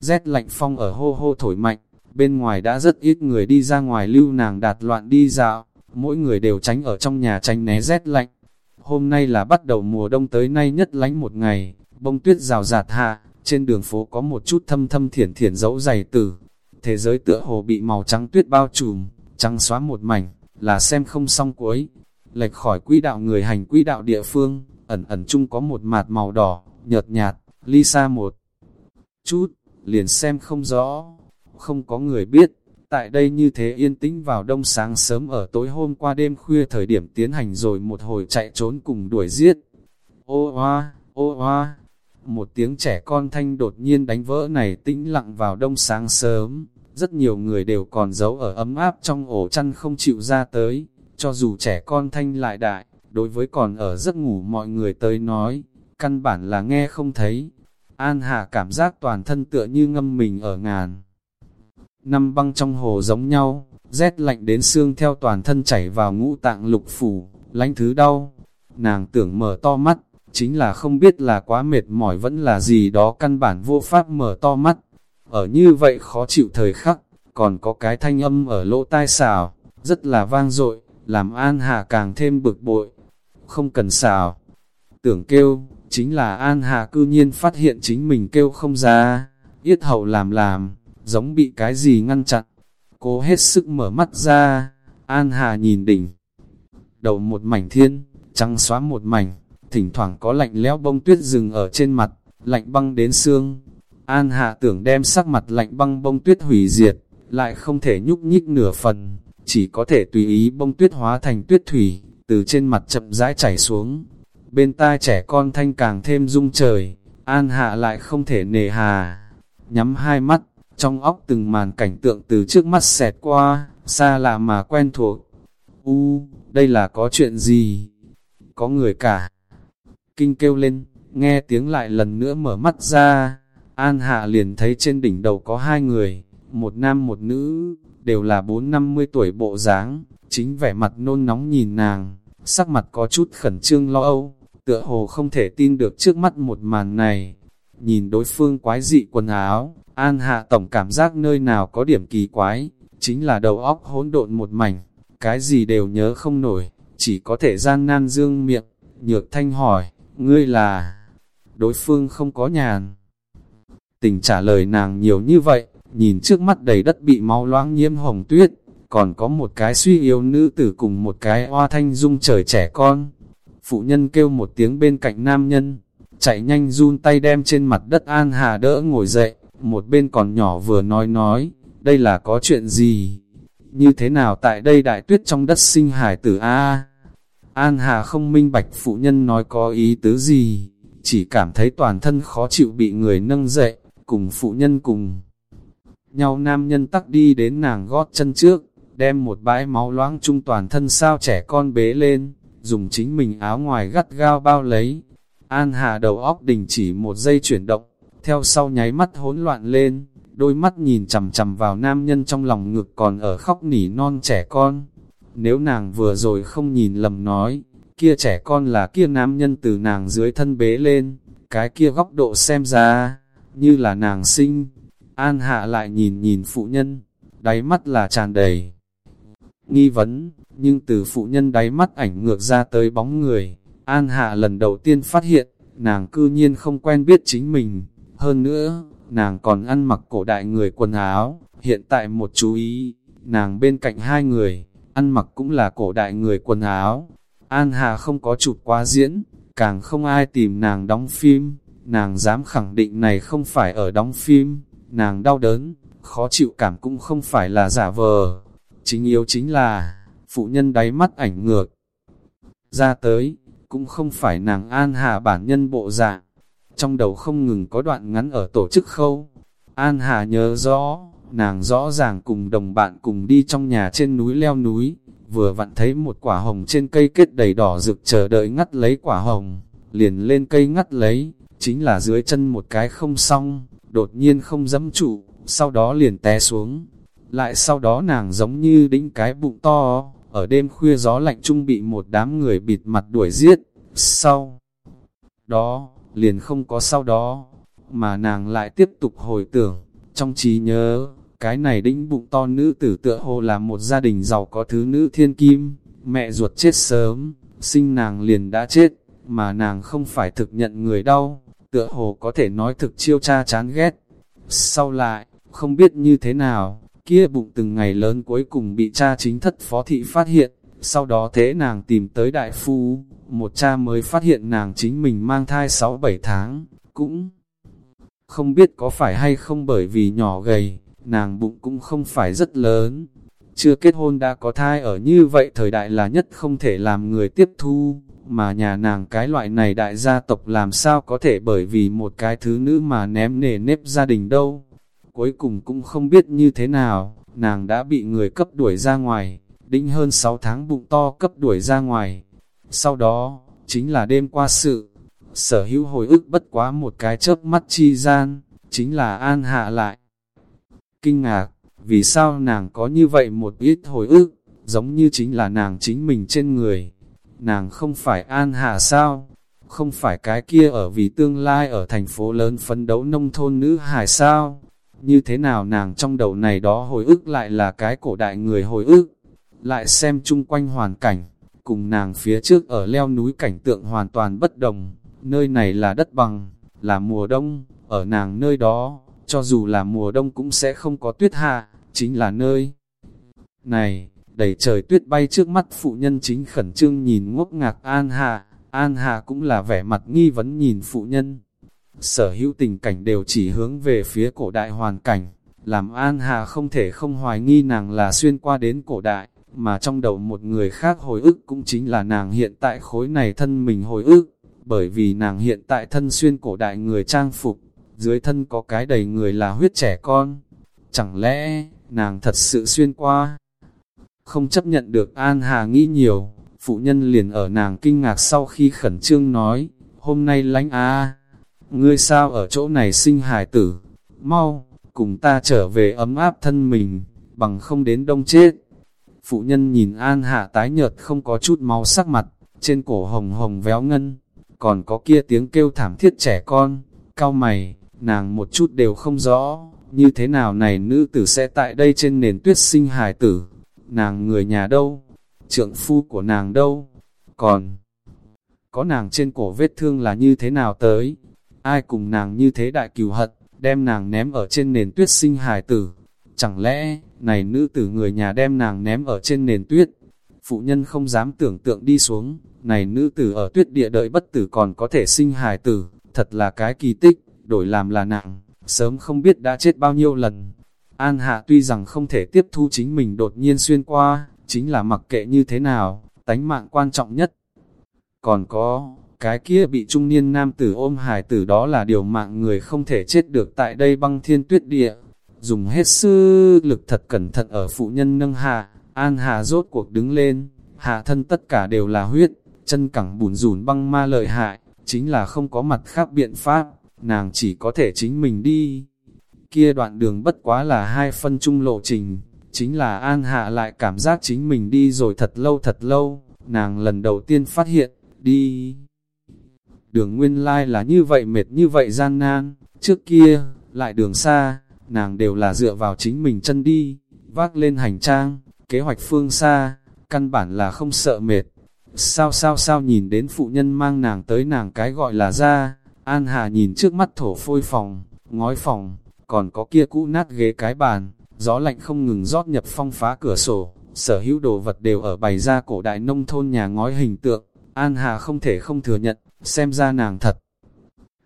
rét lạnh phong ở hô hô thổi mạnh, bên ngoài đã rất ít người đi ra ngoài lưu nàng đạt loạn đi dạo, mỗi người đều tránh ở trong nhà tránh né rét lạnh. Hôm nay là bắt đầu mùa đông tới nay nhất lánh một ngày, bông tuyết rào rạt hạ, trên đường phố có một chút thâm thâm thiển thiển dấu dày tử. Thế giới tựa hồ bị màu trắng tuyết bao trùm, trắng xóa một mảnh, là xem không xong cuối. Lệch khỏi quỹ đạo người hành quỹ đạo địa phương, ẩn ẩn chung có một mạt màu đỏ, nhợt nhạt, ly xa một chút, liền xem không rõ. Không có người biết, tại đây như thế yên tĩnh vào đông sáng sớm ở tối hôm qua đêm khuya thời điểm tiến hành rồi một hồi chạy trốn cùng đuổi giết. Ô hoa, ô hoa, một tiếng trẻ con thanh đột nhiên đánh vỡ này tĩnh lặng vào đông sáng sớm, rất nhiều người đều còn giấu ở ấm áp trong ổ chăn không chịu ra tới, cho dù trẻ con thanh lại đại, đối với còn ở giấc ngủ mọi người tới nói, căn bản là nghe không thấy. An Hà cảm giác toàn thân tựa như ngâm mình ở ngàn. Năm băng trong hồ giống nhau, rét lạnh đến xương theo toàn thân chảy vào ngũ tạng lục phủ, lánh thứ đau. Nàng tưởng mở to mắt, chính là không biết là quá mệt mỏi vẫn là gì đó căn bản vô pháp mở to mắt. Ở như vậy khó chịu thời khắc, còn có cái thanh âm ở lỗ tai xào, rất là vang dội, làm An Hà càng thêm bực bội. Không cần xào, tưởng kêu, chính là An Hà cư nhiên phát hiện chính mình kêu không ra, yết hậu làm làm, giống bị cái gì ngăn chặn. Cố hết sức mở mắt ra, An Hà nhìn đỉnh. Đầu một mảnh thiên, trắng xóa một mảnh, thỉnh thoảng có lạnh lẽo bông tuyết rừng ở trên mặt, lạnh băng đến xương. An Hà tưởng đem sắc mặt lạnh băng bông tuyết hủy diệt, lại không thể nhúc nhích nửa phần, chỉ có thể tùy ý bông tuyết hóa thành tuyết thủy, từ trên mặt chậm rãi chảy xuống. Bên tai trẻ con thanh càng thêm rung trời, An Hạ lại không thể nề hà. Nhắm hai mắt, trong óc từng màn cảnh tượng từ trước mắt xẹt qua, xa lạ mà quen thuộc. U, đây là có chuyện gì? Có người cả kinh kêu lên, nghe tiếng lại lần nữa mở mắt ra, An Hạ liền thấy trên đỉnh đầu có hai người, một nam một nữ, đều là bốn năm mươi tuổi bộ dáng, chính vẻ mặt nôn nóng nhìn nàng, sắc mặt có chút khẩn trương lo âu, tựa hồ không thể tin được trước mắt một màn này. Nhìn đối phương quái dị quần áo, An Hạ tổng cảm giác nơi nào có điểm kỳ quái, chính là đầu óc hỗn độn một mảnh, cái gì đều nhớ không nổi, chỉ có thể gian nan dương miệng, nhược thanh hỏi, ngươi là... Đối phương không có nhàn. Tình trả lời nàng nhiều như vậy, nhìn trước mắt đầy đất bị máu loãng nhiễm hồng tuyết, còn có một cái suy yếu nữ tử cùng một cái hoa thanh dung trời trẻ con. Phụ nhân kêu một tiếng bên cạnh nam nhân, chạy nhanh run tay đem trên mặt đất An Hà đỡ ngồi dậy, một bên còn nhỏ vừa nói nói, đây là có chuyện gì? Như thế nào tại đây đại tuyết trong đất sinh hải tử A? An Hà không minh bạch phụ nhân nói có ý tứ gì, chỉ cảm thấy toàn thân khó chịu bị người nâng dậy, cùng phụ nhân cùng. Nhau nam nhân tắc đi đến nàng gót chân trước, đem một bãi máu loãng chung toàn thân sao trẻ con bế lên, dùng chính mình áo ngoài gắt gao bao lấy. An Hà đầu óc đình chỉ một giây chuyển động, theo sau nháy mắt hỗn loạn lên, đôi mắt nhìn chằm chằm vào nam nhân trong lòng ngực còn ở khóc nỉ non trẻ con, nếu nàng vừa rồi không nhìn lầm nói, kia trẻ con là kia nam nhân từ nàng dưới thân bế lên, cái kia góc độ xem ra, như là nàng sinh. An hạ lại nhìn nhìn phụ nhân, đáy mắt là tràn đầy. Nghi vấn, nhưng từ phụ nhân đáy mắt ảnh ngược ra tới bóng người, An hạ lần đầu tiên phát hiện, nàng cư nhiên không quen biết chính mình. Hơn nữa, nàng còn ăn mặc cổ đại người quần áo, hiện tại một chú ý, nàng bên cạnh hai người, ăn mặc cũng là cổ đại người quần áo. An Hà không có chụp quá diễn, càng không ai tìm nàng đóng phim, nàng dám khẳng định này không phải ở đóng phim, nàng đau đớn, khó chịu cảm cũng không phải là giả vờ. Chính yếu chính là, phụ nhân đáy mắt ảnh ngược. Ra tới, cũng không phải nàng An Hà bản nhân bộ dạng. Trong đầu không ngừng có đoạn ngắn ở tổ chức khâu. An Hà nhớ rõ, nàng rõ ràng cùng đồng bạn cùng đi trong nhà trên núi leo núi, vừa vặn thấy một quả hồng trên cây kết đầy đỏ rực chờ đợi ngắt lấy quả hồng, liền lên cây ngắt lấy, chính là dưới chân một cái không xong, đột nhiên không dẫm trụ, sau đó liền té xuống. Lại sau đó nàng giống như đĩnh cái bụng to, ở đêm khuya gió lạnh trung bị một đám người bịt mặt đuổi giết, sau đó, liền không có sau đó, mà nàng lại tiếp tục hồi tưởng, trong trí nhớ, cái này đĩnh bụng to nữ tử tựa hồ là một gia đình giàu có thứ nữ thiên kim, mẹ ruột chết sớm, sinh nàng liền đã chết, mà nàng không phải thực nhận người đau, tựa hồ có thể nói thực chiêu cha chán ghét. Sau lại, không biết như thế nào, kia bụng từng ngày lớn cuối cùng bị cha chính thất phó thị phát hiện, sau đó thế nàng tìm tới đại phu, một cha mới phát hiện nàng chính mình mang thai 6-7 tháng, cũng không biết có phải hay không bởi vì nhỏ gầy, nàng bụng cũng không phải rất lớn. Chưa kết hôn đã có thai ở như vậy thời đại là nhất không thể làm người tiếp thu, mà nhà nàng cái loại này đại gia tộc làm sao có thể bởi vì một cái thứ nữ mà ném nề nếp gia đình đâu. Cuối cùng cũng không biết như thế nào, nàng đã bị người cấp đuổi ra ngoài, đinh hơn 6 tháng bụng to cấp đuổi ra ngoài. Sau đó, chính là đêm qua sự, sở hữu hồi ức bất quá một cái chớp mắt chi gian, chính là an hạ lại. Kinh ngạc, vì sao nàng có như vậy một ít hồi ức, giống như chính là nàng chính mình trên người. Nàng không phải an hạ sao, không phải cái kia ở vì tương lai ở thành phố lớn phấn đấu nông thôn nữ hài sao. Như thế nào nàng trong đầu này đó hồi ức lại là cái cổ đại người hồi ức, lại xem chung quanh hoàn cảnh, cùng nàng phía trước ở leo núi cảnh tượng hoàn toàn bất đồng, nơi này là đất bằng, là mùa đông, ở nàng nơi đó, cho dù là mùa đông cũng sẽ không có tuyết hạ, chính là nơi này, đầy trời tuyết bay trước mắt phụ nhân chính khẩn trương nhìn ngốc ngạc An Hà, An Hà cũng là vẻ mặt nghi vấn nhìn phụ nhân. Sở hữu tình cảnh đều chỉ hướng về phía cổ đại hoàn cảnh, làm An Hà không thể không hoài nghi nàng là xuyên qua đến cổ đại, mà trong đầu một người khác hồi ức cũng chính là nàng hiện tại khối này thân mình hồi ức, bởi vì nàng hiện tại thân xuyên cổ đại người trang phục, dưới thân có cái đầy người là huyết trẻ con. Chẳng lẽ, nàng thật sự xuyên qua? Không chấp nhận được An Hà nghĩ nhiều, phụ nhân liền ở nàng kinh ngạc sau khi khẩn trương nói, hôm nay lánh a ngươi sao ở chỗ này sinh hài tử, mau, cùng ta trở về ấm áp thân mình, bằng không đến đông chết. Phụ nhân nhìn An Hạ tái nhợt không có chút máu sắc mặt, trên cổ hồng hồng véo ngân, còn có kia tiếng kêu thảm thiết trẻ con, cao mày, nàng một chút đều không rõ, như thế nào này nữ tử sẽ tại đây trên nền tuyết sinh hài tử, nàng người nhà đâu, trượng phu của nàng đâu, còn có nàng trên cổ vết thương là như thế nào tới, ai cùng nàng như thế đại cừu hận, đem nàng ném ở trên nền tuyết sinh hài tử, chẳng lẽ, này nữ tử người nhà đem nàng ném ở trên nền tuyết, phụ nhân không dám tưởng tượng đi xuống, này nữ tử ở tuyết địa đợi bất tử còn có thể sinh hài tử, thật là cái kỳ tích, đổi làm là nặng, sớm không biết đã chết bao nhiêu lần. An Hạ tuy rằng không thể tiếp thu chính mình đột nhiên xuyên qua, chính là mặc kệ như thế nào, tánh mạng quan trọng nhất. Còn có, cái kia bị trung niên nam tử ôm hài tử đó là điều mạng người không thể chết được tại đây băng thiên tuyết địa. Dùng hết sư lực thật cẩn thận ở phụ nhân nâng hạ, An Hà rốt cuộc đứng lên, hạ thân tất cả đều là huyết, chân cẳng bùn rùn băng ma lợi hại, chính là không có mặt khác biện pháp, nàng chỉ có thể chính mình đi. Kia đoạn đường bất quá là hai phân trung lộ trình, chính là An Hạ lại cảm giác chính mình đi rồi thật lâu thật lâu, nàng lần đầu tiên phát hiện, đi. Đường nguyên lai là như vậy mệt như vậy gian nan, trước kia, lại đường xa, nàng đều là dựa vào chính mình chân đi, vác lên hành trang, kế hoạch phương xa, căn bản là không sợ mệt. Sao sao sao nhìn đến phụ nhân mang nàng tới nàng cái gọi là ra, An Hà nhìn trước mắt thổ phôi phòng, ngói phòng, còn có kia cũ nát ghế cái bàn, gió lạnh không ngừng rót nhập phong phá cửa sổ, sở hữu đồ vật đều ở bày ra cổ đại nông thôn nhà ngói hình tượng, An Hà không thể không thừa nhận, xem ra nàng thật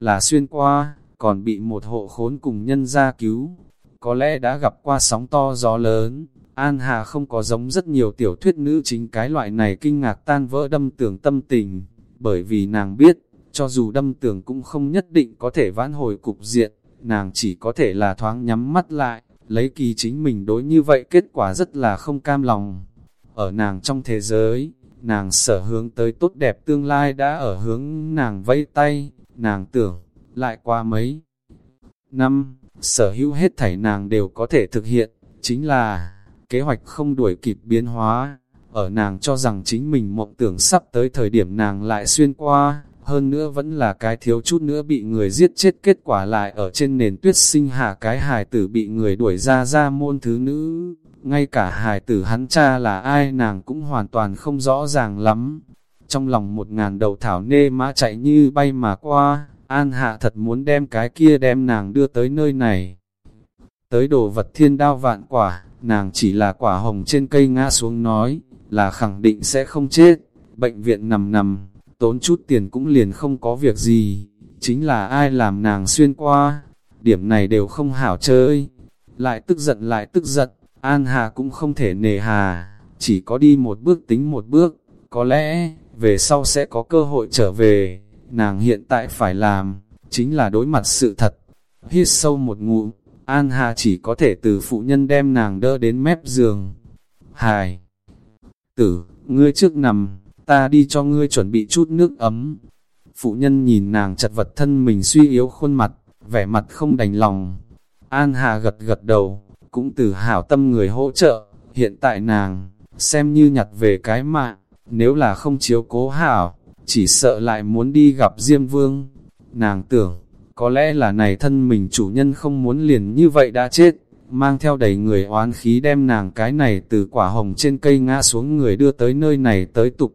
là xuyên qua, còn bị một hộ khốn cùng nhân gia cứu, có lẽ đã gặp qua sóng to gió lớn, An Hà không có giống rất nhiều tiểu thuyết nữ chính cái loại này kinh ngạc tan vỡ đâm tưởng tâm tình, bởi vì nàng biết, cho dù đâm tưởng cũng không nhất định có thể vãn hồi cục diện, nàng chỉ có thể là thoáng nhắm mắt lại, lấy kỳ chính mình đối như vậy kết quả rất là không cam lòng. Ở nàng trong thế giới, nàng sở hướng tới tốt đẹp tương lai đã ở hướng nàng vẫy tay, nàng tưởng, lại qua mấy năm, sở hữu hết thảy nàng đều có thể thực hiện, chính là kế hoạch không đuổi kịp biến hóa, ở nàng cho rằng chính mình mộng tưởng sắp tới thời điểm nàng lại xuyên qua, hơn nữa vẫn là cái thiếu chút nữa bị người giết chết kết quả lại ở trên nền tuyết sinh hạ cái hài tử bị người đuổi ra ra môn thứ nữ, ngay cả hài tử hắn cha là ai nàng cũng hoàn toàn không rõ ràng lắm. Trong lòng một ngàn đầu thảo nê mã chạy như bay mà qua, An Hạ thật muốn đem cái kia đem nàng đưa tới nơi này. Tới đồ vật thiên đao vạn quả, nàng chỉ là quả hồng trên cây ngã xuống nói, là khẳng định sẽ không chết, bệnh viện nằm nằm, tốn chút tiền cũng liền không có việc gì, chính là ai làm nàng xuyên qua, điểm này đều không hảo chơi. Lại tức giận lại tức giận, An Hà cũng không thể nề hà, chỉ có đi một bước tính một bước, có lẽ, về sau sẽ có cơ hội trở về, nàng hiện tại phải làm, chính là đối mặt sự thật. Hít sâu một ngụm, An Hà chỉ có thể từ phụ nhân đem nàng đỡ đến mép giường. Hài! Tử, ngươi trước nằm, ta đi cho ngươi chuẩn bị chút nước ấm. Phụ nhân nhìn nàng chật vật thân mình suy yếu khuôn mặt, vẻ mặt không đành lòng. An Hà gật gật đầu, cũng từ hảo tâm người hỗ trợ, hiện tại nàng, xem như nhặt về cái mạng, nếu là không chiếu cố hảo, chỉ sợ lại muốn đi gặp Diêm Vương. Nàng tưởng, có lẽ là này thân mình chủ nhân không muốn liền như vậy đã chết, mang theo đầy người oán khí đem nàng cái này từ quả hồng trên cây ngã xuống người đưa tới nơi này tới tục.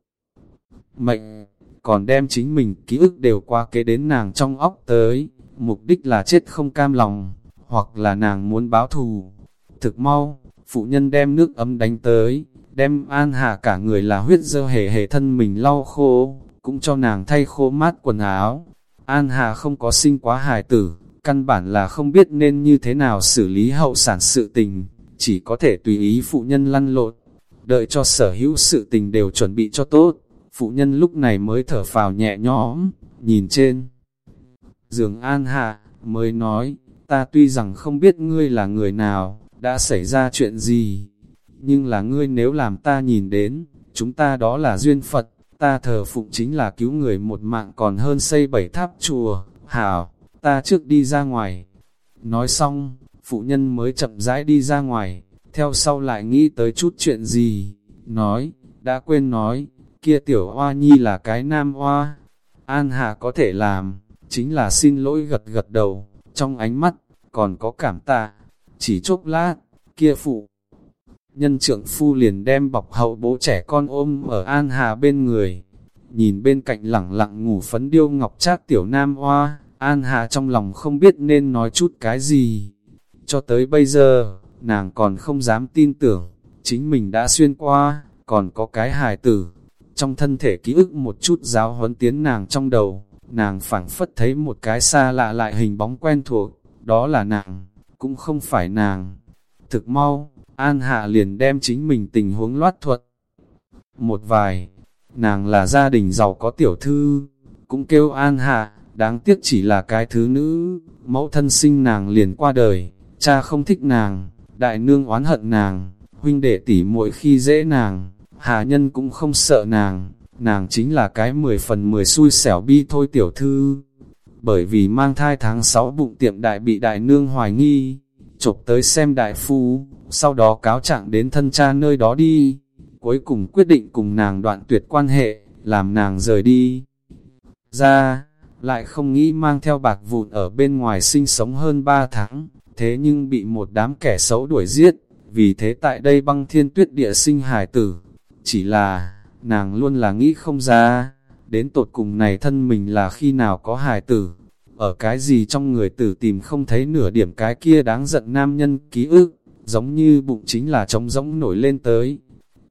Mệnh, còn đem chính mình ký ức đều qua kế đến nàng trong óc tới, mục đích là chết không cam lòng, hoặc là nàng muốn báo thù. Thực mau, phụ nhân đem nước ấm đánh tới, đem an hạ cả người là huyết dơ hề hề thân mình lau khô, cũng cho nàng thay khô mát quần áo. An Hà không có sinh quá hài tử, căn bản là không biết nên như thế nào xử lý hậu sản sự tình, chỉ có thể tùy ý phụ nhân lăn lộn, đợi cho sở hữu sự tình đều chuẩn bị cho tốt. Phụ nhân lúc này mới thở phào nhẹ nhõm, nhìn trên. Dường An hà mới nói, ta tuy rằng không biết ngươi là người nào, đã xảy ra chuyện gì, nhưng là ngươi nếu làm ta nhìn đến, chúng ta đó là duyên Phật, ta thờ phụng chính là cứu người một mạng còn hơn xây bảy tháp chùa, hảo, ta trước đi ra ngoài. Nói xong, phụ nhân mới chậm rãi đi ra ngoài, theo sau lại nghĩ tới chút chuyện gì, nói, đã quên nói, kia tiểu hoa nhi là cái nam hoa, An Hà có thể làm, chính là xin lỗi gật gật đầu, trong ánh mắt, còn có cảm tạ, chỉ chốc lát, kia phụ. Nhân trưởng phu liền đem bọc hậu bố trẻ con ôm ở An Hà bên người, nhìn bên cạnh lẳng lặng ngủ phấn điêu ngọc trác tiểu nam hoa, An Hà trong lòng không biết nên nói chút cái gì. Cho tới bây giờ, nàng còn không dám tin tưởng, chính mình đã xuyên qua, còn có cái hài tử. Trong thân thể ký ức một chút giáo huấn tiến nàng trong đầu, nàng phảng phất thấy một cái xa lạ lại hình bóng quen thuộc, đó là nàng, cũng không phải nàng. Thực mau, An Hạ liền đem chính mình tình huống loát thuật. Một vài, nàng là gia đình giàu có tiểu thư, cũng kêu An Hạ, đáng tiếc chỉ là cái thứ nữ, mẫu thân sinh nàng liền qua đời, cha không thích nàng, đại nương oán hận nàng, huynh đệ tỉ muội khi dễ nàng, hạ nhân cũng không sợ nàng, nàng chính là cái mười phần mười xui xẻo bi thôi tiểu thư. Bởi vì mang thai tháng 6 bụng tiệm đại bị đại nương hoài nghi, chụp tới xem đại phu, sau đó cáo trạng đến thân cha nơi đó đi, cuối cùng quyết định cùng nàng đoạn tuyệt quan hệ, làm nàng rời đi. Ra, lại không nghĩ mang theo bạc vụn ở bên ngoài sinh sống hơn 3 tháng, thế nhưng bị một đám kẻ xấu đuổi giết, vì thế tại đây băng thiên tuyết địa sinh hải tử. Chỉ là, nàng luôn là nghĩ không ra, đến tột cùng này thân mình là khi nào có hài tử, ở cái gì trong người tử tìm không thấy nửa điểm cái kia đáng giận nam nhân ký ức, giống như bụng chính là trống rỗng nổi lên tới.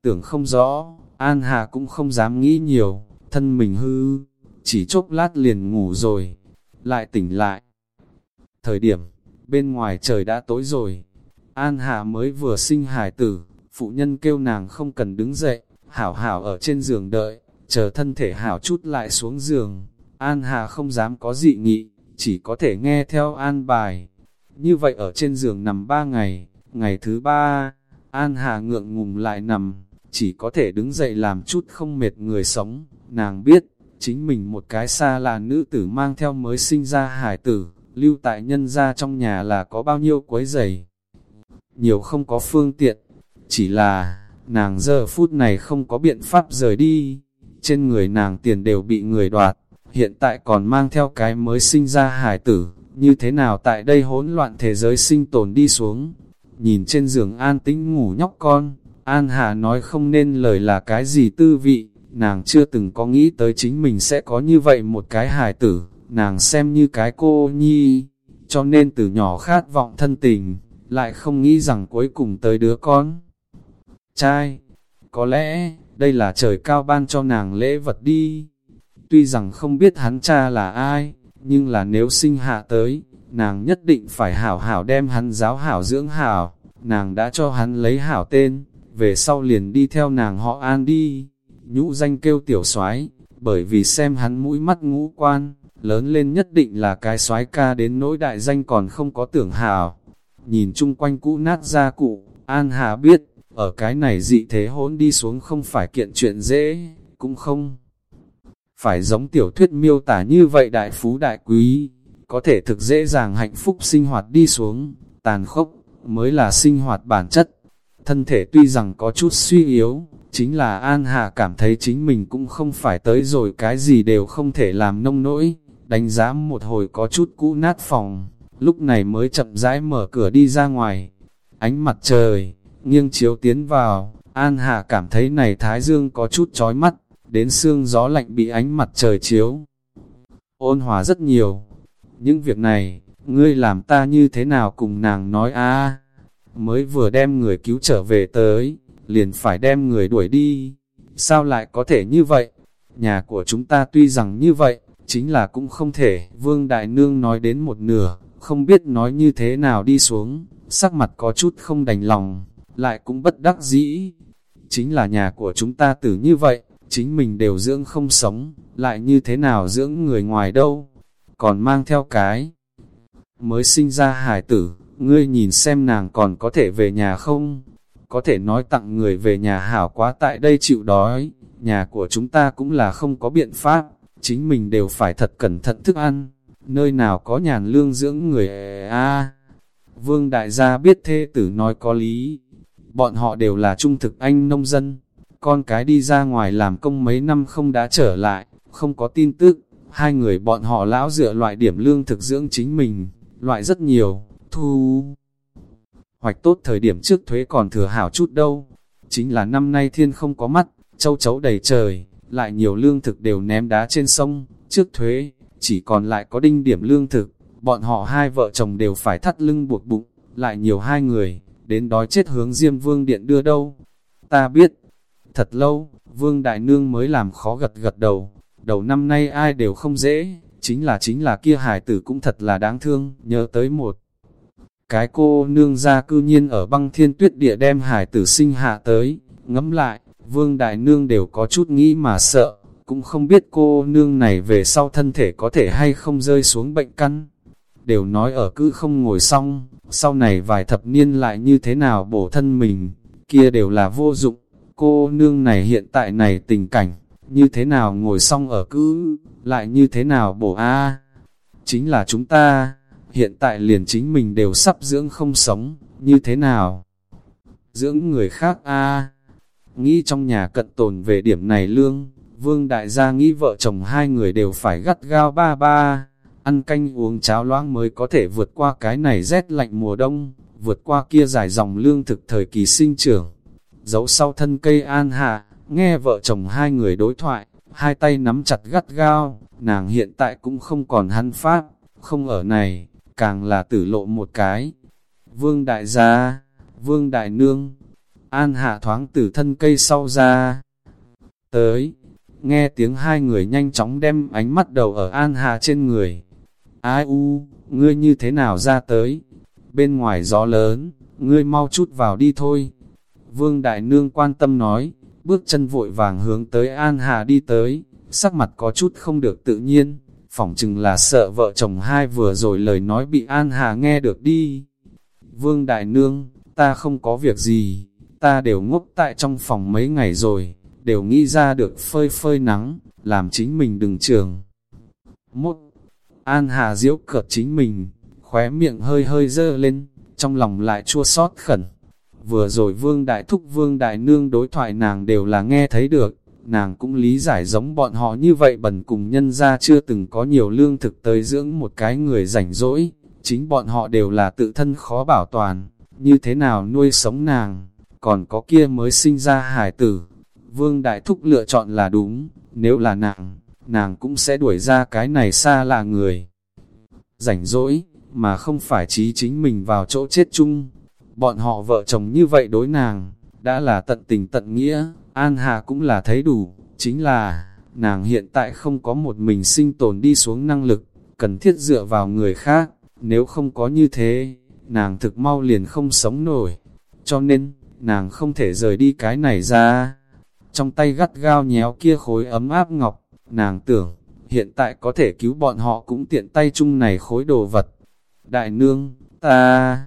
Tưởng không rõ, An Hà cũng không dám nghĩ nhiều, thân mình hư, chỉ chốc lát liền ngủ rồi, lại tỉnh lại. Thời điểm, bên ngoài trời đã tối rồi, An Hà mới vừa sinh hài tử, phụ nhân kêu nàng không cần đứng dậy, hảo hảo ở trên giường đợi, chờ thân thể hảo chút lại xuống giường. An Hà không dám có dị nghị, chỉ có thể nghe theo an bài. Như vậy ở trên giường nằm ba ngày, ngày thứ ba, An Hà ngượng ngùng lại nằm, chỉ có thể đứng dậy làm chút không mệt người sống. Nàng biết, chính mình một cái xa là nữ tử mang theo mới sinh ra hải tử, lưu tại nhân ra trong nhà là có bao nhiêu quấy giày. Nhiều không có phương tiện, chỉ là, nàng giờ phút này không có biện pháp rời đi, trên người nàng tiền đều bị người đoạt, hiện tại còn mang theo cái mới sinh ra hải tử, như thế nào tại đây hỗn loạn thế giới sinh tồn đi xuống. Nhìn trên giường an tĩnh ngủ nhóc con, An Hà nói không nên lời là cái gì tư vị, nàng chưa từng có nghĩ tới chính mình sẽ có như vậy một cái hài tử, nàng xem như cái cô nhi, cho nên từ nhỏ khát vọng thân tình, lại không nghĩ rằng cuối cùng tới đứa con. Trai, có lẽ, đây là trời cao ban cho nàng lễ vật đi. Tuy rằng không biết hắn cha là ai, nhưng là nếu sinh hạ tới, nàng nhất định phải hảo hảo đem hắn giáo hảo dưỡng hảo, nàng đã cho hắn lấy hảo tên, về sau liền đi theo nàng họ an đi, nhũ danh kêu tiểu soái bởi vì xem hắn mũi mắt ngũ quan, lớn lên nhất định là cái soái ca đến nỗi đại danh còn không có tưởng hảo. Nhìn chung quanh cũ nát ra cụ, An Hà biết, ở cái này dị thế hỗn đi xuống không phải kiện chuyện dễ, cũng không phải giống tiểu thuyết miêu tả như vậy đại phú đại quý, có thể thực dễ dàng hạnh phúc sinh hoạt đi xuống, tàn khốc, mới là sinh hoạt bản chất. Thân thể tuy rằng có chút suy yếu, chính là An Hà cảm thấy chính mình cũng không phải tới rồi cái gì đều không thể làm nông nỗi, đánh giá một hồi có chút cũ nát phòng, lúc này mới chậm rãi mở cửa đi ra ngoài. Ánh mặt trời, nghiêng chiếu tiến vào, An Hà cảm thấy này Thái Dương có chút chói mắt, đến xương gió lạnh bị ánh mặt trời chiếu. Ôn hòa rất nhiều. Những việc này, ngươi làm ta như thế nào cùng nàng nói a mới vừa đem người cứu trở về tới, liền phải đem người đuổi đi. Sao lại có thể như vậy? Nhà của chúng ta tuy rằng như vậy, chính là cũng không thể. Vương Đại Nương nói đến một nửa, không biết nói như thế nào đi xuống, sắc mặt có chút không đành lòng, lại cũng bất đắc dĩ. Chính là nhà của chúng ta tử như vậy, chính mình đều dưỡng không sống, lại như thế nào dưỡng người ngoài đâu, còn mang theo cái. Mới sinh ra hải tử, ngươi nhìn xem nàng còn có thể về nhà không? Có thể nói tặng người về nhà hảo quá tại đây chịu đói, nhà của chúng ta cũng là không có biện pháp, chính mình đều phải thật cẩn thận thức ăn, nơi nào có nhàn lương dưỡng người a Vương đại gia biết thê tử nói có lý, bọn họ đều là trung thực anh nông dân, con cái đi ra ngoài làm công mấy năm không đã trở lại, không có tin tức, hai người bọn họ lão dựa loại điểm lương thực dưỡng chính mình, loại rất nhiều, thu. Hoạch tốt thời điểm trước thuế còn thừa hảo chút đâu, chính là năm nay thiên không có mắt, châu chấu đầy trời, lại nhiều lương thực đều ném đá trên sông, trước thuế, chỉ còn lại có đinh điểm lương thực, bọn họ hai vợ chồng đều phải thắt lưng buộc bụng, lại nhiều hai người, đến đói chết hướng Diêm Vương Điện đưa đâu. Ta biết, thật lâu, Vương Đại Nương mới làm khó gật gật đầu, đầu năm nay ai đều không dễ, chính là chính là kia hải tử cũng thật là đáng thương, nhớ tới một. Cái cô nương ra cư nhiên ở băng thiên tuyết địa đem hải tử sinh hạ tới, ngẫm lại, Vương Đại Nương đều có chút nghĩ mà sợ, cũng không biết cô nương này về sau thân thể có thể hay không rơi xuống bệnh căn. Đều nói ở cứ không ngồi xong, sau này vài thập niên lại như thế nào bổ thân mình, kia đều là vô dụng. Cô nương này hiện tại này tình cảnh, như thế nào ngồi xong ở cứ, lại như thế nào bổ a Chính là chúng ta, hiện tại liền chính mình đều sắp dưỡng không sống, như thế nào? Dưỡng người khác a Nghĩ trong nhà cận tồn về điểm này lương, vương đại gia nghĩ vợ chồng hai người đều phải gắt gao ba ba, ăn canh uống cháo loãng mới có thể vượt qua cái này rét lạnh mùa đông, vượt qua kia dài dòng lương thực thời kỳ sinh trưởng. Giấu sau thân cây an hạ, nghe vợ chồng hai người đối thoại, hai tay nắm chặt gắt gao, nàng hiện tại cũng không còn hắn pháp, không ở này, càng là tử lộ một cái. Vương đại gia, vương đại nương, an hạ thoáng từ thân cây sau ra. Tới, nghe tiếng hai người nhanh chóng đem ánh mắt đầu ở an hạ trên người. Ai u, ngươi như thế nào ra tới? Bên ngoài gió lớn, ngươi mau chút vào đi thôi. Vương Đại Nương quan tâm nói, bước chân vội vàng hướng tới An Hà đi tới, sắc mặt có chút không được tự nhiên, phỏng chừng là sợ vợ chồng hai vừa rồi lời nói bị An Hà nghe được đi. Vương Đại Nương, ta không có việc gì, ta đều ngốc tại trong phòng mấy ngày rồi, đều nghĩ ra được phơi phơi nắng, làm chính mình đừng trường. Một, An Hà diễu cợt chính mình, khóe miệng hơi hơi dơ lên, trong lòng lại chua xót khẩn. Vừa rồi Vương Đại Thúc Vương Đại Nương đối thoại nàng đều là nghe thấy được, nàng cũng lý giải giống bọn họ như vậy bẩn cùng nhân ra chưa từng có nhiều lương thực tới dưỡng một cái người rảnh rỗi, chính bọn họ đều là tự thân khó bảo toàn, như thế nào nuôi sống nàng, còn có kia mới sinh ra hải tử. Vương Đại Thúc lựa chọn là đúng, nếu là nàng, nàng cũng sẽ đuổi ra cái này xa là người. Rảnh rỗi, mà không phải trí chính mình vào chỗ chết chung. Bọn họ vợ chồng như vậy đối nàng, đã là tận tình tận nghĩa, An Hà cũng là thấy đủ, chính là, nàng hiện tại không có một mình sinh tồn đi xuống năng lực, cần thiết dựa vào người khác, nếu không có như thế, nàng thực mau liền không sống nổi, cho nên, nàng không thể rời đi cái này ra. Trong tay gắt gao nhéo kia khối ấm áp ngọc, nàng tưởng, hiện tại có thể cứu bọn họ cũng tiện tay chung này khối đồ vật. Đại nương, ta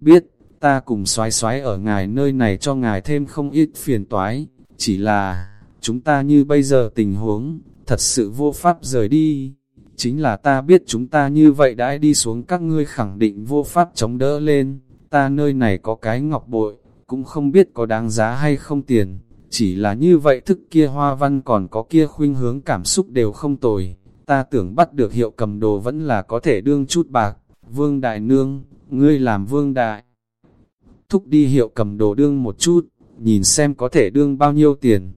biết, ta cùng xoái xoái ở ngài nơi này cho ngài thêm không ít phiền toái, chỉ là, chúng ta như bây giờ tình huống, thật sự vô pháp rời đi. Chính là ta biết chúng ta như vậy đã đi xuống các ngươi khẳng định vô pháp chống đỡ lên, ta nơi này có cái ngọc bội, cũng không biết có đáng giá hay không tiền, chỉ là như vậy thức kia hoa văn còn có kia khuynh hướng cảm xúc đều không tồi, ta tưởng bắt được hiệu cầm đồ vẫn là có thể đương chút bạc, vương đại nương, ngươi làm vương đại. Thúc đi hiệu cầm đồ đương một chút, nhìn xem có thể đương bao nhiêu tiền.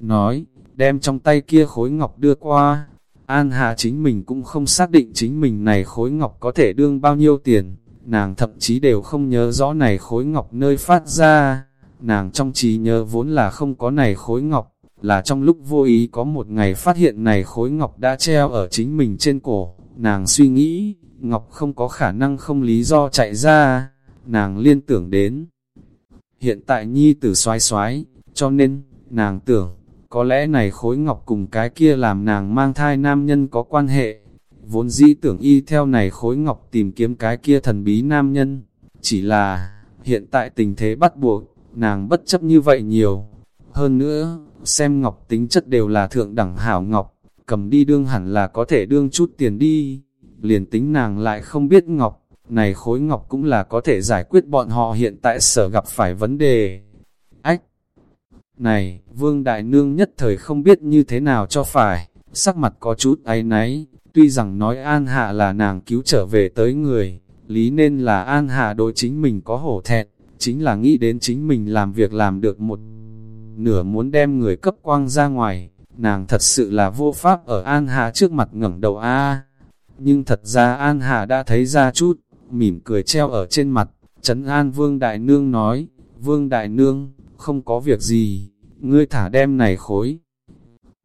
Nói, đem trong tay kia khối ngọc đưa qua, An Hà chính mình cũng không xác định chính mình này khối ngọc có thể đương bao nhiêu tiền, nàng thậm chí đều không nhớ rõ này khối ngọc nơi phát ra, nàng trong trí nhớ vốn là không có này khối ngọc, là trong lúc vô ý có một ngày phát hiện này khối ngọc đã treo ở chính mình trên cổ, nàng suy nghĩ, ngọc không có khả năng không lý do chạy ra, nàng liên tưởng đến. Hiện tại nhi tử xoái xoái, cho nên, nàng tưởng, có lẽ này khối ngọc cùng cái kia làm nàng mang thai nam nhân có quan hệ. Vốn dĩ tưởng y theo này khối ngọc tìm kiếm cái kia thần bí nam nhân, chỉ là, hiện tại tình thế bắt buộc, nàng bất chấp như vậy nhiều. Hơn nữa, xem ngọc tính chất đều là thượng đẳng hảo ngọc, cầm đi đương hẳn là có thể đương chút tiền đi. Liền tính nàng lại không biết ngọc, này khối ngọc cũng là có thể giải quyết bọn họ hiện tại sở gặp phải vấn đề. Ách! Này, Vương Đại Nương nhất thời không biết như thế nào cho phải, sắc mặt có chút áy náy, tuy rằng nói An Hạ là nàng cứu trở về tới người, lý nên là An Hạ đối chính mình có hổ thẹn, chính là nghĩ đến chính mình làm việc làm được một nửa muốn đem người cấp quang ra ngoài, nàng thật sự là vô pháp ở An Hạ trước mặt ngẩng đầu a. Nhưng thật ra An Hạ đã thấy ra chút, mỉm cười treo ở trên mặt, Trấn An Vương Đại Nương nói, Vương Đại Nương, không có việc gì, ngươi thả đem này khối.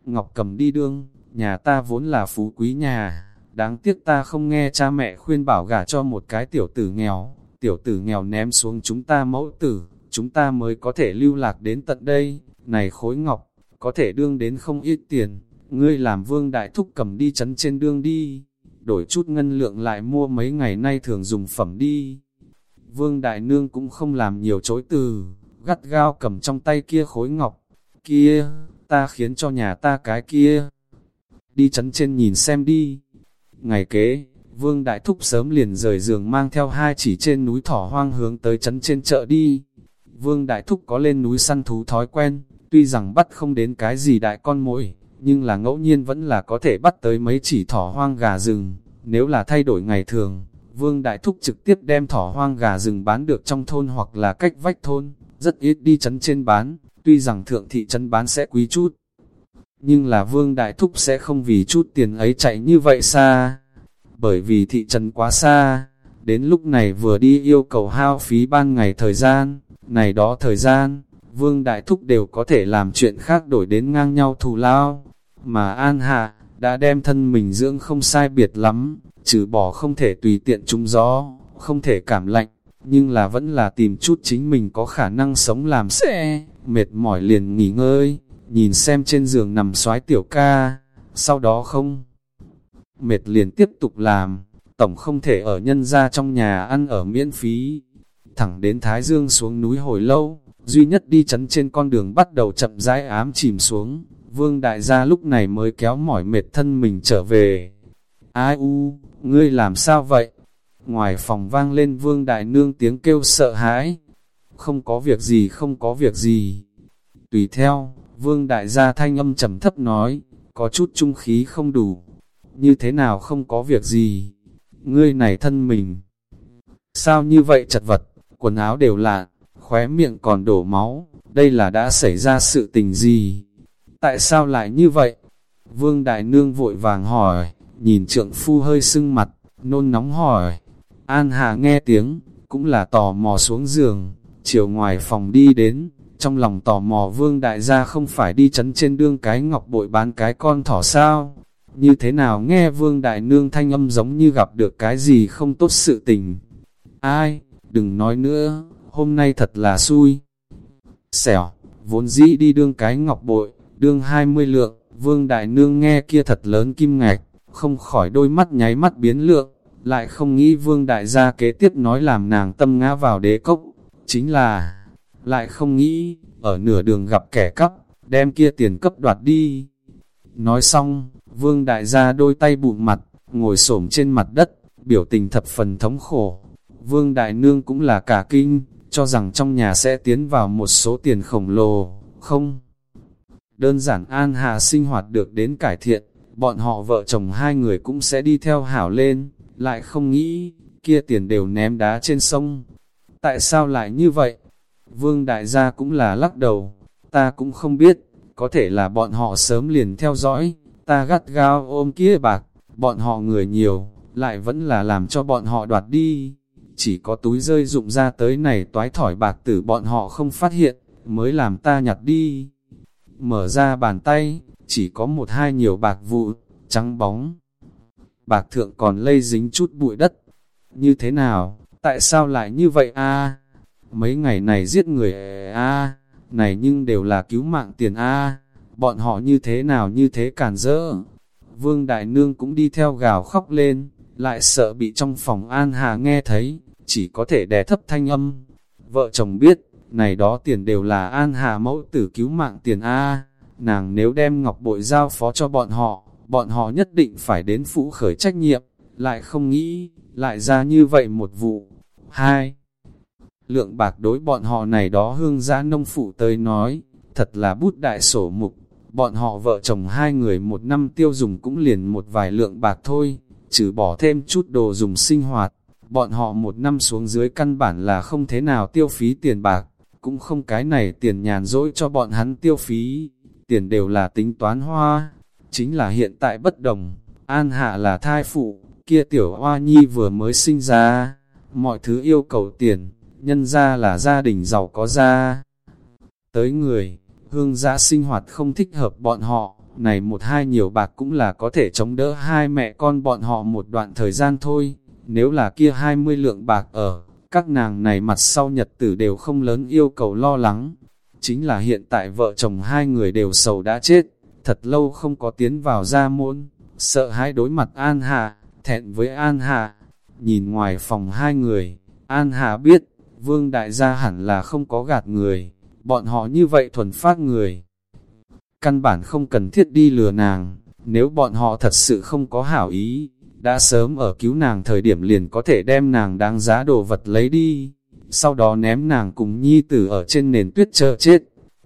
Ngọc cầm đi đương, nhà ta vốn là phú quý nhà, đáng tiếc ta không nghe cha mẹ khuyên bảo gả cho một cái tiểu tử nghèo, tiểu tử nghèo ném xuống chúng ta mẫu tử, chúng ta mới có thể lưu lạc đến tận đây, này khối ngọc, có thể đương đến không ít tiền, ngươi làm vương đại thúc cầm đi chấn trên đương đi đổi chút ngân lượng lại mua mấy ngày nay thường dùng phẩm đi. Vương Đại Nương cũng không làm nhiều chối từ, gắt gao cầm trong tay kia khối ngọc, kia, ta khiến cho nhà ta cái kia. Đi chấn trên nhìn xem đi. Ngày kế, Vương Đại Thúc sớm liền rời giường mang theo hai chỉ trên núi thỏ hoang hướng tới chấn trên chợ đi. Vương Đại Thúc có lên núi săn thú thói quen, tuy rằng bắt không đến cái gì đại con mồi, nhưng là ngẫu nhiên vẫn là có thể bắt tới mấy chỉ thỏ hoang gà rừng. Nếu là thay đổi ngày thường, Vương Đại Thúc trực tiếp đem thỏ hoang gà rừng bán được trong thôn hoặc là cách vách thôn, rất ít đi chấn trên bán, tuy rằng thượng thị trấn bán sẽ quý chút. Nhưng là Vương Đại Thúc sẽ không vì chút tiền ấy chạy như vậy xa, bởi vì thị trấn quá xa, đến lúc này vừa đi yêu cầu hao phí ban ngày thời gian, này đó thời gian, Vương Đại Thúc đều có thể làm chuyện khác đổi đến ngang nhau thù lao, mà An Hạ, đã đem thân mình dưỡng không sai biệt lắm, trừ bỏ không thể tùy tiện trúng gió, không thể cảm lạnh, nhưng là vẫn là tìm chút chính mình có khả năng sống làm sẽ, mệt mỏi liền nghỉ ngơi, nhìn xem trên giường nằm soái tiểu ca, sau đó không. Mệt liền tiếp tục làm, tổng không thể ở nhân ra trong nhà ăn ở miễn phí, thẳng đến Thái Dương xuống núi hồi lâu, duy nhất đi chấn trên con đường bắt đầu chậm rãi ám chìm xuống, Vương đại gia lúc này mới kéo mỏi mệt thân mình trở về. Ai u, ngươi làm sao vậy? Ngoài phòng vang lên vương đại nương tiếng kêu sợ hãi. Không có việc gì không có việc gì. Tùy theo, Vương đại gia thanh âm trầm thấp nói, có chút trung khí không đủ. Như thế nào không có việc gì? Ngươi này thân mình. Sao như vậy chật vật, quần áo đều lạ, khóe miệng còn đổ máu, đây là đã xảy ra sự tình gì? Tại sao lại như vậy? Vương Đại Nương vội vàng hỏi, nhìn trượng phu hơi sưng mặt, nôn nóng hỏi. An Hà nghe tiếng, cũng là tò mò xuống giường, chiều ngoài phòng đi đến, trong lòng tò mò Vương Đại gia không phải đi chấn trên đương cái ngọc bội bán cái con thỏ sao? Như thế nào nghe Vương Đại Nương thanh âm giống như gặp được cái gì không tốt sự tình? Ai, đừng nói nữa, hôm nay thật là xui. Xẻo, vốn dĩ đi đương cái ngọc bội, đương 20 lượng, Vương Đại Nương nghe kia thật lớn kim ngạch, không khỏi đôi mắt nháy mắt biến lượng, lại không nghĩ Vương Đại gia kế tiếp nói làm nàng tâm ngã vào đế cốc, chính là, lại không nghĩ, ở nửa đường gặp kẻ cắp, đem kia tiền cấp đoạt đi. Nói xong, Vương Đại gia đôi tay bụng mặt, ngồi xổm trên mặt đất, biểu tình thập phần thống khổ. Vương Đại Nương cũng là cả kinh, cho rằng trong nhà sẽ tiến vào một số tiền khổng lồ, không. Đơn giản An Hà sinh hoạt được đến cải thiện, bọn họ vợ chồng hai người cũng sẽ đi theo hảo lên, lại không nghĩ, kia tiền đều ném đá trên sông. Tại sao lại như vậy? Vương đại gia cũng là lắc đầu, ta cũng không biết, có thể là bọn họ sớm liền theo dõi, ta gắt gao ôm kia bạc, bọn họ người nhiều, lại vẫn là làm cho bọn họ đoạt đi. Chỉ có túi rơi dụng ra tới này toái thỏi bạc tử bọn họ không phát hiện, mới làm ta nhặt đi. Mở ra bàn tay, chỉ có một hai nhiều bạc vụ, trắng bóng. Bạc thượng còn lây dính chút bụi đất. Như thế nào? Tại sao lại như vậy a? Mấy ngày này giết người a, này nhưng đều là cứu mạng tiền a. Bọn họ như thế nào như thế cản rỡ. Vương Đại Nương cũng đi theo gào khóc lên, lại sợ bị trong phòng An Hà nghe thấy, chỉ có thể đè thấp thanh âm. Vợ chồng biết, này đó tiền đều là An Hà mẫu tử cứu mạng tiền A. Nàng nếu đem ngọc bội giao phó cho bọn họ, bọn họ nhất định phải đến phụ khởi trách nhiệm, lại không nghĩ, lại ra như vậy một vụ. Hai, lượng bạc đối bọn họ này đó hương gia nông phụ tới nói, thật là bút đại sổ mục, bọn họ vợ chồng hai người một năm tiêu dùng cũng liền một vài lượng bạc thôi, trừ bỏ thêm chút đồ dùng sinh hoạt, bọn họ một năm xuống dưới căn bản là không thế nào tiêu phí tiền bạc, cũng không cái này tiền nhàn dỗi cho bọn hắn tiêu phí, tiền đều là tính toán hoa, chính là hiện tại bất đồng, An Hạ là thai phụ, kia tiểu hoa nhi vừa mới sinh ra, mọi thứ yêu cầu tiền, nhân ra là gia đình giàu có ra. Tới người, hương giã sinh hoạt không thích hợp bọn họ, này một hai nhiều bạc cũng là có thể chống đỡ hai mẹ con bọn họ một đoạn thời gian thôi, nếu là kia hai mươi lượng bạc ở, các nàng này mặt sau nhật tử đều không lớn yêu cầu lo lắng. Chính là hiện tại vợ chồng hai người đều sầu đã chết, thật lâu không có tiến vào gia môn, sợ hãi đối mặt An Hà, thẹn với An Hà. Nhìn ngoài phòng hai người, An Hà biết, Vương Đại gia hẳn là không có gạt người, bọn họ như vậy thuần phát người. Căn bản không cần thiết đi lừa nàng, nếu bọn họ thật sự không có hảo ý, đã sớm ở cứu nàng thời điểm liền có thể đem nàng đáng giá đồ vật lấy đi, sau đó ném nàng cùng nhi tử ở trên nền tuyết chờ chết.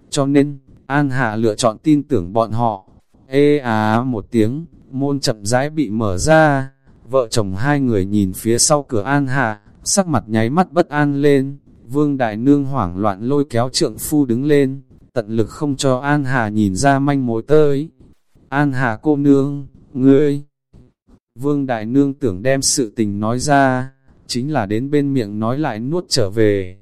Cho nên, An Hạ lựa chọn tin tưởng bọn họ. Ê à một tiếng, môn chậm rãi bị mở ra, vợ chồng hai người nhìn phía sau cửa An Hạ, sắc mặt nháy mắt bất an lên, vương đại nương hoảng loạn lôi kéo trượng phu đứng lên, tận lực không cho An Hà nhìn ra manh mối tới. An Hà cô nương, ngươi Vương Đại Nương tưởng đem sự tình nói ra, chính là đến bên miệng nói lại nuốt trở về.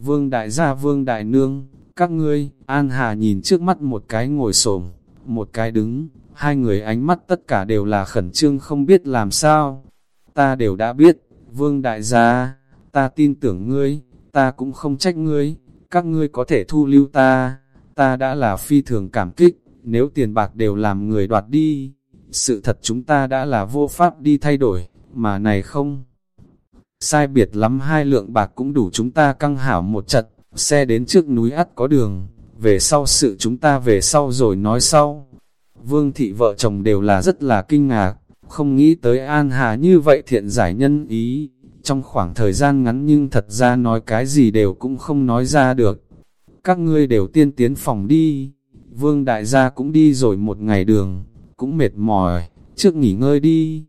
Vương Đại gia Vương Đại Nương, các ngươi, An Hà nhìn trước mắt một cái ngồi xổm một cái đứng, hai người ánh mắt tất cả đều là khẩn trương không biết làm sao. Ta đều đã biết, Vương Đại gia, ta tin tưởng ngươi, ta cũng không trách ngươi, các ngươi có thể thu lưu ta, ta đã là phi thường cảm kích, nếu tiền bạc đều làm người đoạt đi, sự thật chúng ta đã là vô pháp đi thay đổi, mà này không. Sai biệt lắm hai lượng bạc cũng đủ chúng ta căng hảo một trận, xe đến trước núi ắt có đường, về sau sự chúng ta về sau rồi nói sau. Vương thị vợ chồng đều là rất là kinh ngạc, không nghĩ tới An Hà như vậy thiện giải nhân ý, trong khoảng thời gian ngắn nhưng thật ra nói cái gì đều cũng không nói ra được. Các ngươi đều tiên tiến phòng đi, Vương đại gia cũng đi rồi một ngày đường, cũng mệt mỏi, trước nghỉ ngơi đi.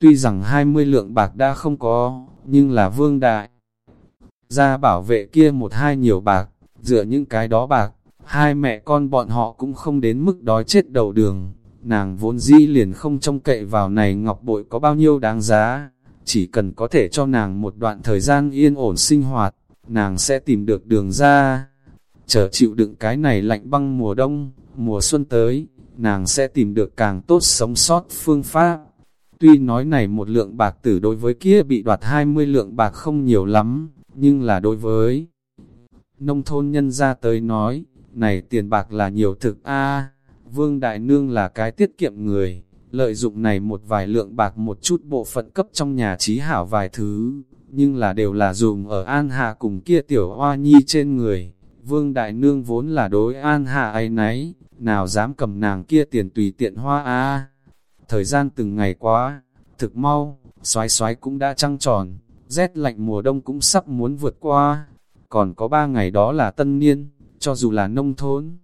Tuy rằng 20 lượng bạc đã không có, nhưng là vương đại. Gia bảo vệ kia một hai nhiều bạc, dựa những cái đó bạc, hai mẹ con bọn họ cũng không đến mức đói chết đầu đường. Nàng vốn dĩ liền không trông cậy vào này ngọc bội có bao nhiêu đáng giá, chỉ cần có thể cho nàng một đoạn thời gian yên ổn sinh hoạt, nàng sẽ tìm được đường ra. Chờ chịu đựng cái này lạnh băng mùa đông, mùa xuân tới, nàng sẽ tìm được càng tốt sống sót phương pháp. Tuy nói này một lượng bạc tử đối với kia bị đoạt 20 lượng bạc không nhiều lắm, nhưng là đối với nông thôn nhân ra tới nói, này tiền bạc là nhiều thực a Vương Đại Nương là cái tiết kiệm người, lợi dụng này một vài lượng bạc một chút bộ phận cấp trong nhà trí hảo vài thứ, nhưng là đều là dùng ở An Hạ cùng kia tiểu hoa nhi trên người. Vương Đại Nương vốn là đối An Hạ ấy nấy, nào dám cầm nàng kia tiền tùy tiện hoa a Thời gian từng ngày quá, thực mau, xoái xoái cũng đã trăng tròn, rét lạnh mùa đông cũng sắp muốn vượt qua. Còn có ba ngày đó là tân niên, cho dù là nông thôn.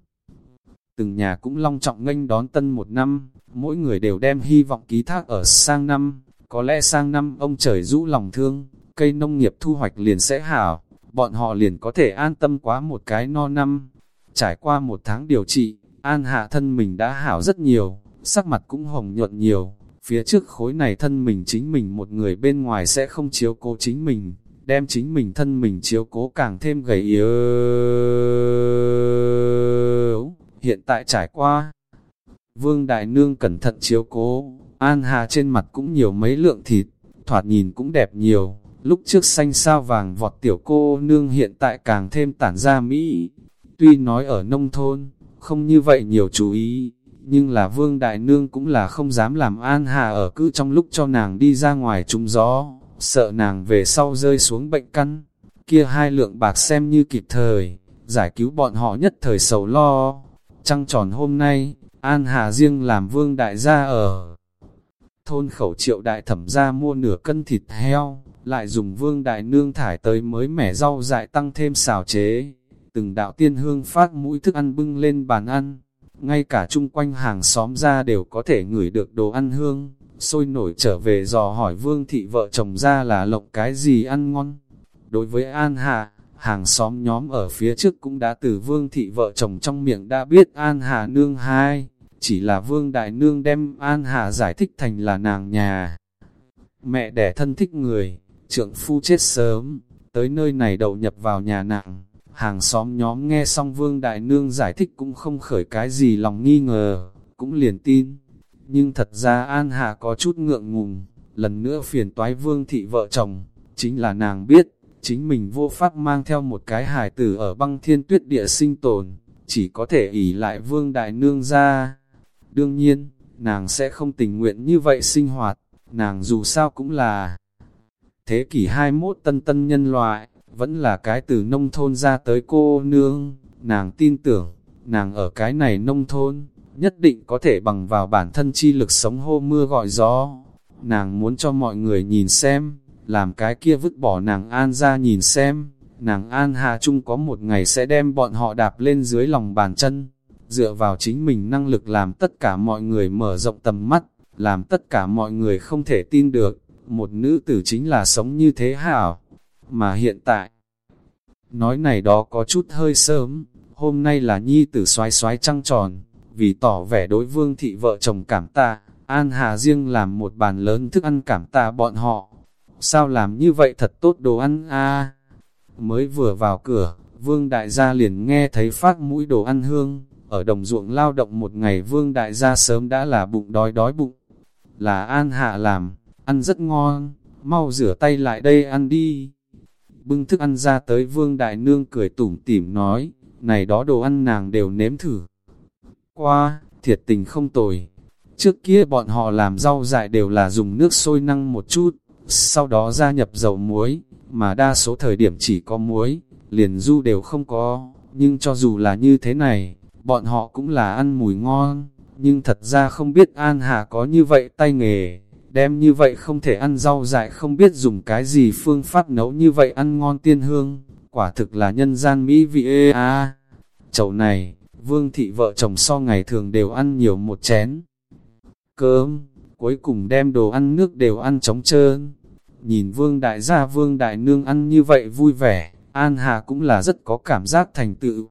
Từng nhà cũng long trọng nghênh đón tân một năm, mỗi người đều đem hy vọng ký thác ở sang năm. Có lẽ sang năm ông trời rũ lòng thương, cây nông nghiệp thu hoạch liền sẽ hảo, bọn họ liền có thể an tâm quá một cái no năm. Trải qua một tháng điều trị, an hạ thân mình đã hảo rất nhiều, sắc mặt cũng hồng nhuận nhiều. Phía trước khối này thân mình chính mình một người bên ngoài sẽ không chiếu cố chính mình, đem chính mình thân mình chiếu cố càng thêm gầy yếu. Hiện tại trải qua, Vương Đại Nương cẩn thận chiếu cố, An Hà trên mặt cũng nhiều mấy lượng thịt, thoạt nhìn cũng đẹp nhiều, lúc trước xanh sao vàng vọt tiểu cô nương hiện tại càng thêm tản ra Mỹ. Tuy nói ở nông thôn, không như vậy nhiều chú ý, nhưng là Vương Đại Nương cũng là không dám làm An Hà ở cứ trong lúc cho nàng đi ra ngoài trúng gió, sợ nàng về sau rơi xuống bệnh căn. Kia hai lượng bạc xem như kịp thời, giải cứu bọn họ nhất thời sầu lo. Trăng tròn hôm nay, An Hà riêng làm Vương Đại gia ở thôn khẩu triệu đại thẩm ra mua nửa cân thịt heo, lại dùng vương đại nương thải tới mới mẻ rau dại tăng thêm xào chế. Từng đạo tiên hương phát mũi thức ăn bưng lên bàn ăn, ngay cả chung quanh hàng xóm ra đều có thể ngửi được đồ ăn hương, sôi nổi trở về dò hỏi vương thị vợ chồng ra là lộng cái gì ăn ngon. Đối với An Hà, hàng xóm nhóm ở phía trước cũng đã từ vương thị vợ chồng trong miệng đã biết An Hà nương hai, chỉ là vương đại nương đem An Hà giải thích thành là nàng nhà. Mẹ đẻ thân thích người, trượng phu chết sớm, tới nơi này đầu nhập vào nhà nặng. Hàng xóm nhóm nghe xong vương đại nương giải thích cũng không khởi cái gì lòng nghi ngờ, cũng liền tin. Nhưng thật ra An Hà có chút ngượng ngùng, lần nữa phiền toái vương thị vợ chồng, chính là nàng biết, chính mình vô pháp mang theo một cái hài tử ở băng thiên tuyết địa sinh tồn, chỉ có thể ỷ lại vương đại nương ra. Đương nhiên, nàng sẽ không tình nguyện như vậy sinh hoạt, nàng dù sao cũng là thế kỷ 21 tân tân nhân loại, vẫn là cái từ nông thôn ra tới cô nương, nàng tin tưởng, nàng ở cái này nông thôn, nhất định có thể bằng vào bản thân chi lực sống hô mưa gọi gió. Nàng muốn cho mọi người nhìn xem, làm cái kia vứt bỏ nàng an ra nhìn xem, nàng an hà chung có một ngày sẽ đem bọn họ đạp lên dưới lòng bàn chân, dựa vào chính mình năng lực làm tất cả mọi người mở rộng tầm mắt, làm tất cả mọi người không thể tin được, một nữ tử chính là sống như thế hảo. Mà hiện tại, nói này đó có chút hơi sớm, hôm nay là nhi tử xoái xoái trăng tròn, vì tỏ vẻ đối vương thị vợ chồng cảm ta, An Hà riêng làm một bàn lớn thức ăn cảm ta bọn họ. Sao làm như vậy thật tốt đồ ăn a Mới vừa vào cửa, vương đại gia liền nghe thấy phát mũi đồ ăn hương, ở đồng ruộng lao động một ngày vương đại gia sớm đã là bụng đói đói bụng. Là An Hạ làm, ăn rất ngon, mau rửa tay lại đây ăn đi. Bưng thức ăn ra tới vương đại nương cười tủm tỉm nói, này đó đồ ăn nàng đều nếm thử. Qua, thiệt tình không tồi. Trước kia bọn họ làm rau dại đều là dùng nước sôi năng một chút, sau đó gia nhập dầu muối, mà đa số thời điểm chỉ có muối, liền du đều không có. Nhưng cho dù là như thế này, bọn họ cũng là ăn mùi ngon, nhưng thật ra không biết An Hà có như vậy tay nghề, đem như vậy không thể ăn rau dại không biết dùng cái gì phương pháp nấu như vậy ăn ngon tiên hương, quả thực là nhân gian mỹ vị ê a. Chậu này, Vương thị vợ chồng so ngày thường đều ăn nhiều một chén. Cơm, cuối cùng đem đồ ăn nước đều ăn trống trơn. Nhìn vương đại gia vương đại nương ăn như vậy vui vẻ, An Hà cũng là rất có cảm giác thành tựu.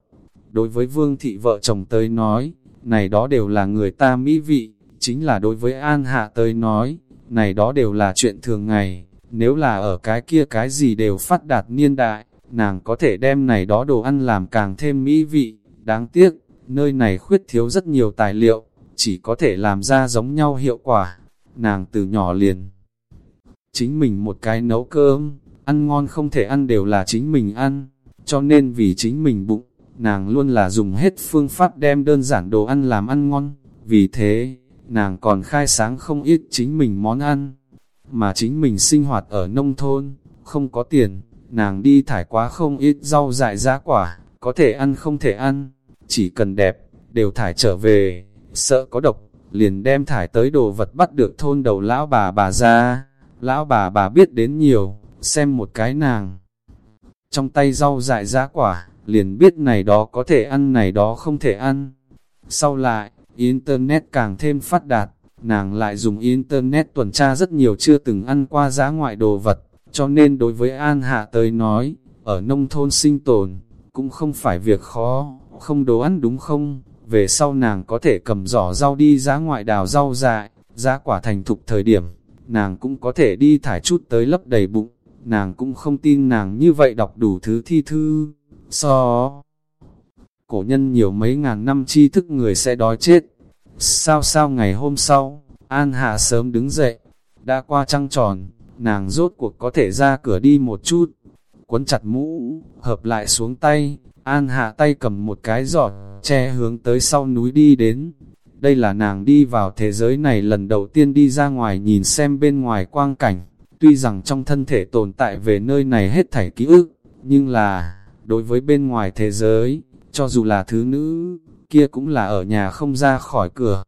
Đối với vương thị vợ chồng tới nói, này đó đều là người ta mỹ vị, chính là đối với An Hạ tới nói, này đó đều là chuyện thường ngày, nếu là ở cái kia cái gì đều phát đạt niên đại, nàng có thể đem này đó đồ ăn làm càng thêm mỹ vị, đáng tiếc, nơi này khuyết thiếu rất nhiều tài liệu, chỉ có thể làm ra giống nhau hiệu quả, nàng từ nhỏ liền. Chính mình một cái nấu cơm, ăn ngon không thể ăn đều là chính mình ăn, cho nên vì chính mình bụng, nàng luôn là dùng hết phương pháp đem đơn giản đồ ăn làm ăn ngon, vì thế, nàng còn khai sáng không ít chính mình món ăn, mà chính mình sinh hoạt ở nông thôn, không có tiền, nàng đi thải quá không ít rau dại giá quả, có thể ăn không thể ăn, chỉ cần đẹp, đều thải trở về, sợ có độc, liền đem thải tới đồ vật bắt được thôn đầu lão bà bà ra, lão bà bà biết đến nhiều, xem một cái nàng. Trong tay rau dại giá quả, liền biết này đó có thể ăn này đó không thể ăn. Sau lại, Internet càng thêm phát đạt, nàng lại dùng Internet tuần tra rất nhiều chưa từng ăn qua giá ngoại đồ vật, cho nên đối với An Hạ tới nói, ở nông thôn sinh tồn, cũng không phải việc khó, không đồ ăn đúng không? Về sau nàng có thể cầm giỏ rau đi giá ngoại đào rau dại, giá quả thành thục thời điểm, nàng cũng có thể đi thải chút tới lấp đầy bụng, nàng cũng không tin nàng như vậy đọc đủ thứ thi thư, so cổ nhân nhiều mấy ngàn năm tri thức người sẽ đói chết. Sao sao ngày hôm sau, An Hạ sớm đứng dậy, đã qua trăng tròn, nàng rốt cuộc có thể ra cửa đi một chút, quấn chặt mũ, hợp lại xuống tay, An Hạ tay cầm một cái giọt, che hướng tới sau núi đi đến. Đây là nàng đi vào thế giới này lần đầu tiên đi ra ngoài nhìn xem bên ngoài quang cảnh, tuy rằng trong thân thể tồn tại về nơi này hết thảy ký ức, nhưng là, đối với bên ngoài thế giới, cho dù là thứ nữ, kia cũng là ở nhà không ra khỏi cửa.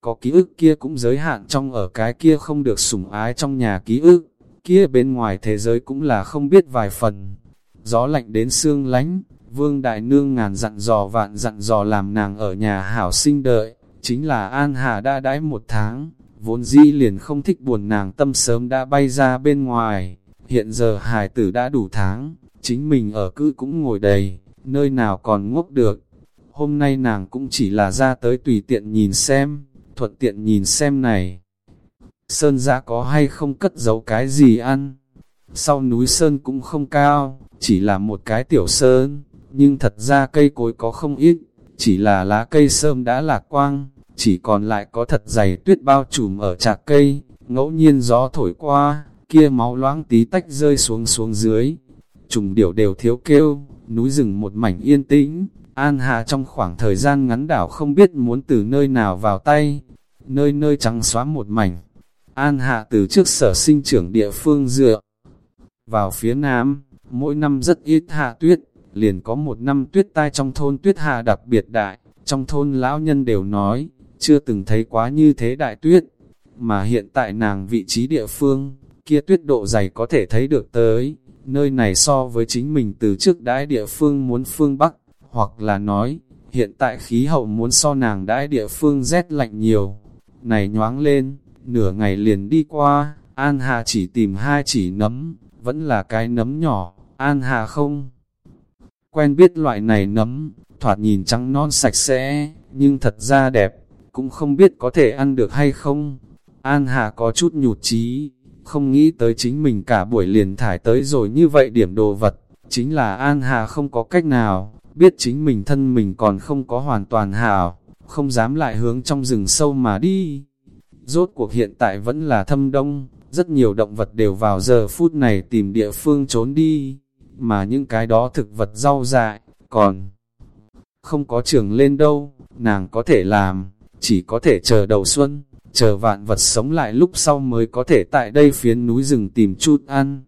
Có ký ức kia cũng giới hạn trong ở cái kia không được sủng ái trong nhà ký ức, kia bên ngoài thế giới cũng là không biết vài phần. Gió lạnh đến xương lánh, vương đại nương ngàn dặn dò vạn dặn dò làm nàng ở nhà hảo sinh đợi, chính là An Hà đã đãi một tháng, vốn di liền không thích buồn nàng tâm sớm đã bay ra bên ngoài, hiện giờ hài tử đã đủ tháng, chính mình ở cư cũng ngồi đầy, nơi nào còn ngốc được. Hôm nay nàng cũng chỉ là ra tới tùy tiện nhìn xem, thuận tiện nhìn xem này. Sơn ra có hay không cất giấu cái gì ăn? Sau núi Sơn cũng không cao, chỉ là một cái tiểu Sơn, nhưng thật ra cây cối có không ít, chỉ là lá cây sơm đã lạc quang, chỉ còn lại có thật dày tuyết bao trùm ở trạc cây, ngẫu nhiên gió thổi qua, kia máu loãng tí tách rơi xuống xuống dưới. Trùng điểu đều thiếu kêu, núi rừng một mảnh yên tĩnh, An Hà trong khoảng thời gian ngắn đảo không biết muốn từ nơi nào vào tay, nơi nơi trắng xóa một mảnh. An Hạ từ trước sở sinh trưởng địa phương dựa vào phía nam, mỗi năm rất ít hạ tuyết, liền có một năm tuyết tai trong thôn tuyết hạ đặc biệt đại, trong thôn lão nhân đều nói, chưa từng thấy quá như thế đại tuyết, mà hiện tại nàng vị trí địa phương, kia tuyết độ dày có thể thấy được tới, nơi này so với chính mình từ trước đãi địa phương muốn phương Bắc, hoặc là nói, hiện tại khí hậu muốn so nàng đãi địa phương rét lạnh nhiều. Này nhoáng lên, nửa ngày liền đi qua, An Hà chỉ tìm hai chỉ nấm, vẫn là cái nấm nhỏ, An Hà không quen biết loại này nấm, thoạt nhìn trắng non sạch sẽ, nhưng thật ra đẹp, cũng không biết có thể ăn được hay không. An Hà có chút nhụt chí không nghĩ tới chính mình cả buổi liền thải tới rồi như vậy điểm đồ vật, chính là An Hà không có cách nào, biết chính mình thân mình còn không có hoàn toàn hảo, không dám lại hướng trong rừng sâu mà đi. Rốt cuộc hiện tại vẫn là thâm đông, rất nhiều động vật đều vào giờ phút này tìm địa phương trốn đi, mà những cái đó thực vật rau dại, còn không có trường lên đâu, nàng có thể làm, chỉ có thể chờ đầu xuân chờ vạn vật sống lại lúc sau mới có thể tại đây phiến núi rừng tìm chút ăn.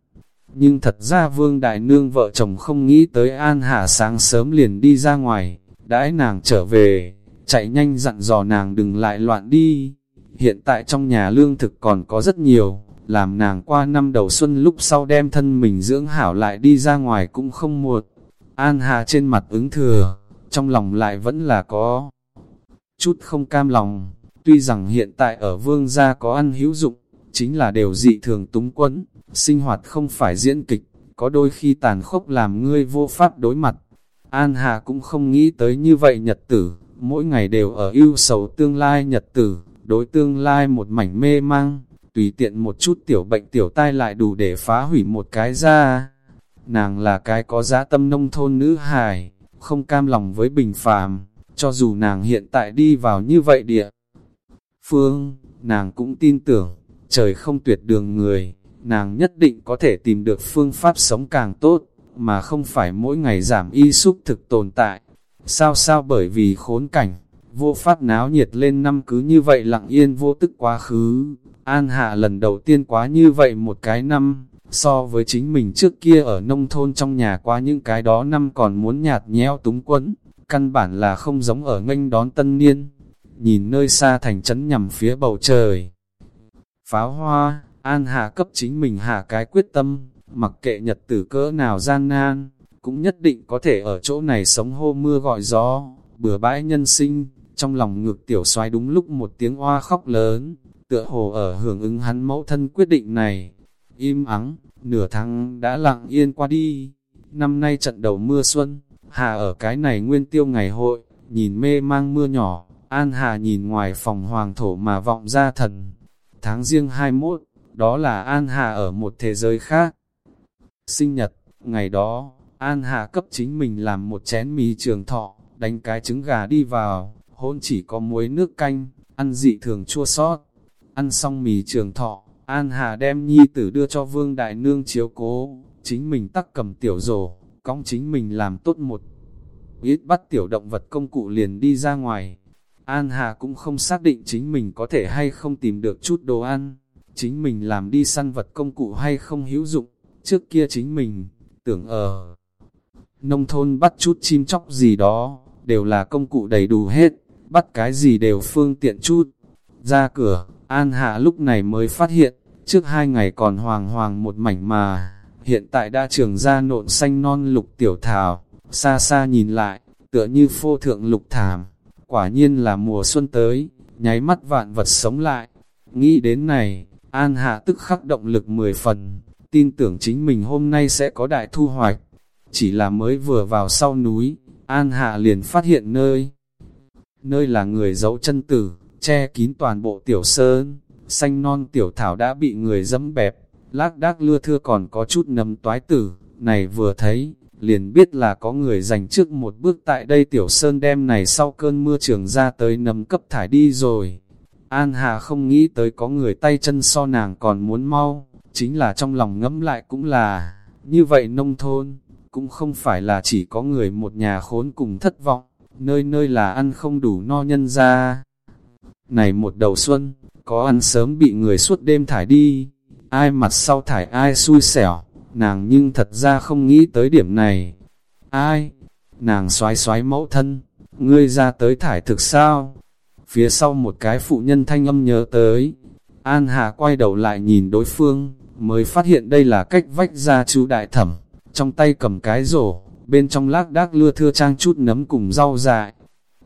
Nhưng thật ra vương đại nương vợ chồng không nghĩ tới An Hà sáng sớm liền đi ra ngoài, đãi nàng trở về, chạy nhanh dặn dò nàng đừng lại loạn đi. Hiện tại trong nhà lương thực còn có rất nhiều, làm nàng qua năm đầu xuân lúc sau đem thân mình dưỡng hảo lại đi ra ngoài cũng không muộn. An Hà trên mặt ứng thừa, trong lòng lại vẫn là có chút không cam lòng, tuy rằng hiện tại ở vương gia có ăn hữu dụng, chính là đều dị thường túng quẫn, sinh hoạt không phải diễn kịch, có đôi khi tàn khốc làm ngươi vô pháp đối mặt. An Hà cũng không nghĩ tới như vậy nhật tử, mỗi ngày đều ở ưu sầu tương lai nhật tử, đối tương lai một mảnh mê mang, tùy tiện một chút tiểu bệnh tiểu tai lại đủ để phá hủy một cái ra. Nàng là cái có giá tâm nông thôn nữ hài, không cam lòng với bình phàm, cho dù nàng hiện tại đi vào như vậy địa. Phương, nàng cũng tin tưởng, trời không tuyệt đường người, nàng nhất định có thể tìm được phương pháp sống càng tốt, mà không phải mỗi ngày giảm y xúc thực tồn tại. Sao sao bởi vì khốn cảnh, vô pháp náo nhiệt lên năm cứ như vậy lặng yên vô tức quá khứ. An hạ lần đầu tiên quá như vậy một cái năm, so với chính mình trước kia ở nông thôn trong nhà qua những cái đó năm còn muốn nhạt nhẽo túng quẫn, căn bản là không giống ở nghênh đón tân niên. Nhìn nơi xa thành trấn nhằm phía bầu trời. Pháo hoa, An Hạ cấp chính mình hạ cái quyết tâm, mặc kệ nhật tử cỡ nào gian nan, cũng nhất định có thể ở chỗ này sống hô mưa gọi gió, bừa bãi nhân sinh, trong lòng ngược tiểu xoái đúng lúc một tiếng hoa khóc lớn, tựa hồ ở hưởng ứng hắn mẫu thân quyết định này. Im ắng, nửa tháng đã lặng yên qua đi, năm nay trận đầu mưa xuân, Hà ở cái này nguyên tiêu ngày hội, nhìn mê mang mưa nhỏ, An Hà nhìn ngoài phòng hoàng thổ mà vọng ra thần. Tháng riêng 21, đó là An Hà ở một thế giới khác. Sinh nhật, ngày đó, An Hà cấp chính mình làm một chén mì trường thọ, đánh cái trứng gà đi vào, hôn chỉ có muối nước canh, ăn dị thường chua sót. Ăn xong mì trường thọ, An Hà đem nhi tử đưa cho Vương Đại Nương chiếu cố, chính mình tắc cầm tiểu rổ, cong chính mình làm tốt một ít bắt tiểu động vật công cụ liền đi ra ngoài. An Hà cũng không xác định chính mình có thể hay không tìm được chút đồ ăn, chính mình làm đi săn vật công cụ hay không hữu dụng, trước kia chính mình, tưởng ở nông thôn bắt chút chim chóc gì đó, đều là công cụ đầy đủ hết, bắt cái gì đều phương tiện chút. Ra cửa, An Hạ lúc này mới phát hiện, trước hai ngày còn hoàng hoàng một mảnh mà, hiện tại đã trường ra nộn xanh non lục tiểu thảo, xa xa nhìn lại, tựa như phô thượng lục thảm, quả nhiên là mùa xuân tới, nháy mắt vạn vật sống lại. Nghĩ đến này, An Hạ tức khắc động lực mười phần, tin tưởng chính mình hôm nay sẽ có đại thu hoạch. Chỉ là mới vừa vào sau núi, An Hạ liền phát hiện nơi. Nơi là người giấu chân tử, che kín toàn bộ tiểu sơn, xanh non tiểu thảo đã bị người dẫm bẹp, lác đác lưa thưa còn có chút nấm toái tử, này vừa thấy, liền biết là có người dành trước một bước tại đây tiểu sơn đem này sau cơn mưa trường ra tới nấm cấp thải đi rồi. An Hà không nghĩ tới có người tay chân so nàng còn muốn mau, chính là trong lòng ngẫm lại cũng là, như vậy nông thôn, cũng không phải là chỉ có người một nhà khốn cùng thất vọng, nơi nơi là ăn không đủ no nhân ra. Này một đầu xuân, có ăn sớm bị người suốt đêm thải đi, ai mặt sau thải ai xui xẻo, nàng nhưng thật ra không nghĩ tới điểm này. Ai? Nàng xoái xoái mẫu thân, ngươi ra tới thải thực sao? Phía sau một cái phụ nhân thanh âm nhớ tới, An Hà quay đầu lại nhìn đối phương, mới phát hiện đây là cách vách ra chú đại thẩm, trong tay cầm cái rổ, bên trong lác đác lưa thưa trang chút nấm cùng rau dại.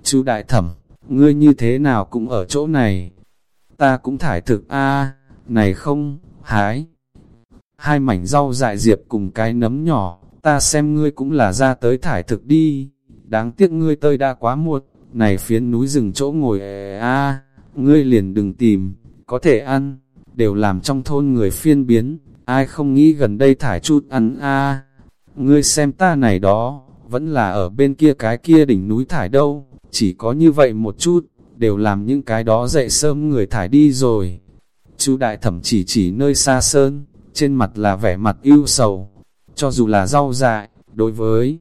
Chú đại thẩm, ngươi như thế nào cũng ở chỗ này. Ta cũng thải thực a này không, hái. Hai mảnh rau dại diệp cùng cái nấm nhỏ, ta xem ngươi cũng là ra tới thải thực đi. Đáng tiếc ngươi tơi đã quá muộn, này phiến núi rừng chỗ ngồi e, a ngươi liền đừng tìm, có thể ăn, đều làm trong thôn người phiên biến, ai không nghĩ gần đây thải chút ăn a Ngươi xem ta này đó, vẫn là ở bên kia cái kia đỉnh núi thải đâu, chỉ có như vậy một chút, đều làm những cái đó dậy sớm người thải đi rồi. Chú đại thẩm chỉ chỉ nơi xa sơn, trên mặt là vẻ mặt yêu sầu, cho dù là rau dại, đối với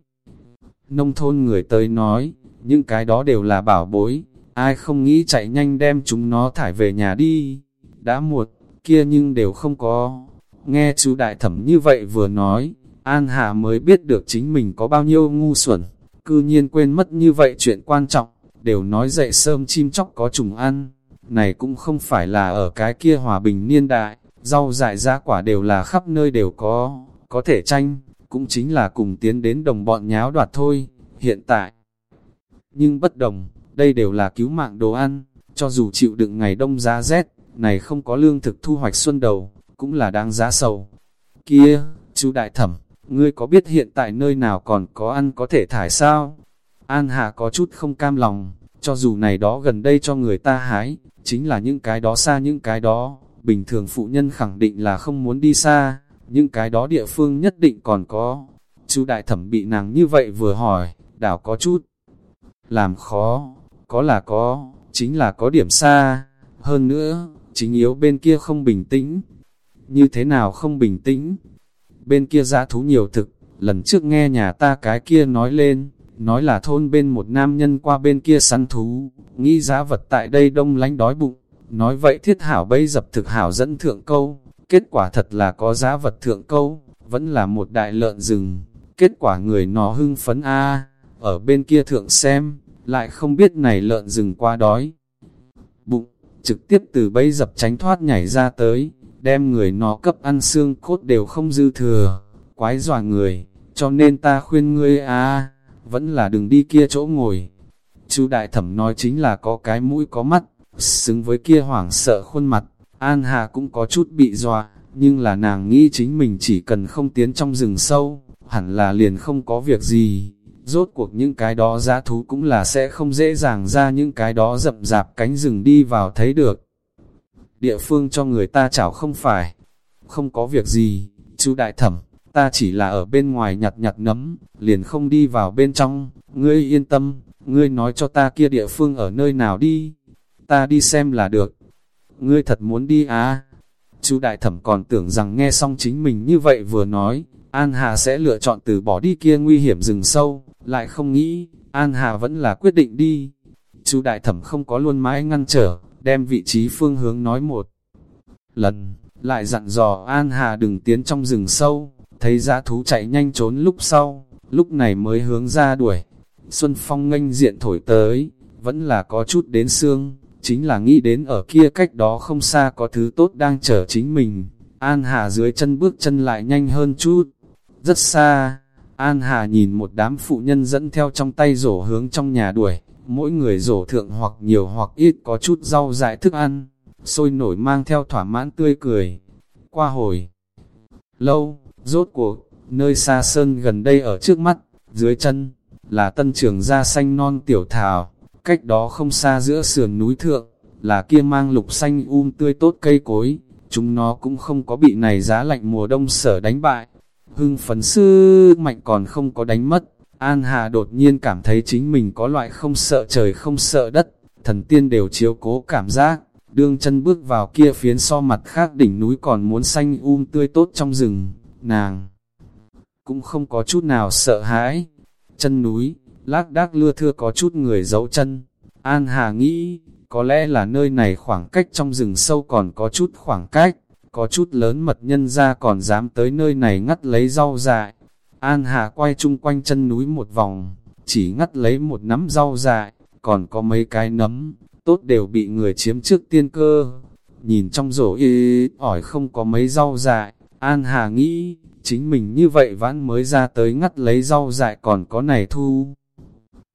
nông thôn người tới nói, những cái đó đều là bảo bối, ai không nghĩ chạy nhanh đem chúng nó thải về nhà đi, đã muộn, kia nhưng đều không có. Nghe chú đại thẩm như vậy vừa nói, An Hà mới biết được chính mình có bao nhiêu ngu xuẩn, cư nhiên quên mất như vậy chuyện quan trọng, đều nói dậy sớm chim chóc có trùng ăn, này cũng không phải là ở cái kia hòa bình niên đại, rau dại giá quả đều là khắp nơi đều có, có thể tranh, cũng chính là cùng tiến đến đồng bọn nháo đoạt thôi, hiện tại. nhưng bất đồng, đây đều là cứu mạng đồ ăn, cho dù chịu đựng ngày đông giá rét, này không có lương thực thu hoạch xuân đầu, cũng là đáng giá sầu. Kia, chú đại thẩm, ngươi có biết hiện tại nơi nào còn có ăn có thể thải sao? An Hà có chút không cam lòng, cho dù này đó gần đây cho người ta hái, chính là những cái đó xa những cái đó, bình thường phụ nhân khẳng định là không muốn đi xa, những cái đó địa phương nhất định còn có. Chú đại thẩm bị nàng như vậy vừa hỏi, đảo có chút làm khó, có là có, chính là có điểm xa, hơn nữa, chính yếu bên kia không bình tĩnh. Như thế nào không bình tĩnh? Bên kia giã thú nhiều thực, lần trước nghe nhà ta cái kia nói lên, nói là thôn bên một nam nhân qua bên kia săn thú, nghĩ giá vật tại đây đông lánh đói bụng, nói vậy thiết hảo bây dập thực hảo dẫn thượng câu, kết quả thật là có giá vật thượng câu, vẫn là một đại lợn rừng, kết quả người nó hưng phấn a ở bên kia thượng xem, lại không biết này lợn rừng qua đói. Bụng, trực tiếp từ bấy dập tránh thoát nhảy ra tới, đem người nó cấp ăn xương cốt đều không dư thừa, quái dọa người, cho nên ta khuyên ngươi à, vẫn là đừng đi kia chỗ ngồi. Chú đại thẩm nói chính là có cái mũi có mắt, xứng với kia hoảng sợ khuôn mặt, An Hà cũng có chút bị dọa, nhưng là nàng nghĩ chính mình chỉ cần không tiến trong rừng sâu, hẳn là liền không có việc gì. Rốt cuộc những cái đó giá thú cũng là sẽ không dễ dàng ra những cái đó rậm rạp cánh rừng đi vào thấy được. Địa phương cho người ta chảo không phải, không có việc gì, chú đại thẩm, ta chỉ là ở bên ngoài nhặt nhặt nấm, liền không đi vào bên trong, ngươi yên tâm, ngươi nói cho ta kia địa phương ở nơi nào đi, ta đi xem là được. Ngươi thật muốn đi à? Chú đại thẩm còn tưởng rằng nghe xong chính mình như vậy vừa nói, An Hà sẽ lựa chọn từ bỏ đi kia nguy hiểm rừng sâu, lại không nghĩ, An Hà vẫn là quyết định đi. Chú đại thẩm không có luôn mãi ngăn trở, đem vị trí phương hướng nói một lần, lại dặn dò An Hà đừng tiến trong rừng sâu, thấy giá thú chạy nhanh trốn lúc sau, lúc này mới hướng ra đuổi. Xuân Phong nghênh diện thổi tới, vẫn là có chút đến xương, chính là nghĩ đến ở kia cách đó không xa có thứ tốt đang chờ chính mình. An Hà dưới chân bước chân lại nhanh hơn chút, rất xa. An Hà nhìn một đám phụ nhân dẫn theo trong tay rổ hướng trong nhà đuổi, mỗi người rổ thượng hoặc nhiều hoặc ít có chút rau dại thức ăn, sôi nổi mang theo thỏa mãn tươi cười. Qua hồi lâu, rốt cuộc, nơi xa sơn gần đây ở trước mắt, dưới chân, là tân trường da xanh non tiểu thảo, cách đó không xa giữa sườn núi thượng, là kia mang lục xanh um tươi tốt cây cối, chúng nó cũng không có bị này giá lạnh mùa đông sở đánh bại. Hưng phấn sư mạnh còn không có đánh mất, An Hà đột nhiên cảm thấy chính mình có loại không sợ trời không sợ đất, thần tiên đều chiếu cố cảm giác, đương chân bước vào kia phiến so mặt khác đỉnh núi còn muốn xanh um tươi tốt trong rừng, nàng cũng không có chút nào sợ hãi. Chân núi, lác đác lưa thưa có chút người giấu chân. An Hà nghĩ, có lẽ là nơi này khoảng cách trong rừng sâu còn có chút khoảng cách, có chút lớn mật nhân ra còn dám tới nơi này ngắt lấy rau dại. An Hà quay chung quanh chân núi một vòng, chỉ ngắt lấy một nắm rau dại, còn có mấy cái nấm, tốt đều bị người chiếm trước tiên cơ. Nhìn trong rổ y ỏi không có mấy rau dại, An Hà nghĩ, chính mình như vậy vãn mới ra tới ngắt lấy rau dại còn có này thu.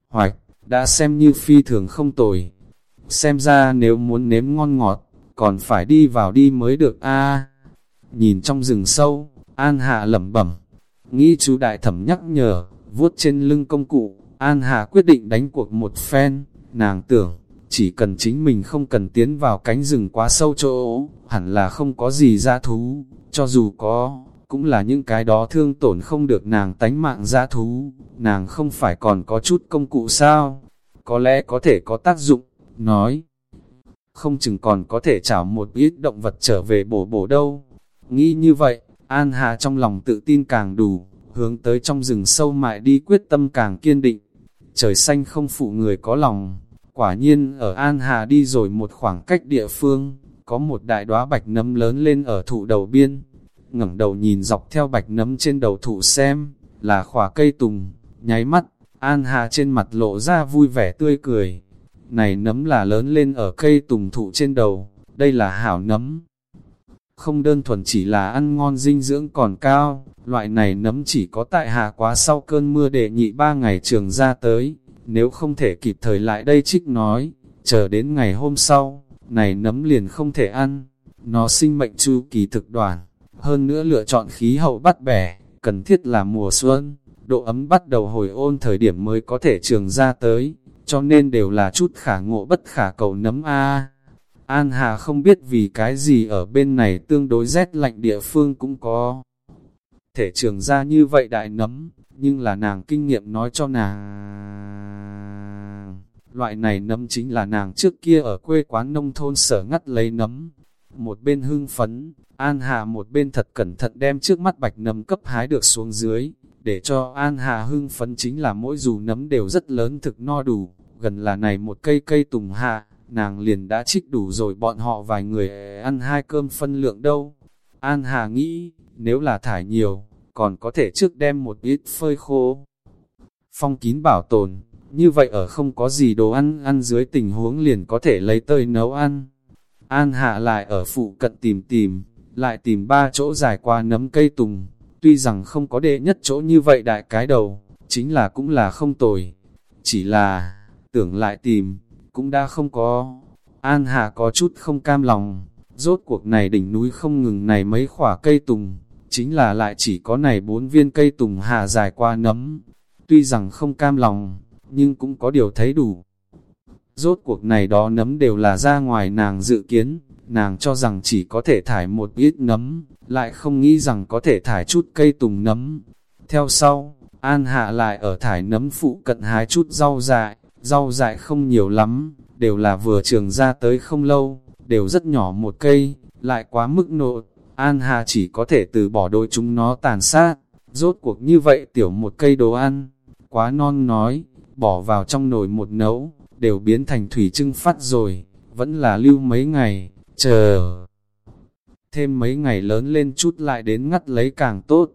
Hoạch, đã xem như phi thường không tồi. Xem ra nếu muốn nếm ngon ngọt, còn phải đi vào đi mới được a Nhìn trong rừng sâu, An Hạ lẩm bẩm nghĩ chú đại thẩm nhắc nhở, vuốt trên lưng công cụ, An hà quyết định đánh cuộc một phen, nàng tưởng, chỉ cần chính mình không cần tiến vào cánh rừng quá sâu chỗ, hẳn là không có gì ra thú, cho dù có, cũng là những cái đó thương tổn không được nàng tánh mạng ra thú, nàng không phải còn có chút công cụ sao, có lẽ có thể có tác dụng, nói, không chừng còn có thể chảo một ít động vật trở về bổ bổ đâu. Nghĩ như vậy, An Hà trong lòng tự tin càng đủ, hướng tới trong rừng sâu mại đi quyết tâm càng kiên định. Trời xanh không phụ người có lòng, quả nhiên ở An Hà đi rồi một khoảng cách địa phương, có một đại đóa bạch nấm lớn lên ở thụ đầu biên. ngẩng đầu nhìn dọc theo bạch nấm trên đầu thụ xem, là khỏa cây tùng, nháy mắt, An Hà trên mặt lộ ra vui vẻ tươi cười. Này nấm là lớn lên ở cây tùng thụ trên đầu, đây là hảo nấm. Không đơn thuần chỉ là ăn ngon dinh dưỡng còn cao, loại này nấm chỉ có tại hạ quá sau cơn mưa để nhị ba ngày trường ra tới, nếu không thể kịp thời lại đây trích nói, chờ đến ngày hôm sau, này nấm liền không thể ăn, nó sinh mệnh chu kỳ thực đoàn, hơn nữa lựa chọn khí hậu bắt bẻ, cần thiết là mùa xuân, độ ấm bắt đầu hồi ôn thời điểm mới có thể trường ra tới, cho nên đều là chút khả ngộ bất khả cầu nấm A. An Hà không biết vì cái gì ở bên này tương đối rét lạnh địa phương cũng có. Thể trường ra như vậy đại nấm, nhưng là nàng kinh nghiệm nói cho nàng. Loại này nấm chính là nàng trước kia ở quê quán nông thôn sở ngắt lấy nấm. Một bên hưng phấn, An Hà một bên thật cẩn thận đem trước mắt bạch nấm cấp hái được xuống dưới, để cho An Hà hưng phấn chính là mỗi dù nấm đều rất lớn thực no đủ, gần là này một cây cây tùng hạ, nàng liền đã trích đủ rồi bọn họ vài người ăn hai cơm phân lượng đâu. An Hà nghĩ, nếu là thải nhiều, còn có thể trước đem một ít phơi khô. Phong kín bảo tồn, như vậy ở không có gì đồ ăn ăn dưới tình huống liền có thể lấy tơi nấu ăn. An Hạ lại ở phụ cận tìm tìm, lại tìm ba chỗ dài qua nấm cây tùng, tuy rằng không có đệ nhất chỗ như vậy đại cái đầu, chính là cũng là không tồi. Chỉ là, tưởng lại tìm, cũng đã không có. An Hạ có chút không cam lòng, rốt cuộc này đỉnh núi không ngừng này mấy khỏa cây tùng, chính là lại chỉ có này bốn viên cây tùng hạ dài qua nấm. Tuy rằng không cam lòng, nhưng cũng có điều thấy đủ. Rốt cuộc này đó nấm đều là ra ngoài nàng dự kiến, nàng cho rằng chỉ có thể thải một ít nấm, lại không nghĩ rằng có thể thải chút cây tùng nấm. Theo sau, An Hạ lại ở thải nấm phụ cận hái chút rau dại, rau dại không nhiều lắm, đều là vừa trường ra tới không lâu, đều rất nhỏ một cây, lại quá mức nộ. An hà chỉ có thể từ bỏ đôi chúng nó tàn sát, rốt cuộc như vậy tiểu một cây đồ ăn, quá non nói, bỏ vào trong nồi một nấu, đều biến thành thủy trưng phát rồi, vẫn là lưu mấy ngày, chờ. Thêm mấy ngày lớn lên chút lại đến ngắt lấy càng tốt.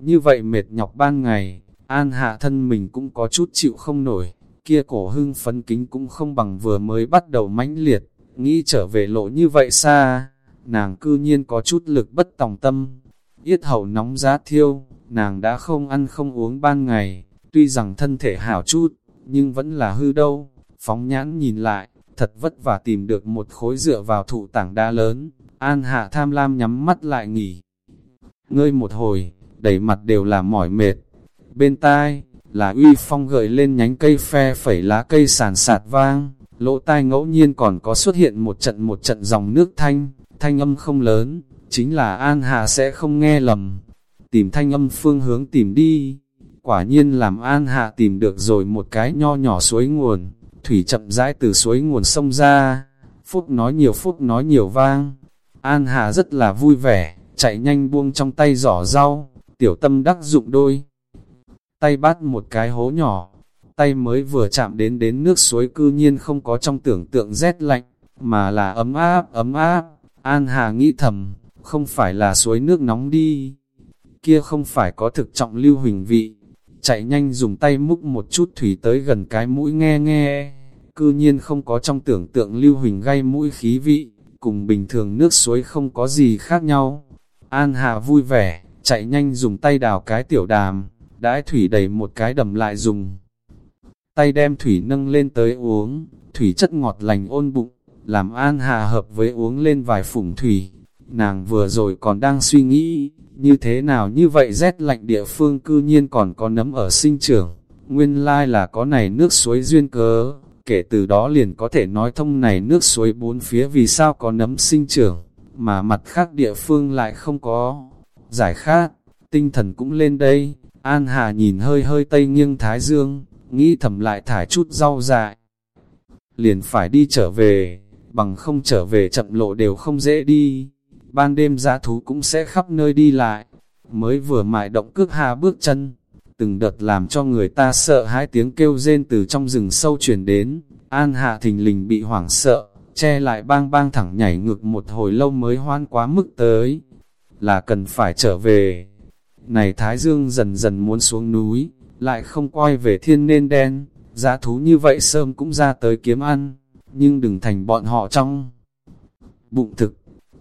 Như vậy mệt nhọc ban ngày, an hạ thân mình cũng có chút chịu không nổi, kia cổ hưng phấn kính cũng không bằng vừa mới bắt đầu mãnh liệt, nghĩ trở về lộ như vậy xa, nàng cư nhiên có chút lực bất tòng tâm. Yết hầu nóng giá thiêu, nàng đã không ăn không uống ban ngày, tuy rằng thân thể hảo chút, nhưng vẫn là hư đâu. Phóng nhãn nhìn lại, thật vất vả tìm được một khối dựa vào thụ tảng đá lớn, An Hạ tham lam nhắm mắt lại nghỉ. Ngơi một hồi, đầy mặt đều là mỏi mệt. Bên tai, là uy phong gợi lên nhánh cây phe phẩy lá cây sàn sạt vang, lỗ tai ngẫu nhiên còn có xuất hiện một trận một trận dòng nước thanh, thanh âm không lớn, chính là An Hạ sẽ không nghe lầm. Tìm thanh âm phương hướng tìm đi, quả nhiên làm An Hạ tìm được rồi một cái nho nhỏ suối nguồn, thủy chậm rãi từ suối nguồn sông ra, phút nói nhiều phút nói nhiều vang. An Hạ rất là vui vẻ, chạy nhanh buông trong tay giỏ rau, tiểu tâm đắc dụng đôi. Tay bắt một cái hố nhỏ, tay mới vừa chạm đến đến nước suối cư nhiên không có trong tưởng tượng rét lạnh, mà là ấm áp ấm áp. An Hà nghĩ thầm, không phải là suối nước nóng đi, kia không phải có thực trọng lưu huỳnh vị, chạy nhanh dùng tay múc một chút thủy tới gần cái mũi nghe nghe, cư nhiên không có trong tưởng tượng lưu huỳnh gây mũi khí vị, cùng bình thường nước suối không có gì khác nhau. An Hà vui vẻ, chạy nhanh dùng tay đào cái tiểu đàm, đãi thủy đầy một cái đầm lại dùng. Tay đem thủy nâng lên tới uống, thủy chất ngọt lành ôn bụng, làm An Hà hợp với uống lên vài phủng thủy. Nàng vừa rồi còn đang suy nghĩ, như thế nào như vậy rét lạnh địa phương cư nhiên còn có nấm ở sinh trưởng, nguyên lai là có này nước suối duyên cớ, kể từ đó liền có thể nói thông này nước suối bốn phía vì sao có nấm sinh trưởng, mà mặt khác địa phương lại không có. Giải khát, tinh thần cũng lên đây, An Hà nhìn hơi hơi tây nghiêng thái dương, nghĩ thầm lại thải chút rau dại. Liền phải đi trở về, bằng không trở về chậm lộ đều không dễ đi ban đêm giá thú cũng sẽ khắp nơi đi lại. Mới vừa mại động cước hà bước chân, từng đợt làm cho người ta sợ hai tiếng kêu rên từ trong rừng sâu chuyển đến, an Hà thình lình bị hoảng sợ, che lại bang bang thẳng nhảy ngược một hồi lâu mới hoan quá mức tới, là cần phải trở về. Này Thái Dương dần dần muốn xuống núi, lại không quay về thiên nên đen, giá thú như vậy sớm cũng ra tới kiếm ăn, nhưng đừng thành bọn họ trong bụng thực.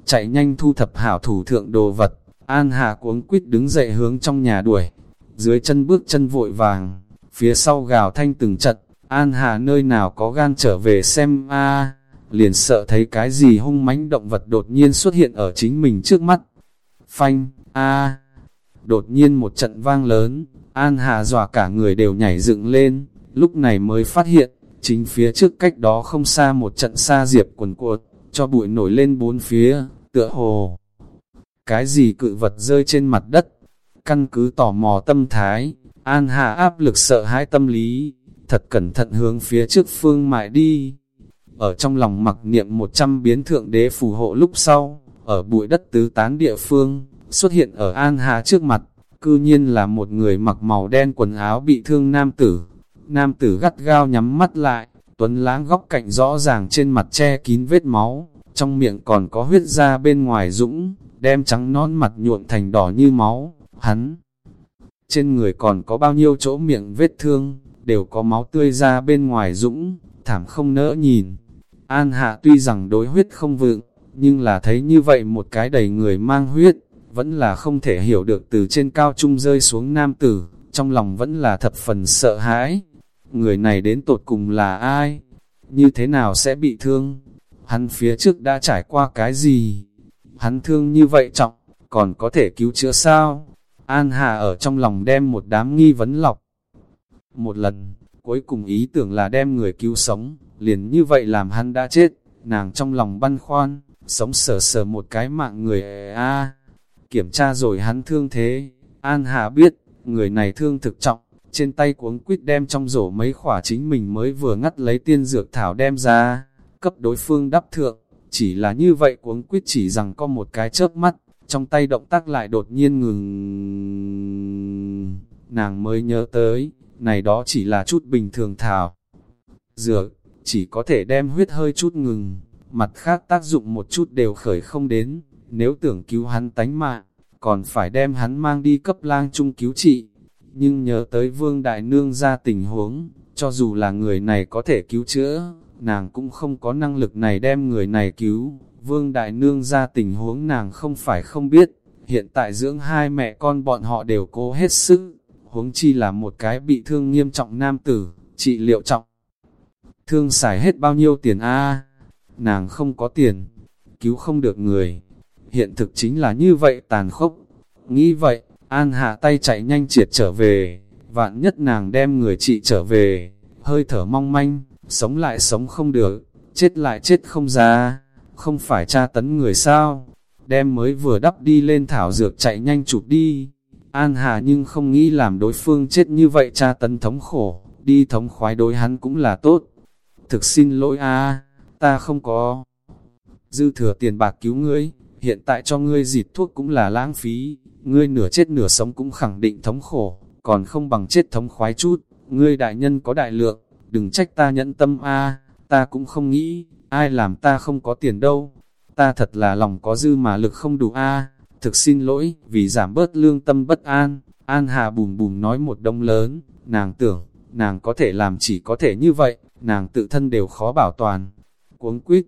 Chạy nhanh thu thập hảo thủ thượng đồ vật, An Hà cuống quýt đứng dậy hướng trong nhà đuổi, dưới chân bước chân vội vàng, phía sau gào thanh từng trận, An Hà nơi nào có gan trở về xem a liền sợ thấy cái gì hung mãnh động vật đột nhiên xuất hiện ở chính mình trước mắt. Phanh, a đột nhiên một trận vang lớn, An Hà dọa cả người đều nhảy dựng lên, lúc này mới phát hiện, chính phía trước cách đó không xa một trận xa diệp quần cuột, cho bụi nổi lên bốn phía, tựa hồ. Cái gì cự vật rơi trên mặt đất, căn cứ tò mò tâm thái, An Hà áp lực sợ hãi tâm lý, thật cẩn thận hướng phía trước phương mại đi. Ở trong lòng mặc niệm 100 biến thượng đế phù hộ lúc sau, ở bụi đất tứ tán địa phương, xuất hiện ở An Hà trước mặt, cư nhiên là một người mặc màu đen quần áo bị thương nam tử. Nam tử gắt gao nhắm mắt lại, tuấn lãng góc cạnh rõ ràng trên mặt che kín vết máu, trong miệng còn có huyết ra bên ngoài dũng, đem trắng nón mặt nhuộm thành đỏ như máu, hắn. Trên người còn có bao nhiêu chỗ miệng vết thương, đều có máu tươi ra bên ngoài dũng, thảm không nỡ nhìn. An hạ tuy rằng đối huyết không vượng, nhưng là thấy như vậy một cái đầy người mang huyết, vẫn là không thể hiểu được từ trên cao trung rơi xuống nam tử, trong lòng vẫn là thập phần sợ hãi. Người này đến tột cùng là ai? Như thế nào sẽ bị thương? Hắn phía trước đã trải qua cái gì? Hắn thương như vậy trọng, còn có thể cứu chữa sao? An Hà ở trong lòng đem một đám nghi vấn lọc. Một lần, cuối cùng ý tưởng là đem người cứu sống, liền như vậy làm hắn đã chết, nàng trong lòng băn khoăn, sống sờ sờ một cái mạng người a Kiểm tra rồi hắn thương thế, An Hà biết, người này thương thực trọng, trên tay cuống quýt đem trong rổ mấy khỏa chính mình mới vừa ngắt lấy tiên dược thảo đem ra, cấp đối phương đắp thượng, chỉ là như vậy cuống quýt chỉ rằng có một cái chớp mắt, trong tay động tác lại đột nhiên ngừng. Nàng mới nhớ tới, này đó chỉ là chút bình thường thảo. Dược, chỉ có thể đem huyết hơi chút ngừng, mặt khác tác dụng một chút đều khởi không đến, nếu tưởng cứu hắn tánh mạng, còn phải đem hắn mang đi cấp lang trung cứu trị. Nhưng nhớ tới vương đại nương ra tình huống, cho dù là người này có thể cứu chữa, nàng cũng không có năng lực này đem người này cứu. Vương đại nương ra tình huống nàng không phải không biết, hiện tại dưỡng hai mẹ con bọn họ đều cố hết sức, huống chi là một cái bị thương nghiêm trọng nam tử, trị liệu trọng. Thương xài hết bao nhiêu tiền a Nàng không có tiền, cứu không được người. Hiện thực chính là như vậy tàn khốc. Nghĩ vậy, An hạ tay chạy nhanh triệt trở về, vạn nhất nàng đem người chị trở về, hơi thở mong manh, sống lại sống không được, chết lại chết không ra, không phải tra tấn người sao, đem mới vừa đắp đi lên thảo dược chạy nhanh chụp đi. An Hà nhưng không nghĩ làm đối phương chết như vậy tra tấn thống khổ, đi thống khoái đối hắn cũng là tốt. Thực xin lỗi a ta không có dư thừa tiền bạc cứu ngươi, hiện tại cho ngươi dịt thuốc cũng là lãng phí, ngươi nửa chết nửa sống cũng khẳng định thống khổ, còn không bằng chết thống khoái chút, ngươi đại nhân có đại lượng, đừng trách ta nhẫn tâm a ta cũng không nghĩ, ai làm ta không có tiền đâu, ta thật là lòng có dư mà lực không đủ a thực xin lỗi, vì giảm bớt lương tâm bất an, An Hà bùm bùm nói một đông lớn, nàng tưởng, nàng có thể làm chỉ có thể như vậy, nàng tự thân đều khó bảo toàn, cuống quýt.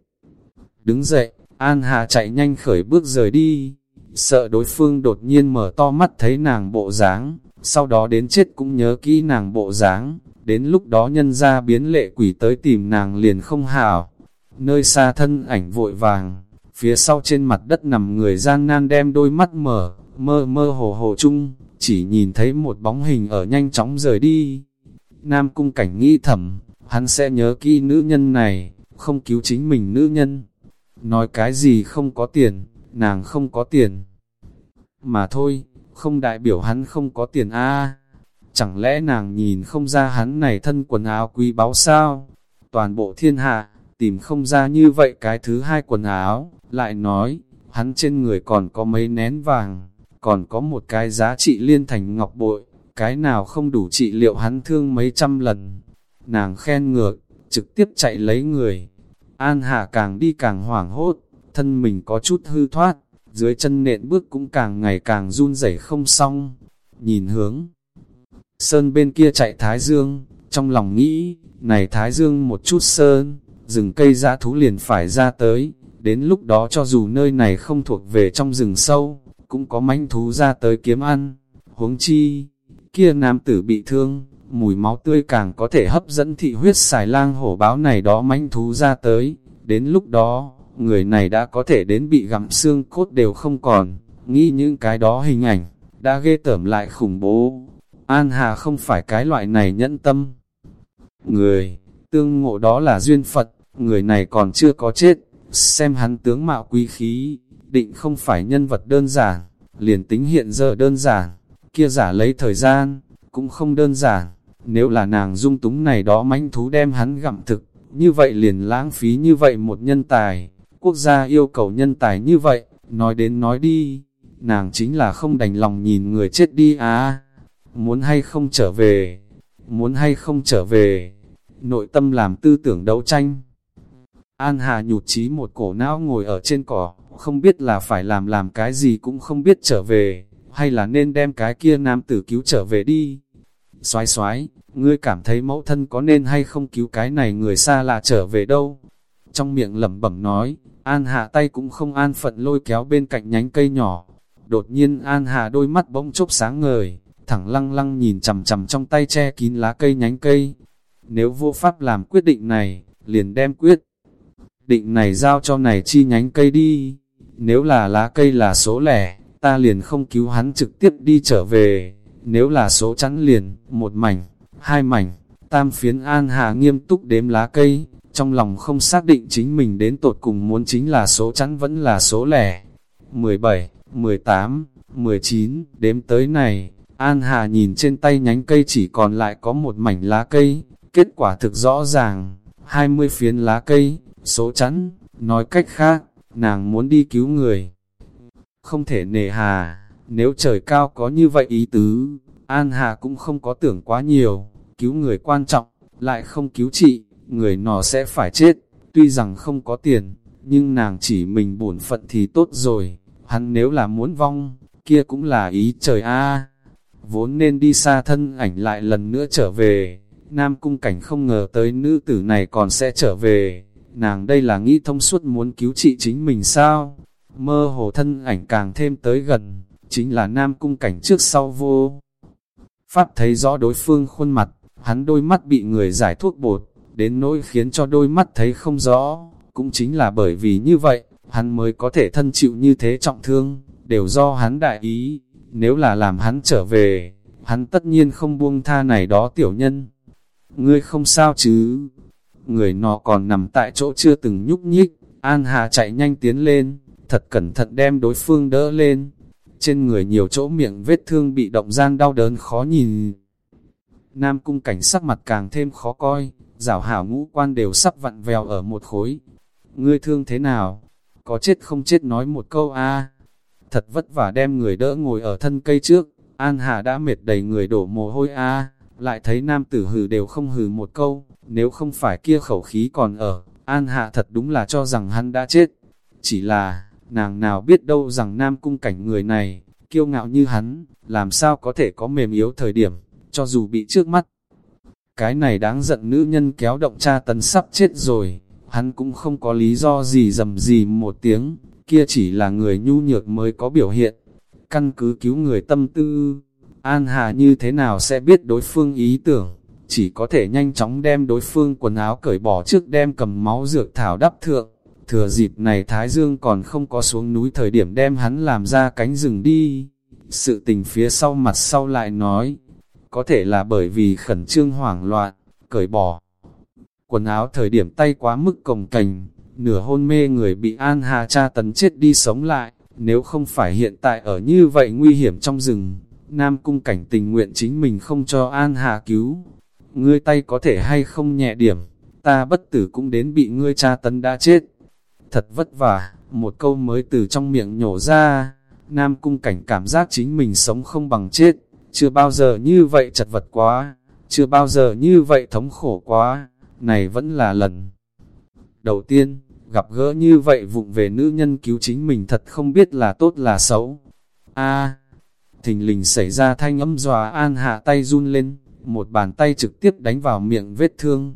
Đứng dậy, An Hà chạy nhanh khởi bước rời đi, sợ đối phương đột nhiên mở to mắt thấy nàng bộ dáng, sau đó đến chết cũng nhớ kỹ nàng bộ dáng, đến lúc đó nhân ra biến lệ quỷ tới tìm nàng liền không hảo. Nơi xa thân ảnh vội vàng, phía sau trên mặt đất nằm người gian nan đem đôi mắt mở, mơ mơ hồ hồ chung, chỉ nhìn thấy một bóng hình ở nhanh chóng rời đi. Nam cung cảnh nghĩ thầm, hắn sẽ nhớ kỹ nữ nhân này, không cứu chính mình nữ nhân. Nói cái gì không có tiền, nàng không có tiền. Mà thôi, không đại biểu hắn không có tiền a Chẳng lẽ nàng nhìn không ra hắn này thân quần áo quý báu sao? Toàn bộ thiên hạ, tìm không ra như vậy cái thứ hai quần áo, lại nói, hắn trên người còn có mấy nén vàng, còn có một cái giá trị liên thành ngọc bội, cái nào không đủ trị liệu hắn thương mấy trăm lần. Nàng khen ngược, trực tiếp chạy lấy người. An Hạ càng đi càng hoảng hốt, thân mình có chút hư thoát, dưới chân nện bước cũng càng ngày càng run rẩy không xong. Nhìn hướng, sơn bên kia chạy Thái Dương, trong lòng nghĩ, này Thái Dương một chút sơn, rừng cây dã thú liền phải ra tới, đến lúc đó cho dù nơi này không thuộc về trong rừng sâu, cũng có manh thú ra tới kiếm ăn, huống chi, kia nam tử bị thương, mùi máu tươi càng có thể hấp dẫn thị huyết xài lang hổ báo này đó manh thú ra tới. Đến lúc đó, người này đã có thể đến bị gặm xương cốt đều không còn, nghĩ những cái đó hình ảnh, đã ghê tởm lại khủng bố. An Hà không phải cái loại này nhẫn tâm. Người, tương ngộ đó là duyên Phật, người này còn chưa có chết, xem hắn tướng mạo quý khí, định không phải nhân vật đơn giản, liền tính hiện giờ đơn giản, kia giả lấy thời gian, cũng không đơn giản, nếu là nàng dung túng này đó mãnh thú đem hắn gặm thực, như vậy liền lãng phí như vậy một nhân tài, quốc gia yêu cầu nhân tài như vậy, nói đến nói đi, nàng chính là không đành lòng nhìn người chết đi á, muốn hay không trở về, muốn hay không trở về, nội tâm làm tư tưởng đấu tranh. An Hà nhụt chí một cổ não ngồi ở trên cỏ, không biết là phải làm làm cái gì cũng không biết trở về, hay là nên đem cái kia nam tử cứu trở về đi. Xoái xoái, ngươi cảm thấy mẫu thân có nên hay không cứu cái này người xa lạ trở về đâu. Trong miệng lẩm bẩm nói, An Hạ tay cũng không an phận lôi kéo bên cạnh nhánh cây nhỏ. Đột nhiên An Hạ đôi mắt bỗng chốc sáng ngời, thẳng lăng lăng nhìn chầm chầm trong tay che kín lá cây nhánh cây. Nếu vô pháp làm quyết định này, liền đem quyết định này giao cho này chi nhánh cây đi. Nếu là lá cây là số lẻ, ta liền không cứu hắn trực tiếp đi trở về. Nếu là số chắn liền, một mảnh, hai mảnh, tam phiến an hà nghiêm túc đếm lá cây, trong lòng không xác định chính mình đến tột cùng muốn chính là số chắn vẫn là số lẻ. 17, 18, 19, đếm tới này, An Hà nhìn trên tay nhánh cây chỉ còn lại có một mảnh lá cây, kết quả thực rõ ràng, 20 phiến lá cây, số chắn, nói cách khác, nàng muốn đi cứu người. Không thể nề hà, nếu trời cao có như vậy ý tứ, An Hà cũng không có tưởng quá nhiều, cứu người quan trọng, lại không cứu trị, người nọ sẽ phải chết, tuy rằng không có tiền, nhưng nàng chỉ mình bổn phận thì tốt rồi, hắn nếu là muốn vong, kia cũng là ý trời a. Vốn nên đi xa thân ảnh lại lần nữa trở về, Nam Cung Cảnh không ngờ tới nữ tử này còn sẽ trở về, nàng đây là nghĩ thông suốt muốn cứu trị chính mình sao, mơ hồ thân ảnh càng thêm tới gần, chính là Nam Cung Cảnh trước sau vô. Pháp thấy rõ đối phương khuôn mặt, hắn đôi mắt bị người giải thuốc bột, đến nỗi khiến cho đôi mắt thấy không rõ, cũng chính là bởi vì như vậy, hắn mới có thể thân chịu như thế trọng thương, đều do hắn đại ý, nếu là làm hắn trở về, hắn tất nhiên không buông tha này đó tiểu nhân. Ngươi không sao chứ? Người nọ còn nằm tại chỗ chưa từng nhúc nhích, An Hà chạy nhanh tiến lên, thật cẩn thận đem đối phương đỡ lên. Trên người nhiều chỗ miệng vết thương bị động gian đau đớn khó nhìn. Nam cung cảnh sắc mặt càng thêm khó coi, rảo hảo ngũ quan đều sắp vặn vèo ở một khối. Ngươi thương thế nào? Có chết không chết nói một câu a Thật vất vả đem người đỡ ngồi ở thân cây trước, An Hà đã mệt đầy người đổ mồ hôi a lại thấy nam tử hừ đều không hừ một câu, nếu không phải kia khẩu khí còn ở, An Hạ thật đúng là cho rằng hắn đã chết. Chỉ là, nàng nào biết đâu rằng nam cung cảnh người này, kiêu ngạo như hắn, làm sao có thể có mềm yếu thời điểm, cho dù bị trước mắt. Cái này đáng giận nữ nhân kéo động cha tấn sắp chết rồi, hắn cũng không có lý do gì dầm gì một tiếng, kia chỉ là người nhu nhược mới có biểu hiện. Căn cứ cứu người tâm tư, An Hà như thế nào sẽ biết đối phương ý tưởng, chỉ có thể nhanh chóng đem đối phương quần áo cởi bỏ trước đem cầm máu dược thảo đắp thượng. Thừa dịp này Thái Dương còn không có xuống núi thời điểm đem hắn làm ra cánh rừng đi. Sự tình phía sau mặt sau lại nói, có thể là bởi vì khẩn trương hoảng loạn, cởi bỏ. Quần áo thời điểm tay quá mức cồng cành, nửa hôn mê người bị An Hà cha tấn chết đi sống lại, nếu không phải hiện tại ở như vậy nguy hiểm trong rừng, Nam Cung cảnh tình nguyện chính mình không cho An Hà cứu. Ngươi tay có thể hay không nhẹ điểm, ta bất tử cũng đến bị ngươi cha tấn đã chết. Thật vất vả, một câu mới từ trong miệng nhổ ra, Nam Cung cảnh cảm giác chính mình sống không bằng chết, chưa bao giờ như vậy chật vật quá, chưa bao giờ như vậy thống khổ quá, này vẫn là lần đầu tiên gặp gỡ như vậy vụng về nữ nhân cứu chính mình thật không biết là tốt là xấu. A, thình lình xảy ra thanh âm dòa an hạ tay run lên, một bàn tay trực tiếp đánh vào miệng vết thương.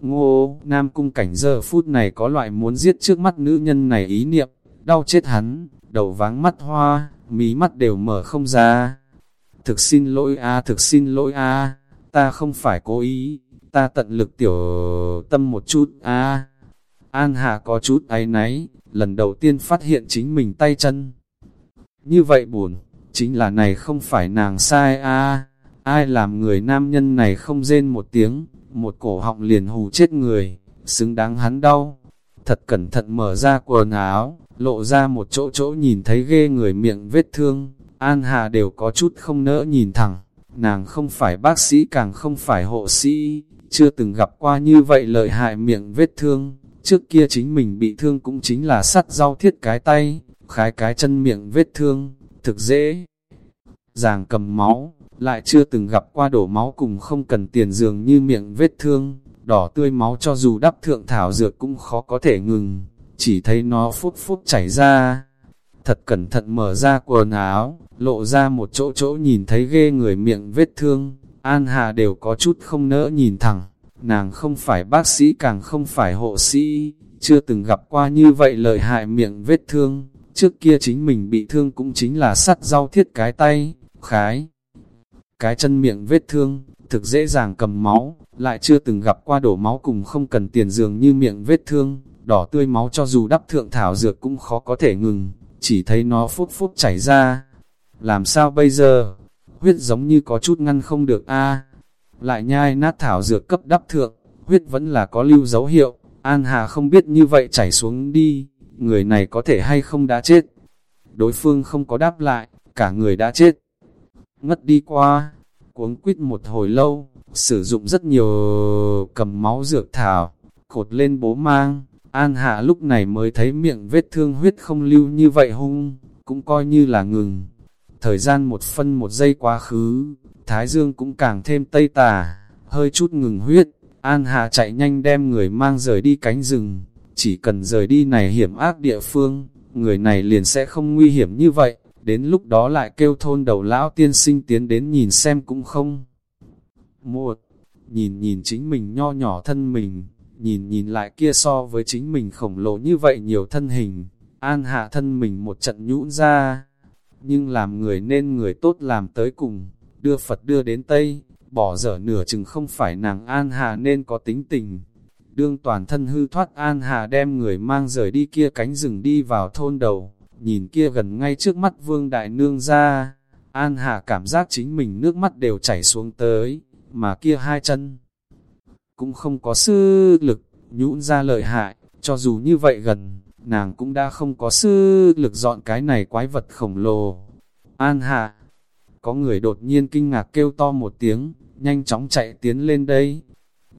Ngô, Nam Cung cảnh giờ phút này có loại muốn giết trước mắt nữ nhân này ý niệm, đau chết hắn, đầu váng mắt hoa, mí mắt đều mở không ra. Thực xin lỗi a thực xin lỗi a ta không phải cố ý, ta tận lực tiểu tâm một chút, a An Hà có chút áy náy, lần đầu tiên phát hiện chính mình tay chân. Như vậy buồn, chính là này không phải nàng sai a ai làm người nam nhân này không rên một tiếng, một cổ họng liền hù chết người, xứng đáng hắn đau. Thật cẩn thận mở ra quần áo, lộ ra một chỗ chỗ nhìn thấy ghê người miệng vết thương, An Hà đều có chút không nỡ nhìn thẳng, nàng không phải bác sĩ càng không phải hộ sĩ, chưa từng gặp qua như vậy lợi hại miệng vết thương, trước kia chính mình bị thương cũng chính là sắt rau thiết cái tay, khái cái chân miệng vết thương, thực dễ. Giàng cầm máu, lại chưa từng gặp qua đổ máu cùng không cần tiền dường như miệng vết thương, đỏ tươi máu cho dù đắp thượng thảo dược cũng khó có thể ngừng, chỉ thấy nó phút phút chảy ra. Thật cẩn thận mở ra quần áo, lộ ra một chỗ chỗ nhìn thấy ghê người miệng vết thương, An Hà đều có chút không nỡ nhìn thẳng, nàng không phải bác sĩ càng không phải hộ sĩ, chưa từng gặp qua như vậy lợi hại miệng vết thương, trước kia chính mình bị thương cũng chính là sắt rau thiết cái tay, khái. Cái chân miệng vết thương, thực dễ dàng cầm máu, lại chưa từng gặp qua đổ máu cùng không cần tiền dường như miệng vết thương, đỏ tươi máu cho dù đắp thượng thảo dược cũng khó có thể ngừng, chỉ thấy nó phút phút chảy ra. Làm sao bây giờ? Huyết giống như có chút ngăn không được a Lại nhai nát thảo dược cấp đắp thượng, huyết vẫn là có lưu dấu hiệu, An Hà không biết như vậy chảy xuống đi, người này có thể hay không đã chết. Đối phương không có đáp lại, cả người đã chết. Ngất đi qua, cuống quýt một hồi lâu, sử dụng rất nhiều cầm máu dược thảo, cột lên bố mang. An Hạ lúc này mới thấy miệng vết thương huyết không lưu như vậy hung, cũng coi như là ngừng. Thời gian một phân một giây quá khứ, Thái Dương cũng càng thêm tây tà, hơi chút ngừng huyết. An Hạ chạy nhanh đem người mang rời đi cánh rừng, chỉ cần rời đi này hiểm ác địa phương, người này liền sẽ không nguy hiểm như vậy, đến lúc đó lại kêu thôn đầu lão tiên sinh tiến đến nhìn xem cũng không. Một, nhìn nhìn chính mình nho nhỏ thân mình, nhìn nhìn lại kia so với chính mình khổng lồ như vậy nhiều thân hình, an hạ thân mình một trận nhũn ra, nhưng làm người nên người tốt làm tới cùng, đưa Phật đưa đến Tây, bỏ dở nửa chừng không phải nàng an hạ nên có tính tình. Đương toàn thân hư thoát an hạ đem người mang rời đi kia cánh rừng đi vào thôn đầu, nhìn kia gần ngay trước mắt vương đại nương ra, an hà cảm giác chính mình nước mắt đều chảy xuống tới, mà kia hai chân cũng không có sư lực, nhũn ra lợi hại, cho dù như vậy gần, nàng cũng đã không có sư lực dọn cái này quái vật khổng lồ. An hà có người đột nhiên kinh ngạc kêu to một tiếng, nhanh chóng chạy tiến lên đây.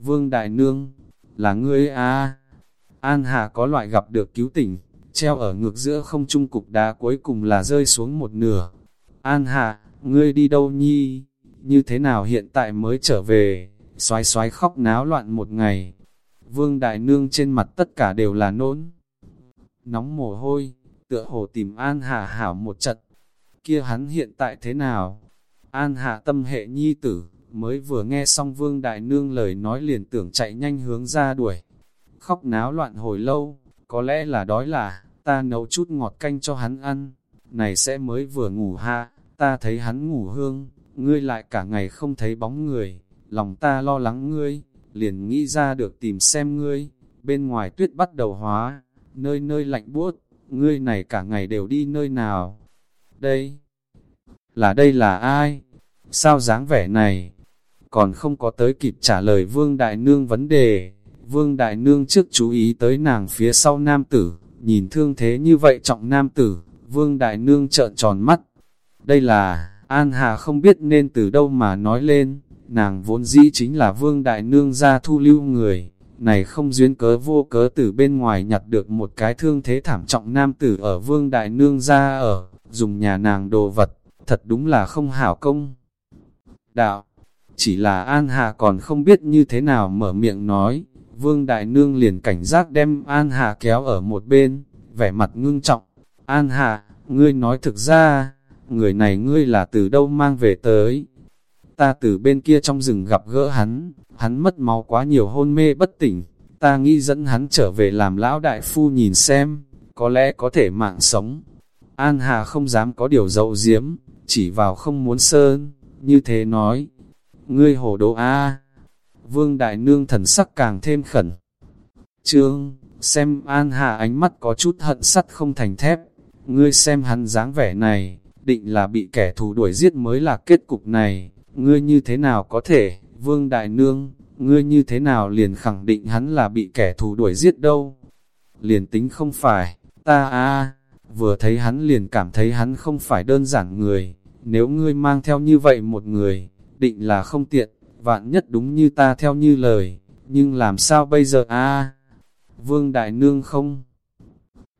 Vương Đại Nương, là ngươi à? An Hà có loại gặp được cứu tỉnh, treo ở ngược giữa không trung cục đá cuối cùng là rơi xuống một nửa. An Hạ, ngươi đi đâu nhi? Như thế nào hiện tại mới trở về? xoái xoái khóc náo loạn một ngày. Vương Đại Nương trên mặt tất cả đều là nôn. Nóng mồ hôi, tựa hồ tìm An Hà hảo một trận. Kia hắn hiện tại thế nào? An Hà tâm hệ nhi tử, mới vừa nghe xong Vương Đại Nương lời nói liền tưởng chạy nhanh hướng ra đuổi. Khóc náo loạn hồi lâu, có lẽ là đói là, ta nấu chút ngọt canh cho hắn ăn. Này sẽ mới vừa ngủ ha, ta thấy hắn ngủ hương, ngươi lại cả ngày không thấy bóng người lòng ta lo lắng ngươi, liền nghĩ ra được tìm xem ngươi, bên ngoài tuyết bắt đầu hóa, nơi nơi lạnh buốt, ngươi này cả ngày đều đi nơi nào. Đây, là đây là ai? Sao dáng vẻ này? Còn không có tới kịp trả lời Vương Đại Nương vấn đề. Vương Đại Nương trước chú ý tới nàng phía sau nam tử, nhìn thương thế như vậy trọng nam tử, Vương Đại Nương trợn tròn mắt. Đây là, An Hà không biết nên từ đâu mà nói lên nàng vốn dĩ chính là vương đại nương gia thu lưu người, này không duyên cớ vô cớ từ bên ngoài nhặt được một cái thương thế thảm trọng nam tử ở vương đại nương gia ở, dùng nhà nàng đồ vật, thật đúng là không hảo công. Đạo, chỉ là An Hà còn không biết như thế nào mở miệng nói, vương đại nương liền cảnh giác đem An Hà kéo ở một bên, vẻ mặt ngưng trọng, An Hà, ngươi nói thực ra, người này ngươi là từ đâu mang về tới, ta từ bên kia trong rừng gặp gỡ hắn, hắn mất máu quá nhiều hôn mê bất tỉnh, ta nghĩ dẫn hắn trở về làm lão đại phu nhìn xem, có lẽ có thể mạng sống. An Hà không dám có điều dậu diếm, chỉ vào không muốn sơn, như thế nói. ngươi hồ đồ a Vương Đại Nương thần sắc càng thêm khẩn. Trương, xem An Hà ánh mắt có chút hận sắt không thành thép, ngươi xem hắn dáng vẻ này, định là bị kẻ thù đuổi giết mới là kết cục này, ngươi như thế nào có thể, Vương Đại Nương, ngươi như thế nào liền khẳng định hắn là bị kẻ thù đuổi giết đâu. Liền tính không phải, ta a vừa thấy hắn liền cảm thấy hắn không phải đơn giản người, nếu ngươi mang theo như vậy một người, định là không tiện, vạn nhất đúng như ta theo như lời, nhưng làm sao bây giờ a? Vương Đại Nương không?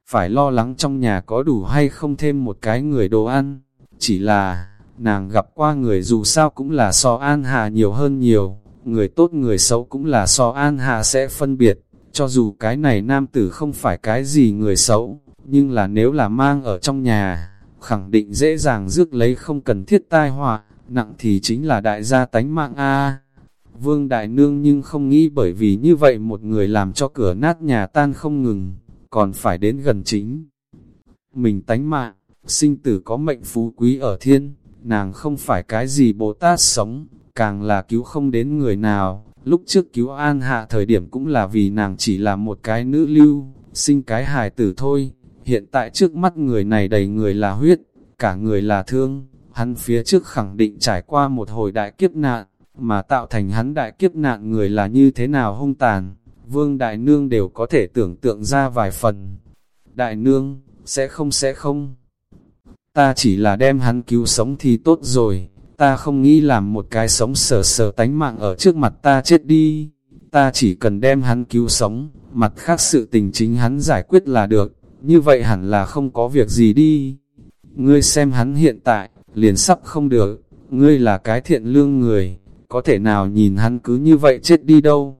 Phải lo lắng trong nhà có đủ hay không thêm một cái người đồ ăn, chỉ là, nàng gặp qua người dù sao cũng là so an hà nhiều hơn nhiều, người tốt người xấu cũng là so an hà sẽ phân biệt, cho dù cái này nam tử không phải cái gì người xấu, nhưng là nếu là mang ở trong nhà, khẳng định dễ dàng rước lấy không cần thiết tai họa, nặng thì chính là đại gia tánh mạng A. Vương Đại Nương nhưng không nghĩ bởi vì như vậy một người làm cho cửa nát nhà tan không ngừng, còn phải đến gần chính. Mình tánh mạng, sinh tử có mệnh phú quý ở thiên, nàng không phải cái gì Bồ Tát sống, càng là cứu không đến người nào. Lúc trước cứu An Hạ thời điểm cũng là vì nàng chỉ là một cái nữ lưu, sinh cái hài tử thôi. Hiện tại trước mắt người này đầy người là huyết, cả người là thương, hắn phía trước khẳng định trải qua một hồi đại kiếp nạn, mà tạo thành hắn đại kiếp nạn người là như thế nào hung tàn, vương đại nương đều có thể tưởng tượng ra vài phần. Đại nương, sẽ không sẽ không. Ta chỉ là đem hắn cứu sống thì tốt rồi, ta không nghĩ làm một cái sống sờ sờ tánh mạng ở trước mặt ta chết đi. Ta chỉ cần đem hắn cứu sống, mặt khác sự tình chính hắn giải quyết là được, như vậy hẳn là không có việc gì đi. Ngươi xem hắn hiện tại, liền sắp không được, ngươi là cái thiện lương người, có thể nào nhìn hắn cứ như vậy chết đi đâu.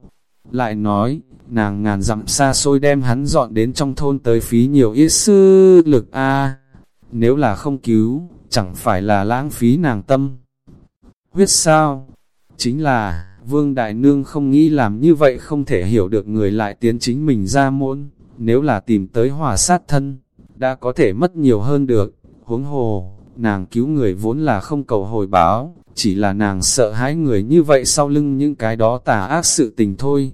Lại nói, nàng ngàn dặm xa xôi đem hắn dọn đến trong thôn tới phí nhiều ít sư lực a Nếu là không cứu, chẳng phải là lãng phí nàng tâm. Huyết sao? Chính là, Vương Đại Nương không nghĩ làm như vậy không thể hiểu được người lại tiến chính mình ra môn. Nếu là tìm tới hòa sát thân, đã có thể mất nhiều hơn được. Huống hồ, nàng cứu người vốn là không cầu hồi báo, chỉ là nàng sợ hãi người như vậy sau lưng những cái đó tà ác sự tình thôi.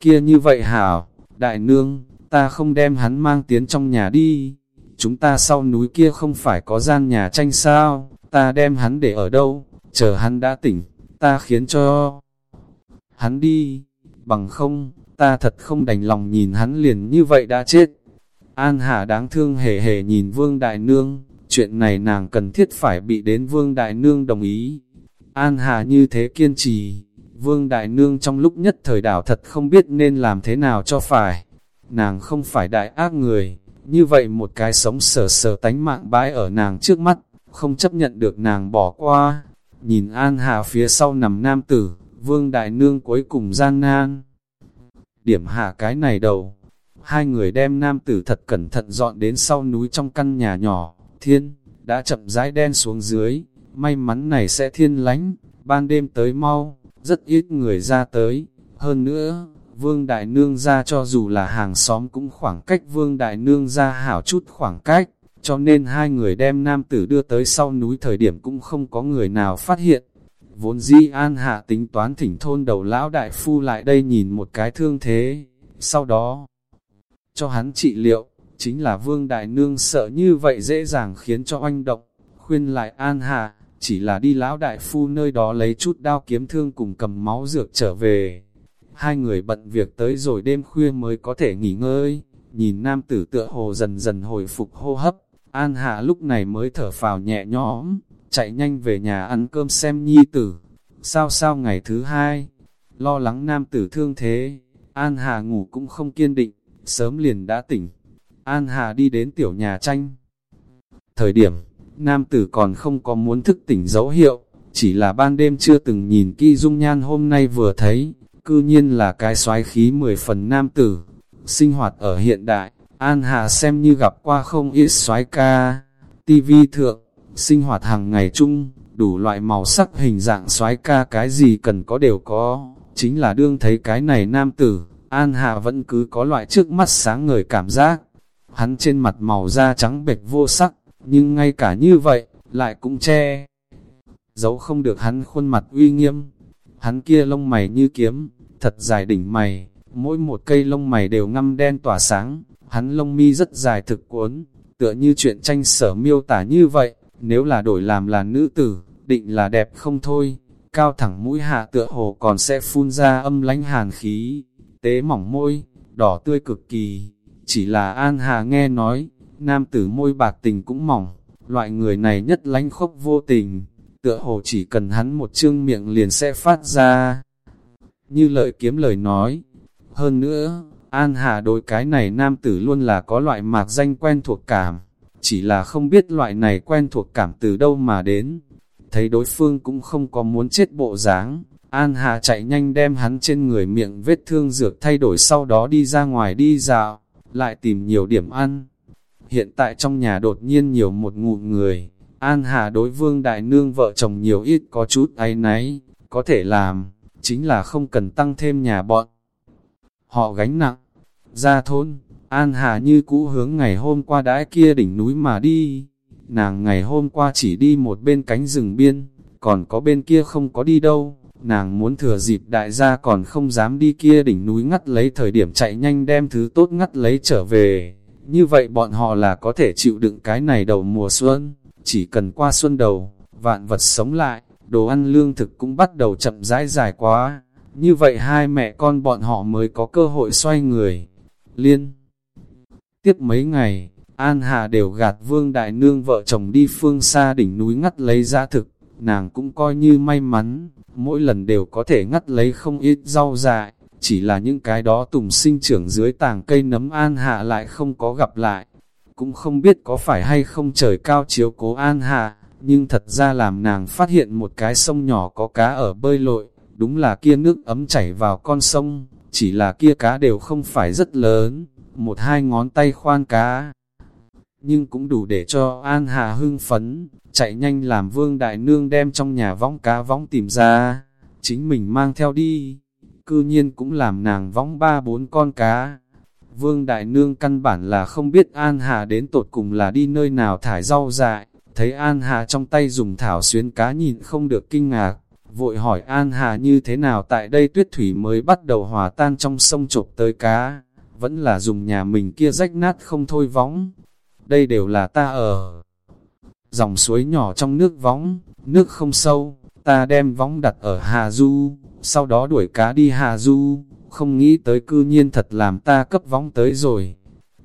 Kia như vậy hảo, đại nương, ta không đem hắn mang tiến trong nhà đi. Chúng ta sau núi kia không phải có gian nhà tranh sao, ta đem hắn để ở đâu, chờ hắn đã tỉnh, ta khiến cho hắn đi, bằng không, ta thật không đành lòng nhìn hắn liền như vậy đã chết. An Hà đáng thương hề hề nhìn Vương Đại Nương, chuyện này nàng cần thiết phải bị đến Vương Đại Nương đồng ý. An Hà như thế kiên trì, Vương Đại Nương trong lúc nhất thời đảo thật không biết nên làm thế nào cho phải. Nàng không phải đại ác người, như vậy một cái sống sờ sờ tánh mạng bãi ở nàng trước mắt, không chấp nhận được nàng bỏ qua. Nhìn An Hà phía sau nằm nam tử, Vương Đại Nương cuối cùng gian nan. Điểm hạ cái này đầu, hai người đem nam tử thật cẩn thận dọn đến sau núi trong căn nhà nhỏ, thiên, đã chậm rãi đen xuống dưới, may mắn này sẽ thiên lánh, ban đêm tới mau, rất ít người ra tới, hơn nữa, Vương Đại Nương ra cho dù là hàng xóm cũng khoảng cách Vương Đại Nương ra hảo chút khoảng cách, cho nên hai người đem nam tử đưa tới sau núi thời điểm cũng không có người nào phát hiện. Vốn di an hạ tính toán thỉnh thôn đầu lão đại phu lại đây nhìn một cái thương thế, sau đó cho hắn trị liệu, chính là Vương Đại Nương sợ như vậy dễ dàng khiến cho oanh động, khuyên lại an hạ, chỉ là đi lão đại phu nơi đó lấy chút đao kiếm thương cùng cầm máu dược trở về. Hai người bận việc tới rồi đêm khuya mới có thể nghỉ ngơi, nhìn nam tử tựa hồ dần dần hồi phục hô hấp, An Hạ lúc này mới thở phào nhẹ nhõm, chạy nhanh về nhà ăn cơm xem nhi tử. Sao sao ngày thứ hai, lo lắng nam tử thương thế, An Hà ngủ cũng không kiên định, sớm liền đã tỉnh. An Hà đi đến tiểu nhà tranh. Thời điểm, nam tử còn không có muốn thức tỉnh dấu hiệu, chỉ là ban đêm chưa từng nhìn kỹ dung nhan hôm nay vừa thấy, cư nhiên là cái xoái khí mười phần nam tử. Sinh hoạt ở hiện đại, An Hà xem như gặp qua không ít xoái ca, tivi thượng, sinh hoạt hàng ngày chung, đủ loại màu sắc hình dạng xoái ca cái gì cần có đều có, chính là đương thấy cái này nam tử, An Hà vẫn cứ có loại trước mắt sáng ngời cảm giác. Hắn trên mặt màu da trắng bệch vô sắc, nhưng ngay cả như vậy, lại cũng che. Giấu không được hắn khuôn mặt uy nghiêm, hắn kia lông mày như kiếm, thật dài đỉnh mày, mỗi một cây lông mày đều ngăm đen tỏa sáng, hắn lông mi rất dài thực cuốn, tựa như chuyện tranh sở miêu tả như vậy, nếu là đổi làm là nữ tử, định là đẹp không thôi, cao thẳng mũi hạ tựa hồ còn sẽ phun ra âm lánh hàn khí, tế mỏng môi, đỏ tươi cực kỳ, chỉ là An Hà nghe nói, nam tử môi bạc tình cũng mỏng, loại người này nhất lánh khốc vô tình, tựa hồ chỉ cần hắn một chương miệng liền sẽ phát ra. Như lợi kiếm lời nói, hơn nữa, An Hà đối cái này nam tử luôn là có loại mạc danh quen thuộc cảm, chỉ là không biết loại này quen thuộc cảm từ đâu mà đến. Thấy đối phương cũng không có muốn chết bộ dáng, An Hà chạy nhanh đem hắn trên người miệng vết thương dược thay đổi sau đó đi ra ngoài đi dạo, lại tìm nhiều điểm ăn. Hiện tại trong nhà đột nhiên nhiều một ngụm người, An Hà đối vương đại nương vợ chồng nhiều ít có chút áy náy, có thể làm, chính là không cần tăng thêm nhà bọn. Họ gánh nặng, ra thôn, An Hà như cũ hướng ngày hôm qua đãi kia đỉnh núi mà đi. Nàng ngày hôm qua chỉ đi một bên cánh rừng biên, còn có bên kia không có đi đâu. Nàng muốn thừa dịp đại gia còn không dám đi kia đỉnh núi ngắt lấy thời điểm chạy nhanh đem thứ tốt ngắt lấy trở về. Như vậy bọn họ là có thể chịu đựng cái này đầu mùa xuân, chỉ cần qua xuân đầu, vạn vật sống lại, đồ ăn lương thực cũng bắt đầu chậm rãi dài quá. Như vậy hai mẹ con bọn họ mới có cơ hội xoay người. Liên Tiếp mấy ngày, An Hà đều gạt vương đại nương vợ chồng đi phương xa đỉnh núi ngắt lấy ra thực, nàng cũng coi như may mắn, mỗi lần đều có thể ngắt lấy không ít rau dại, chỉ là những cái đó tùng sinh trưởng dưới tàng cây nấm An Hạ lại không có gặp lại. Cũng không biết có phải hay không trời cao chiếu cố An Hạ, nhưng thật ra làm nàng phát hiện một cái sông nhỏ có cá ở bơi lội, đúng là kia nước ấm chảy vào con sông, chỉ là kia cá đều không phải rất lớn, một hai ngón tay khoan cá. Nhưng cũng đủ để cho An Hà hưng phấn, chạy nhanh làm vương đại nương đem trong nhà võng cá võng tìm ra, chính mình mang theo đi, cư nhiên cũng làm nàng võng ba bốn con cá. Vương đại nương căn bản là không biết An Hà đến tột cùng là đi nơi nào thải rau dại, thấy An Hà trong tay dùng thảo xuyến cá nhìn không được kinh ngạc, vội hỏi An Hà như thế nào tại đây tuyết thủy mới bắt đầu hòa tan trong sông trộp tới cá. Vẫn là dùng nhà mình kia rách nát không thôi vóng đây đều là ta ở. Dòng suối nhỏ trong nước võng, nước không sâu, ta đem võng đặt ở Hà Du, sau đó đuổi cá đi Hà Du, không nghĩ tới cư nhiên thật làm ta cấp võng tới rồi.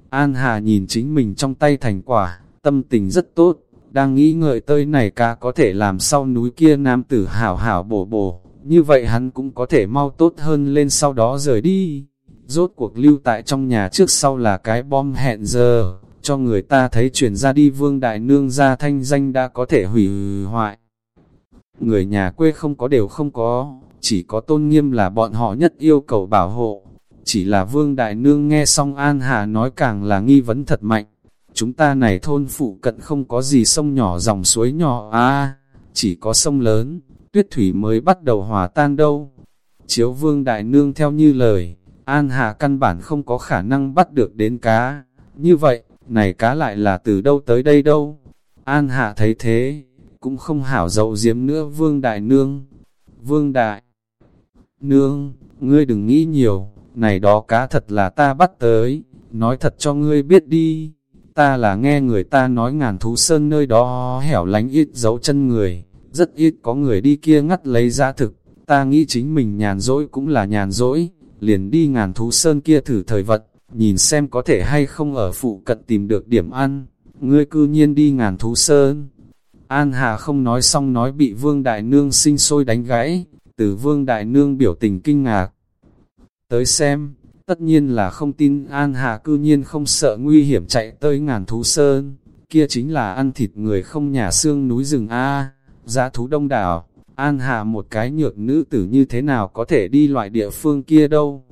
An Hà nhìn chính mình trong tay thành quả, tâm tình rất tốt, đang nghĩ ngợi tới này cá có thể làm sau núi kia nam tử hảo hảo bổ bổ, như vậy hắn cũng có thể mau tốt hơn lên sau đó rời đi. Rốt cuộc lưu tại trong nhà trước sau là cái bom hẹn giờ, cho người ta thấy truyền ra đi vương đại nương ra thanh danh đã có thể hủy hoại. Người nhà quê không có đều không có, chỉ có tôn nghiêm là bọn họ nhất yêu cầu bảo hộ. Chỉ là vương đại nương nghe xong An Hà nói càng là nghi vấn thật mạnh. Chúng ta này thôn phụ cận không có gì sông nhỏ dòng suối nhỏ à, chỉ có sông lớn, tuyết thủy mới bắt đầu hòa tan đâu. Chiếu vương đại nương theo như lời, An Hà căn bản không có khả năng bắt được đến cá. Như vậy, này cá lại là từ đâu tới đây đâu? An Hạ thấy thế, cũng không hảo dậu diếm nữa Vương Đại Nương. Vương Đại Nương, ngươi đừng nghĩ nhiều, này đó cá thật là ta bắt tới, nói thật cho ngươi biết đi. Ta là nghe người ta nói ngàn thú sơn nơi đó hẻo lánh ít dấu chân người, rất ít có người đi kia ngắt lấy ra thực, ta nghĩ chính mình nhàn dỗi cũng là nhàn dỗi, liền đi ngàn thú sơn kia thử thời vật, nhìn xem có thể hay không ở phụ cận tìm được điểm ăn, ngươi cư nhiên đi ngàn thú sơn. An Hà không nói xong nói bị Vương Đại Nương sinh sôi đánh gãy, từ Vương Đại Nương biểu tình kinh ngạc. Tới xem, tất nhiên là không tin An Hà cư nhiên không sợ nguy hiểm chạy tới ngàn thú sơn, kia chính là ăn thịt người không nhà xương núi rừng A, giá thú đông đảo, An Hà một cái nhược nữ tử như thế nào có thể đi loại địa phương kia đâu.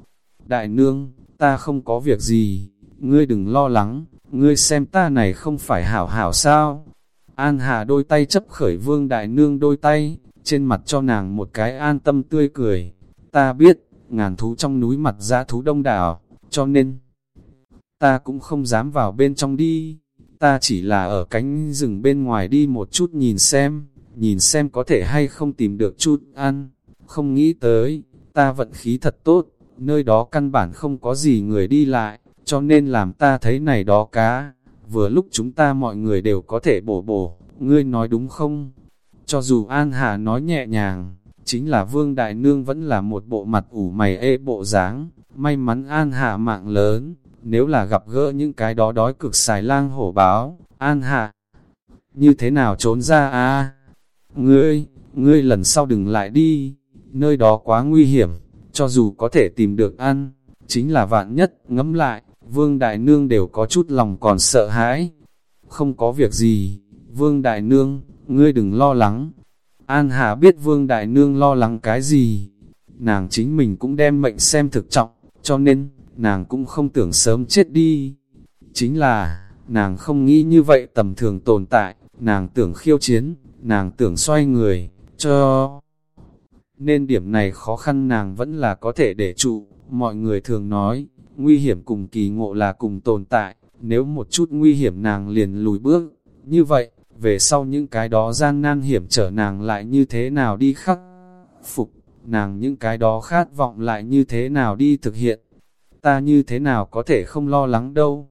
Đại nương, ta không có việc gì, ngươi đừng lo lắng, ngươi xem ta này không phải hảo hảo sao. An Hà đôi tay chấp khởi vương đại nương đôi tay, trên mặt cho nàng một cái an tâm tươi cười. Ta biết, ngàn thú trong núi mặt ra thú đông đảo, cho nên, ta cũng không dám vào bên trong đi, ta chỉ là ở cánh rừng bên ngoài đi một chút nhìn xem nhìn xem có thể hay không tìm được chút ăn. không nghĩ tới, ta vận khí thật tốt, nơi đó căn bản không có gì người đi lại, cho nên làm ta thấy này đó cá, vừa lúc chúng ta mọi người đều có thể bổ bổ, ngươi nói đúng không? Cho dù An Hà nói nhẹ nhàng, chính là Vương Đại Nương vẫn là một bộ mặt ủ mày ê bộ dáng may mắn An Hà mạng lớn, nếu là gặp gỡ những cái đó đói cực xài lang hổ báo, An Hà, như thế nào trốn ra à? Ngươi, ngươi lần sau đừng lại đi, nơi đó quá nguy hiểm, cho dù có thể tìm được ăn, chính là vạn nhất, ngẫm lại, Vương Đại Nương đều có chút lòng còn sợ hãi. Không có việc gì, Vương Đại Nương, ngươi đừng lo lắng. An Hà biết Vương Đại Nương lo lắng cái gì, nàng chính mình cũng đem mệnh xem thực trọng, cho nên, nàng cũng không tưởng sớm chết đi. Chính là, nàng không nghĩ như vậy tầm thường tồn tại, nàng tưởng khiêu chiến, nàng tưởng xoay người, cho... Nên điểm này khó khăn nàng vẫn là có thể để trụ, mọi người thường nói, nguy hiểm cùng kỳ ngộ là cùng tồn tại, nếu một chút nguy hiểm nàng liền lùi bước, như vậy, về sau những cái đó gian nan hiểm trở nàng lại như thế nào đi khắc phục, nàng những cái đó khát vọng lại như thế nào đi thực hiện, ta như thế nào có thể không lo lắng đâu,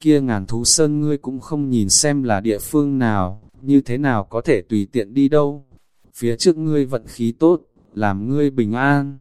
kia ngàn thú sơn ngươi cũng không nhìn xem là địa phương nào, như thế nào có thể tùy tiện đi đâu, phía trước ngươi vận khí tốt, làm ngươi bình an.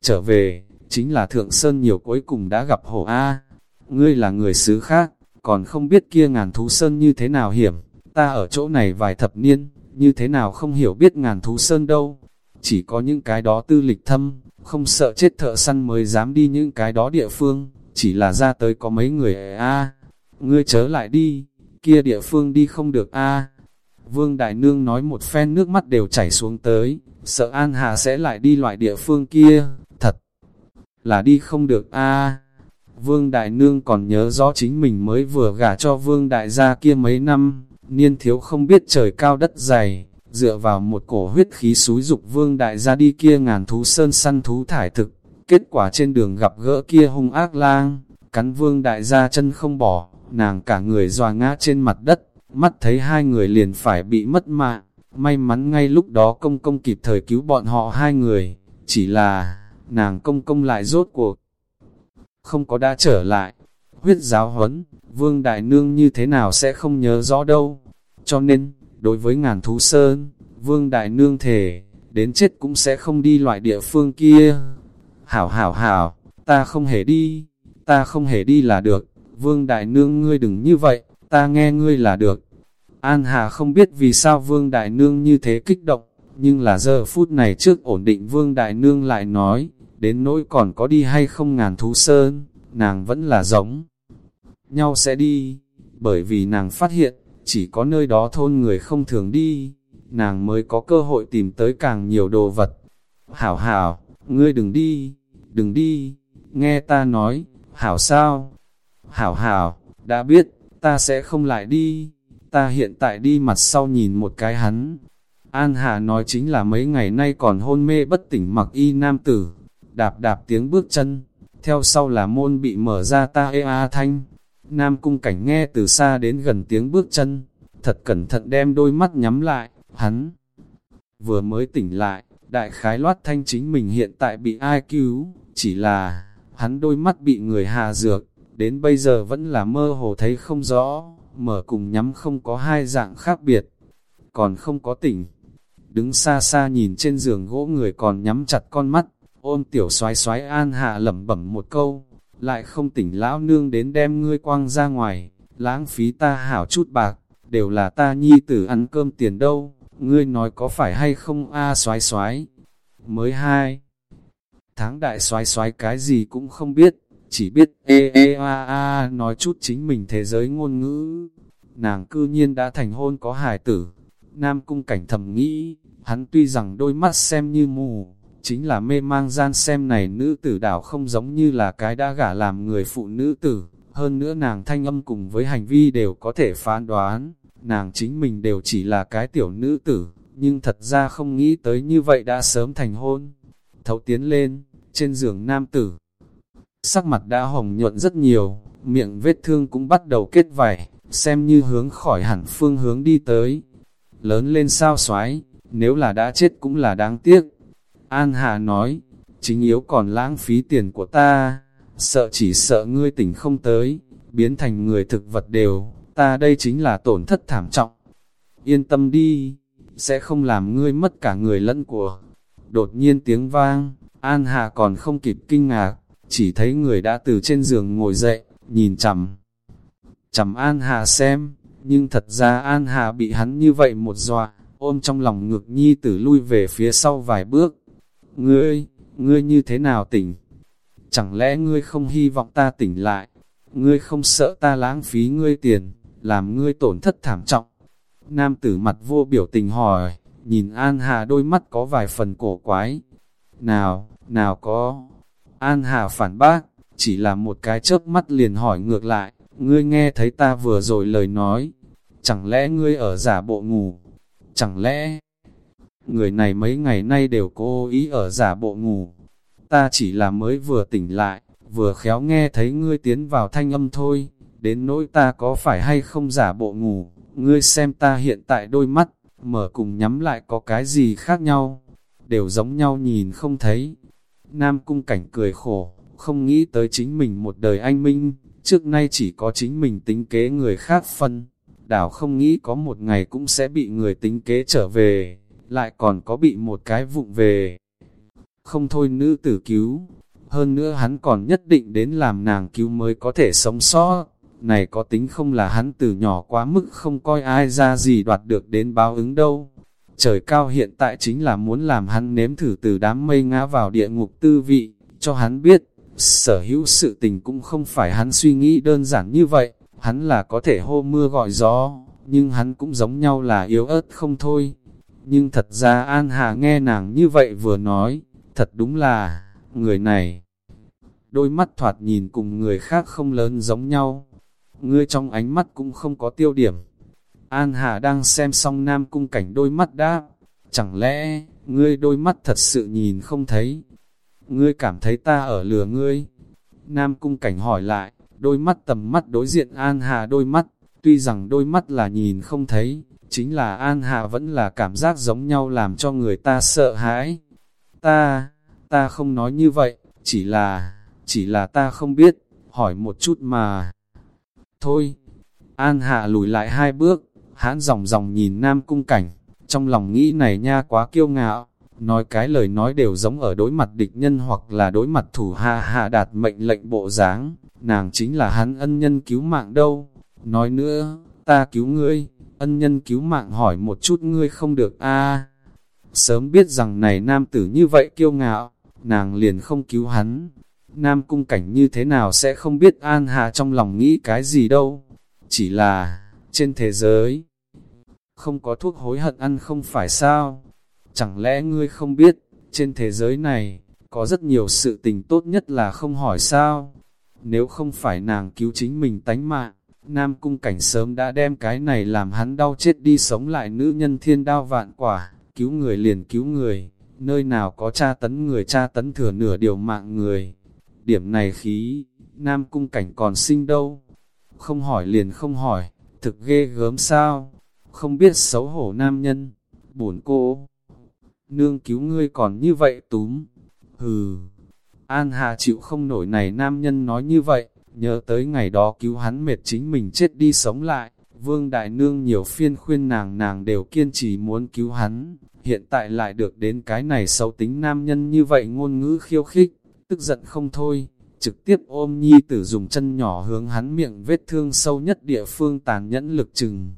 Trở về, chính là thượng sơn nhiều cuối cùng đã gặp hổ A, ngươi là người xứ khác, còn không biết kia ngàn thú sơn như thế nào hiểm, ta ở chỗ này vài thập niên, như thế nào không hiểu biết ngàn thú sơn đâu, chỉ có những cái đó tư lịch thâm, không sợ chết thợ săn mới dám đi những cái đó địa phương, chỉ là ra tới có mấy người a ngươi chớ lại đi, kia địa phương đi không được a. Vương Đại Nương nói một phen nước mắt đều chảy xuống tới, sợ An Hà sẽ lại đi loại địa phương kia, thật là đi không được a. Vương Đại Nương còn nhớ rõ chính mình mới vừa gả cho Vương Đại gia kia mấy năm, niên thiếu không biết trời cao đất dày, dựa vào một cổ huyết khí xúi dục Vương Đại gia đi kia ngàn thú sơn săn thú thải thực, kết quả trên đường gặp gỡ kia hung ác lang, cắn Vương Đại gia chân không bỏ, nàng cả người dòa ngã trên mặt đất, mắt thấy hai người liền phải bị mất mạng, may mắn ngay lúc đó công công kịp thời cứu bọn họ hai người, chỉ là, nàng công công lại rốt cuộc, không có đã trở lại, huyết giáo huấn, vương đại nương như thế nào sẽ không nhớ rõ đâu, cho nên, đối với ngàn thú sơn, vương đại nương thể, đến chết cũng sẽ không đi loại địa phương kia, hảo hảo hảo, ta không hề đi, ta không hề đi là được, vương đại nương ngươi đừng như vậy, ta nghe ngươi là được, An Hà không biết vì sao Vương Đại Nương như thế kích động, nhưng là giờ phút này trước ổn định Vương Đại Nương lại nói, đến nỗi còn có đi hay không ngàn thú sơn, nàng vẫn là giống nhau sẽ đi, bởi vì nàng phát hiện, chỉ có nơi đó thôn người không thường đi, nàng mới có cơ hội tìm tới càng nhiều đồ vật. Hảo hảo, ngươi đừng đi, đừng đi, nghe ta nói, hảo sao? Hảo hảo, đã biết, ta sẽ không lại đi ta hiện tại đi mặt sau nhìn một cái hắn. An Hà nói chính là mấy ngày nay còn hôn mê bất tỉnh mặc y nam tử, đạp đạp tiếng bước chân, theo sau là môn bị mở ra ta ê a thanh. Nam cung cảnh nghe từ xa đến gần tiếng bước chân, thật cẩn thận đem đôi mắt nhắm lại, hắn vừa mới tỉnh lại, đại khái loát thanh chính mình hiện tại bị ai cứu, chỉ là hắn đôi mắt bị người hà dược, đến bây giờ vẫn là mơ hồ thấy không rõ mở cùng nhắm không có hai dạng khác biệt, còn không có tỉnh. Đứng xa xa nhìn trên giường gỗ người còn nhắm chặt con mắt, ôm tiểu xoái xoái an hạ lẩm bẩm một câu, lại không tỉnh lão nương đến đem ngươi quăng ra ngoài, lãng phí ta hảo chút bạc, đều là ta nhi tử ăn cơm tiền đâu, ngươi nói có phải hay không a xoái xoái. Mới hai tháng đại xoái xoái cái gì cũng không biết, chỉ biết ê ê a a nói chút chính mình thế giới ngôn ngữ. Nàng cư nhiên đã thành hôn có hài tử. Nam cung cảnh thầm nghĩ, hắn tuy rằng đôi mắt xem như mù, chính là mê mang gian xem này nữ tử đảo không giống như là cái đã gả làm người phụ nữ tử. Hơn nữa nàng thanh âm cùng với hành vi đều có thể phán đoán, nàng chính mình đều chỉ là cái tiểu nữ tử, nhưng thật ra không nghĩ tới như vậy đã sớm thành hôn. Thấu tiến lên, trên giường nam tử, sắc mặt đã hồng nhuận rất nhiều, miệng vết thương cũng bắt đầu kết vảy, xem như hướng khỏi hẳn phương hướng đi tới. Lớn lên sao xoái, nếu là đã chết cũng là đáng tiếc. An Hà nói, chính yếu còn lãng phí tiền của ta, sợ chỉ sợ ngươi tỉnh không tới, biến thành người thực vật đều, ta đây chính là tổn thất thảm trọng. Yên tâm đi, sẽ không làm ngươi mất cả người lẫn của. Đột nhiên tiếng vang, An Hà còn không kịp kinh ngạc, chỉ thấy người đã từ trên giường ngồi dậy, nhìn chằm. Chằm An Hà xem, nhưng thật ra An Hà bị hắn như vậy một dọa, ôm trong lòng ngực nhi tử lui về phía sau vài bước. Ngươi, ngươi như thế nào tỉnh? Chẳng lẽ ngươi không hy vọng ta tỉnh lại? Ngươi không sợ ta lãng phí ngươi tiền, làm ngươi tổn thất thảm trọng? Nam tử mặt vô biểu tình hỏi, nhìn An Hà đôi mắt có vài phần cổ quái. Nào, nào có. An Hà phản bác, chỉ là một cái chớp mắt liền hỏi ngược lại, ngươi nghe thấy ta vừa rồi lời nói, chẳng lẽ ngươi ở giả bộ ngủ, chẳng lẽ người này mấy ngày nay đều cố ý ở giả bộ ngủ, ta chỉ là mới vừa tỉnh lại, vừa khéo nghe thấy ngươi tiến vào thanh âm thôi, đến nỗi ta có phải hay không giả bộ ngủ, ngươi xem ta hiện tại đôi mắt, mở cùng nhắm lại có cái gì khác nhau, đều giống nhau nhìn không thấy. Nam cung cảnh cười khổ, không nghĩ tới chính mình một đời anh minh, trước nay chỉ có chính mình tính kế người khác phân, đảo không nghĩ có một ngày cũng sẽ bị người tính kế trở về, lại còn có bị một cái vụng về. Không thôi nữ tử cứu, hơn nữa hắn còn nhất định đến làm nàng cứu mới có thể sống sót. Này có tính không là hắn từ nhỏ quá mức không coi ai ra gì đoạt được đến báo ứng đâu. Trời cao hiện tại chính là muốn làm hắn nếm thử từ đám mây ngã vào địa ngục tư vị, cho hắn biết, sở hữu sự tình cũng không phải hắn suy nghĩ đơn giản như vậy, hắn là có thể hô mưa gọi gió, nhưng hắn cũng giống nhau là yếu ớt không thôi. Nhưng thật ra An Hà nghe nàng như vậy vừa nói, thật đúng là, người này, đôi mắt thoạt nhìn cùng người khác không lớn giống nhau, ngươi trong ánh mắt cũng không có tiêu điểm. An Hà đang xem xong Nam Cung Cảnh đôi mắt đáp, chẳng lẽ, ngươi đôi mắt thật sự nhìn không thấy? Ngươi cảm thấy ta ở lừa ngươi? Nam Cung Cảnh hỏi lại, đôi mắt tầm mắt đối diện An Hà đôi mắt, tuy rằng đôi mắt là nhìn không thấy, chính là An Hà vẫn là cảm giác giống nhau làm cho người ta sợ hãi. Ta, ta không nói như vậy, chỉ là, chỉ là ta không biết, hỏi một chút mà. Thôi, An Hạ lùi lại hai bước, hãn dòng dòng nhìn Nam Cung Cảnh, trong lòng nghĩ này nha quá kiêu ngạo, nói cái lời nói đều giống ở đối mặt địch nhân hoặc là đối mặt thủ hạ hạ đạt mệnh lệnh bộ dáng, nàng chính là hắn ân nhân cứu mạng đâu. Nói nữa, ta cứu ngươi, ân nhân cứu mạng hỏi một chút ngươi không được a. Sớm biết rằng này nam tử như vậy kiêu ngạo, nàng liền không cứu hắn, Nam cung cảnh như thế nào sẽ không biết An Hà trong lòng nghĩ cái gì đâu. Chỉ là, trên thế giới, không có thuốc hối hận ăn không phải sao. Chẳng lẽ ngươi không biết, trên thế giới này, có rất nhiều sự tình tốt nhất là không hỏi sao. Nếu không phải nàng cứu chính mình tánh mạng, Nam cung cảnh sớm đã đem cái này làm hắn đau chết đi sống lại nữ nhân thiên đao vạn quả, cứu người liền cứu người, nơi nào có tra tấn người tra tấn thừa nửa điều mạng người điểm này khí, nam cung cảnh còn sinh đâu. Không hỏi liền không hỏi, thực ghê gớm sao, không biết xấu hổ nam nhân, bổn cô. Nương cứu ngươi còn như vậy túm, hừ. An Hà chịu không nổi này nam nhân nói như vậy, nhớ tới ngày đó cứu hắn mệt chính mình chết đi sống lại. Vương Đại Nương nhiều phiên khuyên nàng nàng đều kiên trì muốn cứu hắn, hiện tại lại được đến cái này xấu tính nam nhân như vậy ngôn ngữ khiêu khích, tức giận không thôi, trực tiếp ôm nhi tử dùng chân nhỏ hướng hắn miệng vết thương sâu nhất địa phương tàn nhẫn lực chừng.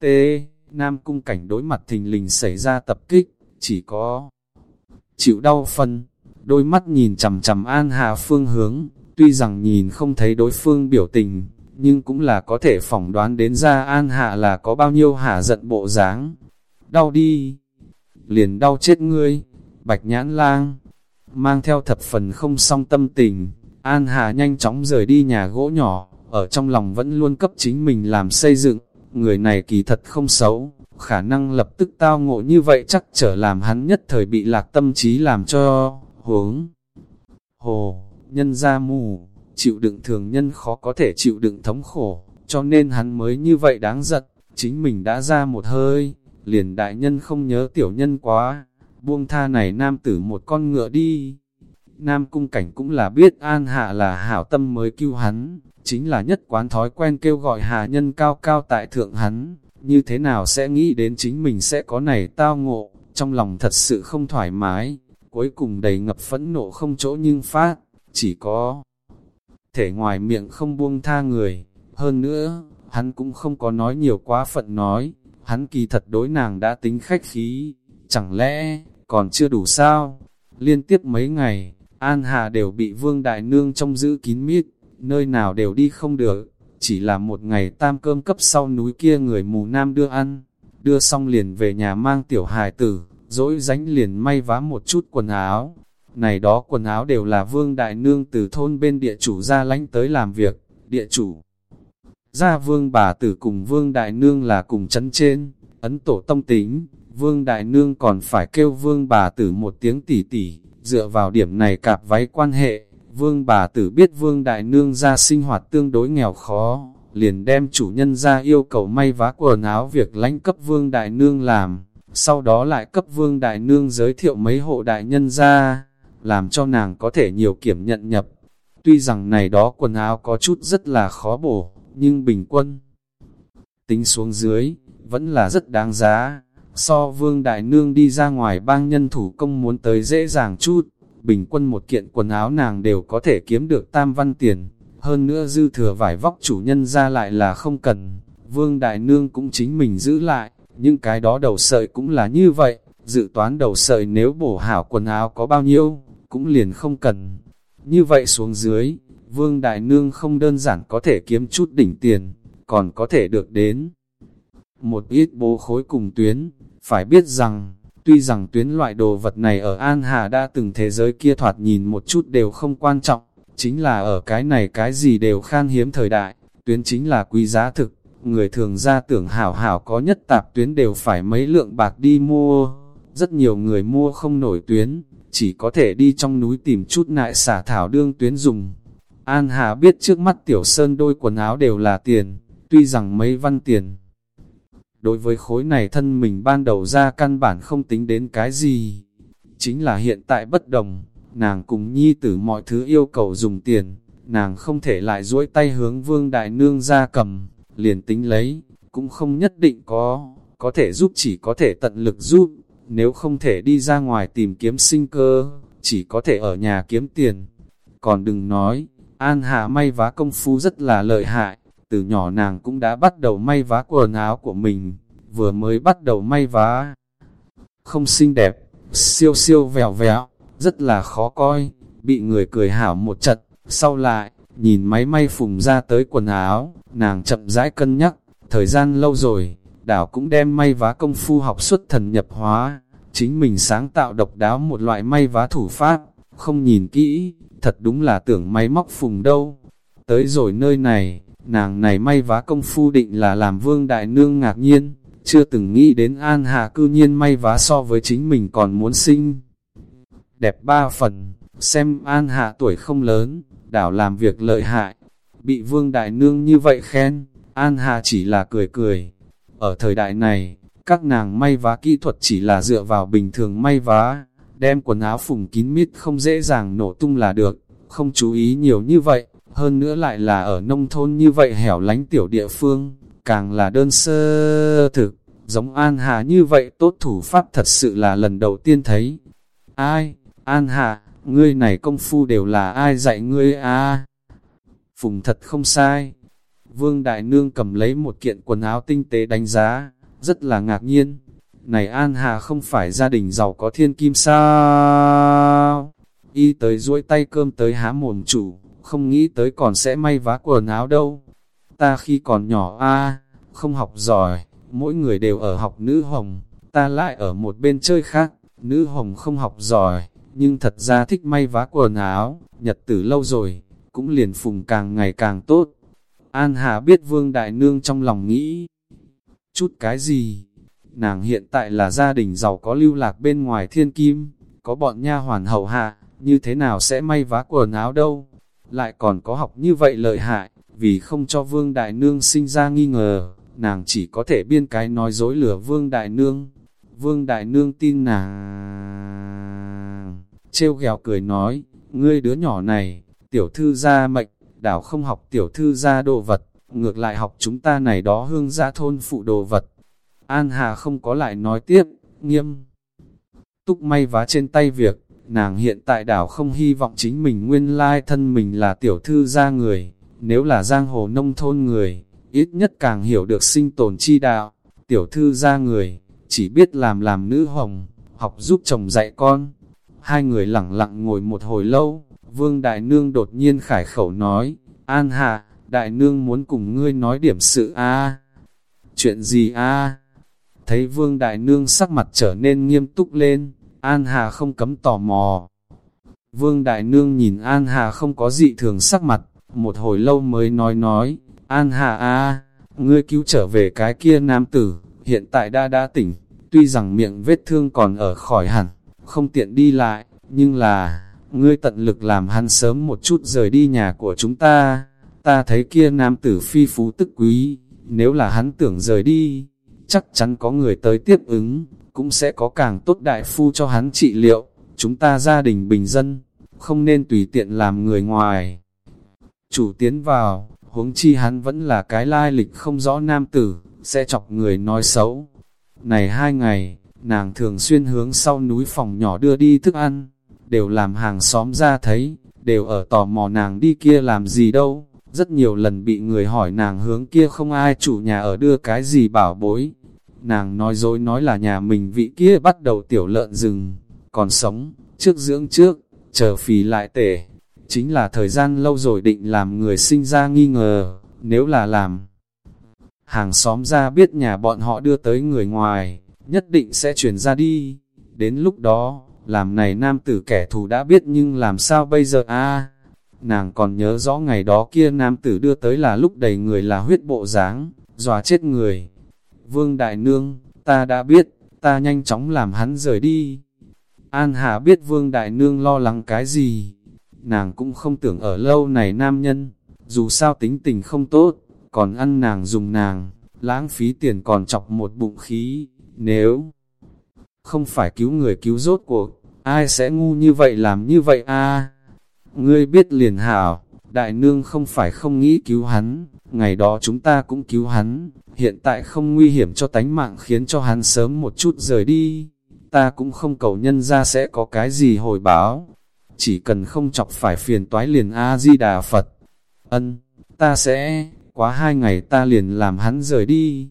T. Nam cung cảnh đối mặt thình lình xảy ra tập kích, chỉ có chịu đau phân, đôi mắt nhìn chầm chầm An Hà phương hướng, tuy rằng nhìn không thấy đối phương biểu tình, nhưng cũng là có thể phỏng đoán đến ra An Hạ là có bao nhiêu hả giận bộ dáng. Đau đi, liền đau chết ngươi, bạch nhãn lang, mang theo thập phần không song tâm tình, An Hà nhanh chóng rời đi nhà gỗ nhỏ, ở trong lòng vẫn luôn cấp chính mình làm xây dựng, người này kỳ thật không xấu, khả năng lập tức tao ngộ như vậy chắc trở làm hắn nhất thời bị lạc tâm trí làm cho, huống. Hồ, nhân ra mù, chịu đựng thường nhân khó có thể chịu đựng thống khổ, cho nên hắn mới như vậy đáng giận, chính mình đã ra một hơi, liền đại nhân không nhớ tiểu nhân quá, buông tha này nam tử một con ngựa đi. Nam cung cảnh cũng là biết an hạ là hảo tâm mới cứu hắn, chính là nhất quán thói quen kêu gọi hạ nhân cao cao tại thượng hắn, như thế nào sẽ nghĩ đến chính mình sẽ có này tao ngộ, trong lòng thật sự không thoải mái, cuối cùng đầy ngập phẫn nộ không chỗ nhưng phát, chỉ có thể ngoài miệng không buông tha người, hơn nữa, hắn cũng không có nói nhiều quá phận nói, hắn kỳ thật đối nàng đã tính khách khí, chẳng lẽ, còn chưa đủ sao? Liên tiếp mấy ngày, An Hà đều bị Vương Đại Nương trông giữ kín mít, nơi nào đều đi không được, chỉ là một ngày tam cơm cấp sau núi kia người mù nam đưa ăn, đưa xong liền về nhà mang tiểu hài tử, dỗi dánh liền may vá một chút quần áo. Này đó quần áo đều là Vương Đại Nương từ thôn bên địa chủ ra lánh tới làm việc, địa chủ. ra Vương bà tử cùng Vương Đại Nương là cùng chấn trên, ấn tổ tông tính, Vương Đại Nương còn phải kêu Vương bà tử một tiếng tỉ tỉ, dựa vào điểm này cạp váy quan hệ, Vương bà tử biết Vương Đại Nương ra sinh hoạt tương đối nghèo khó, liền đem chủ nhân ra yêu cầu may vá quần áo việc lãnh cấp Vương Đại Nương làm, sau đó lại cấp Vương Đại Nương giới thiệu mấy hộ đại nhân ra, làm cho nàng có thể nhiều kiểm nhận nhập. Tuy rằng này đó quần áo có chút rất là khó bổ, nhưng bình quân tính xuống dưới, vẫn là rất đáng giá. So Vương Đại Nương đi ra ngoài bang nhân thủ công muốn tới dễ dàng chút, bình quân một kiện quần áo nàng đều có thể kiếm được tam văn tiền, hơn nữa dư thừa vải vóc chủ nhân ra lại là không cần, vương đại nương cũng chính mình giữ lại, những cái đó đầu sợi cũng là như vậy, dự toán đầu sợi nếu bổ hảo quần áo có bao nhiêu, cũng liền không cần. Như vậy xuống dưới, vương đại nương không đơn giản có thể kiếm chút đỉnh tiền, còn có thể được đến một ít bố khối cùng tuyến, phải biết rằng, Tuy rằng tuyến loại đồ vật này ở An Hà đã từng thế giới kia thoạt nhìn một chút đều không quan trọng, chính là ở cái này cái gì đều khan hiếm thời đại, tuyến chính là quý giá thực, người thường ra tưởng hảo hảo có nhất tạp tuyến đều phải mấy lượng bạc đi mua, rất nhiều người mua không nổi tuyến, chỉ có thể đi trong núi tìm chút nại xả thảo đương tuyến dùng. An Hà biết trước mắt Tiểu Sơn đôi quần áo đều là tiền, tuy rằng mấy văn tiền, Đối với khối này thân mình ban đầu ra căn bản không tính đến cái gì. Chính là hiện tại bất đồng, nàng cùng nhi tử mọi thứ yêu cầu dùng tiền, nàng không thể lại duỗi tay hướng vương đại nương ra cầm, liền tính lấy, cũng không nhất định có, có thể giúp chỉ có thể tận lực giúp, nếu không thể đi ra ngoài tìm kiếm sinh cơ, chỉ có thể ở nhà kiếm tiền. Còn đừng nói, An Hạ may vá công phu rất là lợi hại, từ nhỏ nàng cũng đã bắt đầu may vá quần áo của mình, vừa mới bắt đầu may vá. Không xinh đẹp, siêu siêu vẹo vẹo, rất là khó coi, bị người cười hảo một trận, sau lại, nhìn máy may phùng ra tới quần áo, nàng chậm rãi cân nhắc, thời gian lâu rồi, đảo cũng đem may vá công phu học xuất thần nhập hóa, chính mình sáng tạo độc đáo một loại may vá thủ pháp, không nhìn kỹ, thật đúng là tưởng máy móc phùng đâu. Tới rồi nơi này, nàng này may vá công phu định là làm vương đại nương ngạc nhiên, chưa từng nghĩ đến An Hà cư nhiên may vá so với chính mình còn muốn sinh. Đẹp ba phần, xem An Hạ tuổi không lớn, đảo làm việc lợi hại, bị vương đại nương như vậy khen, An Hà chỉ là cười cười. Ở thời đại này, các nàng may vá kỹ thuật chỉ là dựa vào bình thường may vá, đem quần áo phùng kín mít không dễ dàng nổ tung là được, không chú ý nhiều như vậy, hơn nữa lại là ở nông thôn như vậy hẻo lánh tiểu địa phương, càng là đơn sơ thực, giống An Hà như vậy tốt thủ pháp thật sự là lần đầu tiên thấy. Ai, An Hà, ngươi này công phu đều là ai dạy ngươi à? Phùng thật không sai. Vương Đại Nương cầm lấy một kiện quần áo tinh tế đánh giá, rất là ngạc nhiên. Này An Hà không phải gia đình giàu có thiên kim sao? Y tới duỗi tay cơm tới há mồm chủ, không nghĩ tới còn sẽ may vá quần áo đâu. Ta khi còn nhỏ a không học giỏi, mỗi người đều ở học nữ hồng, ta lại ở một bên chơi khác, nữ hồng không học giỏi, nhưng thật ra thích may vá quần áo, nhật tử lâu rồi, cũng liền phùng càng ngày càng tốt. An Hà biết Vương Đại Nương trong lòng nghĩ, chút cái gì? Nàng hiện tại là gia đình giàu có lưu lạc bên ngoài thiên kim, có bọn nha hoàn hậu hạ, như thế nào sẽ may vá quần áo đâu? Lại còn có học như vậy lợi hại, vì không cho Vương Đại Nương sinh ra nghi ngờ, nàng chỉ có thể biên cái nói dối lửa Vương Đại Nương. Vương Đại Nương tin nàng. Trêu ghẹo cười nói, ngươi đứa nhỏ này, tiểu thư gia mệnh, đảo không học tiểu thư gia đồ vật, ngược lại học chúng ta này đó hương gia thôn phụ đồ vật. An Hà không có lại nói tiếp, nghiêm. Túc may vá trên tay việc, nàng hiện tại đảo không hy vọng chính mình nguyên lai thân mình là tiểu thư gia người, nếu là giang hồ nông thôn người, ít nhất càng hiểu được sinh tồn chi đạo, tiểu thư gia người, chỉ biết làm làm nữ hồng, học giúp chồng dạy con. Hai người lặng lặng ngồi một hồi lâu, vương đại nương đột nhiên khải khẩu nói, An Hạ, đại nương muốn cùng ngươi nói điểm sự a Chuyện gì a Thấy vương đại nương sắc mặt trở nên nghiêm túc lên, An Hà không cấm tò mò. Vương đại nương nhìn An Hà không có dị thường sắc mặt, một hồi lâu mới nói nói, An Hà a ngươi cứu trở về cái kia nam tử, hiện tại đã đã tỉnh, tuy rằng miệng vết thương còn ở khỏi hẳn, không tiện đi lại, nhưng là, ngươi tận lực làm hắn sớm một chút rời đi nhà của chúng ta, ta thấy kia nam tử phi phú tức quý, nếu là hắn tưởng rời đi, chắc chắn có người tới tiếp ứng, cũng sẽ có càng tốt đại phu cho hắn trị liệu, chúng ta gia đình bình dân, không nên tùy tiện làm người ngoài. Chủ tiến vào, huống chi hắn vẫn là cái lai lịch không rõ nam tử, sẽ chọc người nói xấu. Này hai ngày, nàng thường xuyên hướng sau núi phòng nhỏ đưa đi thức ăn, đều làm hàng xóm ra thấy, đều ở tò mò nàng đi kia làm gì đâu. Rất nhiều lần bị người hỏi nàng hướng kia không ai chủ nhà ở đưa cái gì bảo bối. Nàng nói dối nói là nhà mình vị kia bắt đầu tiểu lợn rừng, còn sống, trước dưỡng trước, chờ phì lại tể. Chính là thời gian lâu rồi định làm người sinh ra nghi ngờ, nếu là làm hàng xóm ra biết nhà bọn họ đưa tới người ngoài, nhất định sẽ chuyển ra đi. Đến lúc đó, làm này nam tử kẻ thù đã biết nhưng làm sao bây giờ a Nàng còn nhớ rõ ngày đó kia nam tử đưa tới là lúc đầy người là huyết bộ dáng dòa chết người. Vương Đại Nương, ta đã biết, ta nhanh chóng làm hắn rời đi. An Hà biết Vương Đại Nương lo lắng cái gì, nàng cũng không tưởng ở lâu này nam nhân, dù sao tính tình không tốt, còn ăn nàng dùng nàng, lãng phí tiền còn chọc một bụng khí, nếu không phải cứu người cứu rốt cuộc, ai sẽ ngu như vậy làm như vậy a Ngươi biết liền hảo, đại nương không phải không nghĩ cứu hắn, ngày đó chúng ta cũng cứu hắn, hiện tại không nguy hiểm cho tánh mạng khiến cho hắn sớm một chút rời đi, ta cũng không cầu nhân ra sẽ có cái gì hồi báo, chỉ cần không chọc phải phiền toái liền A-di-đà Phật. Ân, ta sẽ, quá hai ngày ta liền làm hắn rời đi.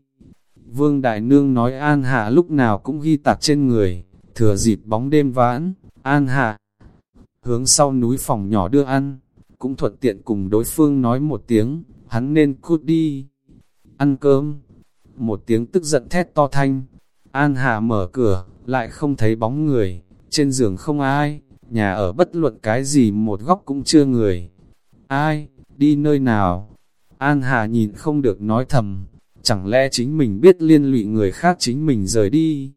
Vương Đại Nương nói An Hạ lúc nào cũng ghi tạc trên người, thừa dịp bóng đêm vãn, An Hạ. Hướng sau núi phòng nhỏ đưa ăn, cũng thuận tiện cùng đối phương nói một tiếng, hắn nên cút đi. Ăn cơm, một tiếng tức giận thét to thanh, An hà mở cửa, lại không thấy bóng người, trên giường không ai, nhà ở bất luận cái gì một góc cũng chưa người. Ai, đi nơi nào? An Hà nhìn không được nói thầm, chẳng lẽ chính mình biết liên lụy người khác chính mình rời đi?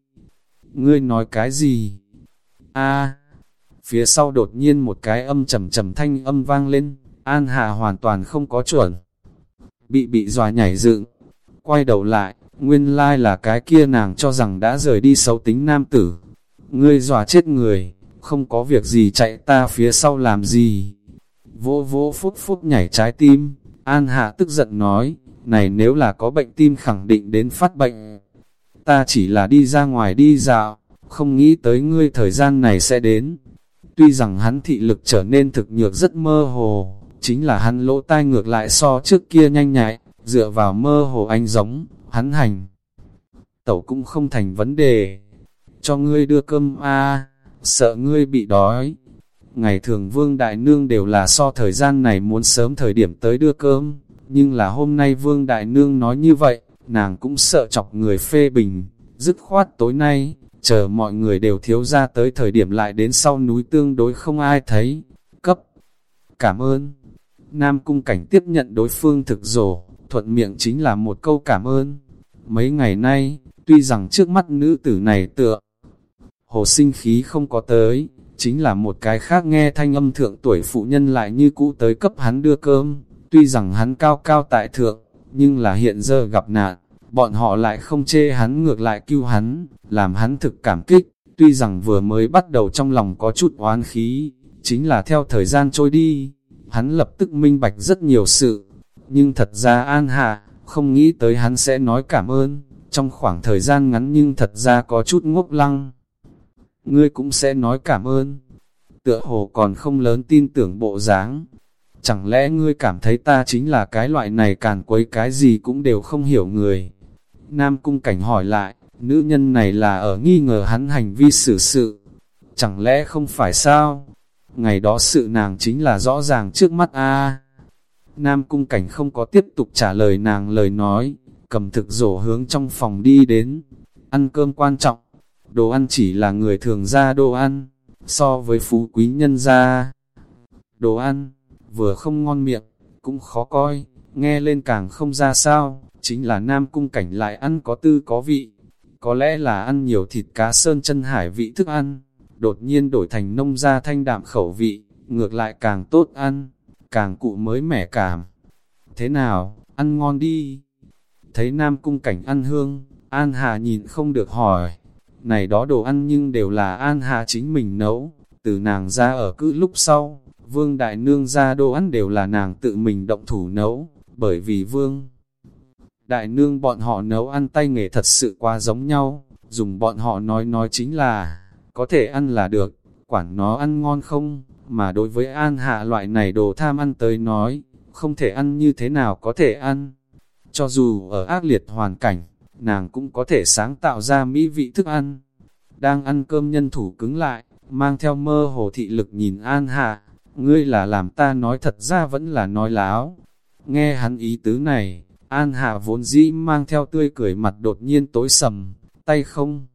Ngươi nói cái gì? A, phía sau đột nhiên một cái âm trầm trầm thanh âm vang lên, An Hà hoàn toàn không có chuẩn. Bị bị dòa nhảy dựng, quay đầu lại, nguyên lai là cái kia nàng cho rằng đã rời đi xấu tính nam tử. Ngươi dòa chết người, không có việc gì chạy ta phía sau làm gì. Vô vô phút phút nhảy trái tim, An Hạ tức giận nói, này nếu là có bệnh tim khẳng định đến phát bệnh. Ta chỉ là đi ra ngoài đi dạo, không nghĩ tới ngươi thời gian này sẽ đến. Tuy rằng hắn thị lực trở nên thực nhược rất mơ hồ, chính là hắn lỗ tai ngược lại so trước kia nhanh nhạy, dựa vào mơ hồ anh giống, hắn hành. Tẩu cũng không thành vấn đề. Cho ngươi đưa cơm a sợ ngươi bị đói. Ngày thường Vương Đại Nương đều là so thời gian này muốn sớm thời điểm tới đưa cơm, nhưng là hôm nay Vương Đại Nương nói như vậy, nàng cũng sợ chọc người phê bình, dứt khoát tối nay, chờ mọi người đều thiếu ra tới thời điểm lại đến sau núi tương đối không ai thấy, cấp. Cảm ơn. Nam Cung Cảnh tiếp nhận đối phương thực rổ, thuận miệng chính là một câu cảm ơn. Mấy ngày nay, tuy rằng trước mắt nữ tử này tựa, hồ sinh khí không có tới, chính là một cái khác nghe thanh âm thượng tuổi phụ nhân lại như cũ tới cấp hắn đưa cơm, tuy rằng hắn cao cao tại thượng, nhưng là hiện giờ gặp nạn, bọn họ lại không chê hắn ngược lại cứu hắn, làm hắn thực cảm kích, tuy rằng vừa mới bắt đầu trong lòng có chút oán khí, chính là theo thời gian trôi đi, hắn lập tức minh bạch rất nhiều sự, nhưng thật ra An Hạ, không nghĩ tới hắn sẽ nói cảm ơn, trong khoảng thời gian ngắn nhưng thật ra có chút ngốc lăng. Ngươi cũng sẽ nói cảm ơn, tựa hồ còn không lớn tin tưởng bộ dáng. Chẳng lẽ ngươi cảm thấy ta chính là cái loại này càn quấy cái gì cũng đều không hiểu người. Nam cung cảnh hỏi lại, nữ nhân này là ở nghi ngờ hắn hành vi xử sự. Chẳng lẽ không phải sao? Ngày đó sự nàng chính là rõ ràng trước mắt a Nam cung cảnh không có tiếp tục trả lời nàng lời nói, cầm thực rổ hướng trong phòng đi đến. Ăn cơm quan trọng, đồ ăn chỉ là người thường ra đồ ăn, so với phú quý nhân ra. Đồ ăn, vừa không ngon miệng, cũng khó coi, nghe lên càng không ra sao, chính là nam cung cảnh lại ăn có tư có vị. Có lẽ là ăn nhiều thịt cá sơn chân hải vị thức ăn, đột nhiên đổi thành nông gia thanh đạm khẩu vị, ngược lại càng tốt ăn, càng cụ mới mẻ cảm. Thế nào, ăn ngon đi. Thấy nam cung cảnh ăn hương, An Hà nhìn không được hỏi, này đó đồ ăn nhưng đều là An Hà chính mình nấu, từ nàng ra ở cứ lúc sau, Vương Đại Nương ra đồ ăn đều là nàng tự mình động thủ nấu, bởi vì Vương Đại Nương bọn họ nấu ăn tay nghề thật sự quá giống nhau, dùng bọn họ nói nói chính là, có thể ăn là được, quản nó ăn ngon không, mà đối với An Hạ loại này đồ tham ăn tới nói, không thể ăn như thế nào có thể ăn. Cho dù ở ác liệt hoàn cảnh, nàng cũng có thể sáng tạo ra mỹ vị thức ăn. Đang ăn cơm nhân thủ cứng lại, mang theo mơ hồ thị lực nhìn An Hạ, ngươi là làm ta nói thật ra vẫn là nói láo. Nghe hắn ý tứ này, An Hạ vốn dĩ mang theo tươi cười mặt đột nhiên tối sầm, tay không.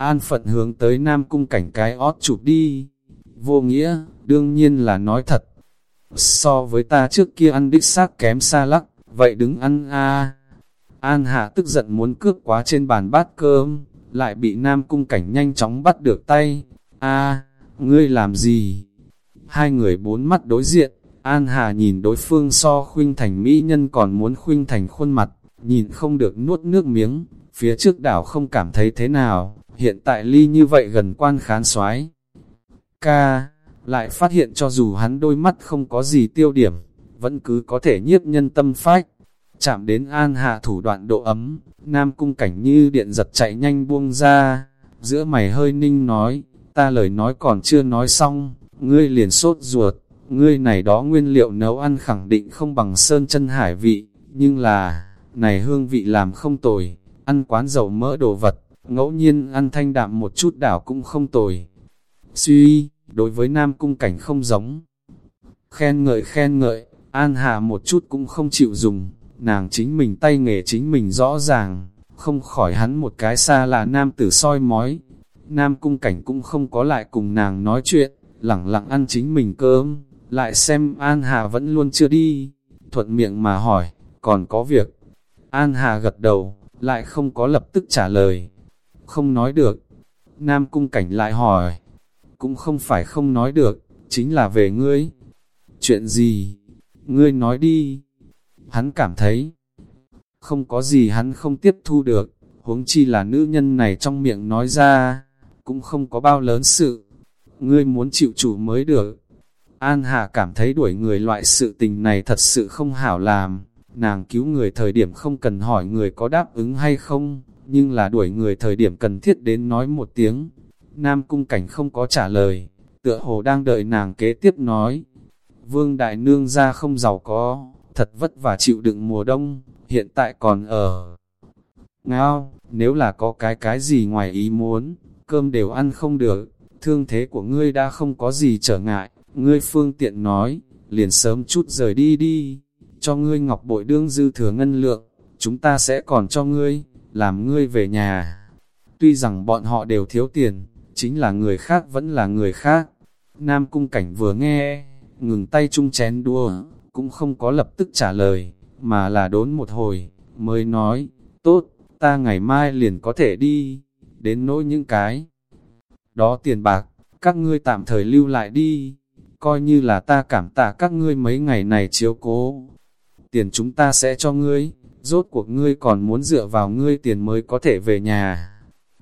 An phận hướng tới Nam Cung cảnh cái ót chụp đi. Vô nghĩa, đương nhiên là nói thật. So với ta trước kia ăn đích xác kém xa lắc, vậy đứng ăn a An Hạ tức giận muốn cướp quá trên bàn bát cơm, lại bị Nam Cung Cảnh nhanh chóng bắt được tay. A, ngươi làm gì? Hai người bốn mắt đối diện, An Hà nhìn đối phương so khuynh thành mỹ nhân còn muốn khuynh thành khuôn mặt, nhìn không được nuốt nước miếng, phía trước đảo không cảm thấy thế nào, hiện tại ly như vậy gần quan khán soái. Ca, lại phát hiện cho dù hắn đôi mắt không có gì tiêu điểm, vẫn cứ có thể nhiếp nhân tâm phách. Chạm đến an hạ thủ đoạn độ ấm, nam cung cảnh như điện giật chạy nhanh buông ra, giữa mày hơi ninh nói, ta lời nói còn chưa nói xong, ngươi liền sốt ruột, ngươi này đó nguyên liệu nấu ăn khẳng định không bằng sơn chân hải vị, nhưng là, này hương vị làm không tồi, ăn quán dầu mỡ đồ vật, ngẫu nhiên ăn thanh đạm một chút đảo cũng không tồi. Suy, đối với nam cung cảnh không giống. Khen ngợi khen ngợi, an hạ một chút cũng không chịu dùng, nàng chính mình tay nghề chính mình rõ ràng, không khỏi hắn một cái xa là nam tử soi mói. Nam cung cảnh cũng không có lại cùng nàng nói chuyện, lẳng lặng ăn chính mình cơm, lại xem An Hà vẫn luôn chưa đi, thuận miệng mà hỏi, còn có việc. An Hà gật đầu, lại không có lập tức trả lời, không nói được. Nam cung cảnh lại hỏi, cũng không phải không nói được, chính là về ngươi. Chuyện gì? Ngươi nói đi hắn cảm thấy không có gì hắn không tiếp thu được, huống chi là nữ nhân này trong miệng nói ra, cũng không có bao lớn sự. Ngươi muốn chịu chủ mới được. An Hà cảm thấy đuổi người loại sự tình này thật sự không hảo làm, nàng cứu người thời điểm không cần hỏi người có đáp ứng hay không, nhưng là đuổi người thời điểm cần thiết đến nói một tiếng. Nam cung cảnh không có trả lời, tựa hồ đang đợi nàng kế tiếp nói. Vương Đại Nương ra không giàu có, thật vất vả chịu đựng mùa đông, hiện tại còn ở. Ngao, nếu là có cái cái gì ngoài ý muốn, cơm đều ăn không được, thương thế của ngươi đã không có gì trở ngại, ngươi phương tiện nói, liền sớm chút rời đi đi, cho ngươi ngọc bội đương dư thừa ngân lượng, chúng ta sẽ còn cho ngươi, làm ngươi về nhà. Tuy rằng bọn họ đều thiếu tiền, chính là người khác vẫn là người khác. Nam cung cảnh vừa nghe, ngừng tay chung chén đua, cũng không có lập tức trả lời, mà là đốn một hồi, mới nói, tốt, ta ngày mai liền có thể đi, đến nỗi những cái. Đó tiền bạc, các ngươi tạm thời lưu lại đi, coi như là ta cảm tạ các ngươi mấy ngày này chiếu cố. Tiền chúng ta sẽ cho ngươi, rốt cuộc ngươi còn muốn dựa vào ngươi tiền mới có thể về nhà.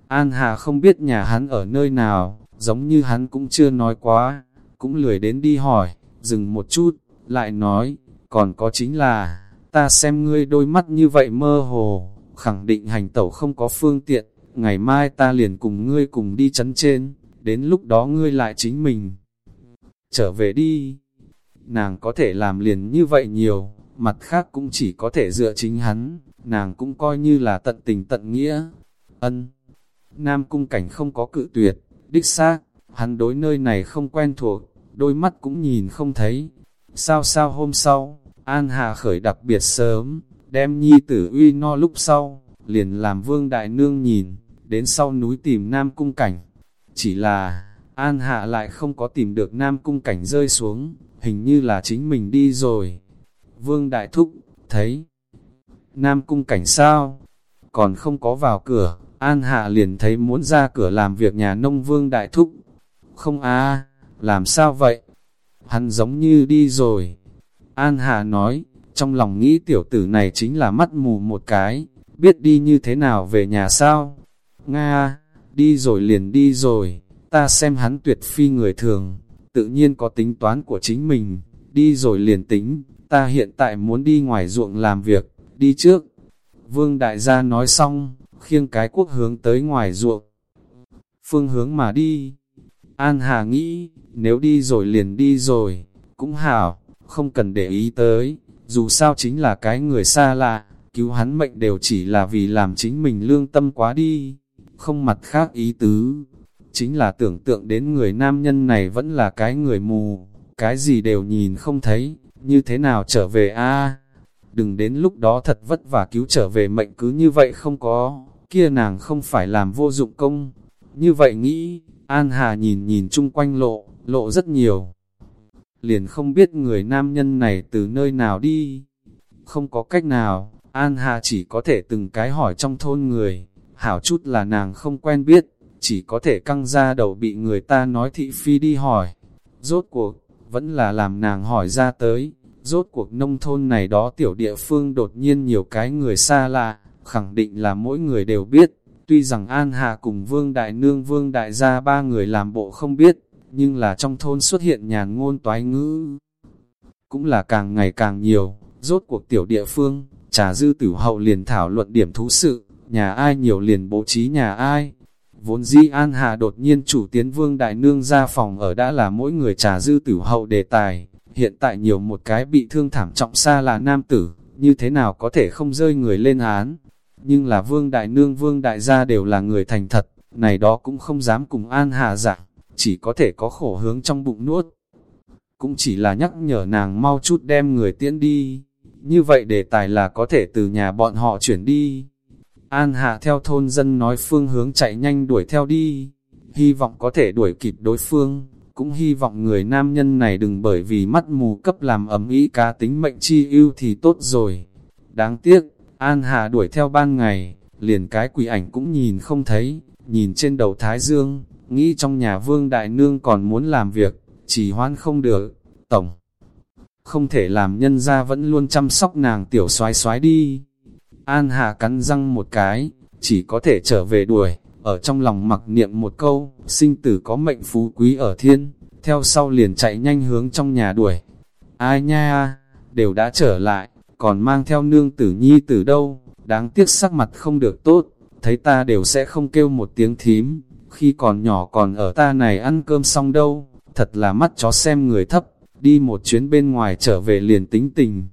An Hà không biết nhà hắn ở nơi nào, giống như hắn cũng chưa nói quá, cũng lười đến đi hỏi, dừng một chút, lại nói, còn có chính là, ta xem ngươi đôi mắt như vậy mơ hồ, khẳng định hành tẩu không có phương tiện, ngày mai ta liền cùng ngươi cùng đi chấn trên, đến lúc đó ngươi lại chính mình. Trở về đi, nàng có thể làm liền như vậy nhiều, mặt khác cũng chỉ có thể dựa chính hắn, nàng cũng coi như là tận tình tận nghĩa. Ân, Nam cung cảnh không có cự tuyệt, đích xác, hắn đối nơi này không quen thuộc, đôi mắt cũng nhìn không thấy. Sao sao hôm sau, An Hà khởi đặc biệt sớm, đem nhi tử uy no lúc sau, liền làm vương đại nương nhìn, đến sau núi tìm Nam cung cảnh. Chỉ là, An Hạ lại không có tìm được Nam cung cảnh rơi xuống, hình như là chính mình đi rồi. Vương Đại Thúc, thấy, Nam cung cảnh sao? Còn không có vào cửa, An Hạ liền thấy muốn ra cửa làm việc nhà nông Vương Đại Thúc. Không à làm sao vậy? Hắn giống như đi rồi. An Hạ nói, trong lòng nghĩ tiểu tử này chính là mắt mù một cái, biết đi như thế nào về nhà sao? Nga, đi rồi liền đi rồi, ta xem hắn tuyệt phi người thường, tự nhiên có tính toán của chính mình, đi rồi liền tính, ta hiện tại muốn đi ngoài ruộng làm việc, đi trước. Vương đại gia nói xong, khiêng cái quốc hướng tới ngoài ruộng. Phương hướng mà đi. An Hà nghĩ, nếu đi rồi liền đi rồi, cũng hảo, không cần để ý tới, dù sao chính là cái người xa lạ, cứu hắn mệnh đều chỉ là vì làm chính mình lương tâm quá đi, không mặt khác ý tứ. Chính là tưởng tượng đến người nam nhân này vẫn là cái người mù, cái gì đều nhìn không thấy, như thế nào trở về a Đừng đến lúc đó thật vất vả cứu trở về mệnh cứ như vậy không có, kia nàng không phải làm vô dụng công. Như vậy nghĩ, An Hà nhìn nhìn chung quanh lộ, lộ rất nhiều. Liền không biết người nam nhân này từ nơi nào đi. Không có cách nào, An Hà chỉ có thể từng cái hỏi trong thôn người, hảo chút là nàng không quen biết, chỉ có thể căng ra đầu bị người ta nói thị phi đi hỏi. Rốt cuộc, vẫn là làm nàng hỏi ra tới, rốt cuộc nông thôn này đó tiểu địa phương đột nhiên nhiều cái người xa lạ, khẳng định là mỗi người đều biết, tuy rằng An Hà cùng Vương Đại Nương Vương Đại gia ba người làm bộ không biết, nhưng là trong thôn xuất hiện nhàn ngôn toái ngữ. Cũng là càng ngày càng nhiều, rốt cuộc tiểu địa phương, trà dư tử hậu liền thảo luận điểm thú sự, nhà ai nhiều liền bố trí nhà ai. Vốn di An Hà đột nhiên chủ tiến Vương Đại Nương ra phòng ở đã là mỗi người trà dư tử hậu đề tài, hiện tại nhiều một cái bị thương thảm trọng xa là nam tử, như thế nào có thể không rơi người lên án. Nhưng là Vương Đại Nương Vương Đại gia đều là người thành thật, này đó cũng không dám cùng An Hà giảng, chỉ có thể có khổ hướng trong bụng nuốt. Cũng chỉ là nhắc nhở nàng mau chút đem người tiễn đi, như vậy đề tài là có thể từ nhà bọn họ chuyển đi. An Hạ theo thôn dân nói phương hướng chạy nhanh đuổi theo đi, hy vọng có thể đuổi kịp đối phương, cũng hy vọng người nam nhân này đừng bởi vì mắt mù cấp làm ấm ý cá tính mệnh chi ưu thì tốt rồi. Đáng tiếc, An Hà đuổi theo ban ngày, liền cái quỷ ảnh cũng nhìn không thấy, nhìn trên đầu Thái Dương, nghĩ trong nhà vương đại nương còn muốn làm việc, chỉ hoan không được, tổng. Không thể làm nhân ra vẫn luôn chăm sóc nàng tiểu xoái xoái đi. An Hà cắn răng một cái, chỉ có thể trở về đuổi, ở trong lòng mặc niệm một câu, sinh tử có mệnh phú quý ở thiên, theo sau liền chạy nhanh hướng trong nhà đuổi. Ai nha, đều đã trở lại, còn mang theo nương tử nhi từ đâu, đáng tiếc sắc mặt không được tốt, thấy ta đều sẽ không kêu một tiếng thím, khi còn nhỏ còn ở ta này ăn cơm xong đâu, thật là mắt chó xem người thấp, đi một chuyến bên ngoài trở về liền tính tình.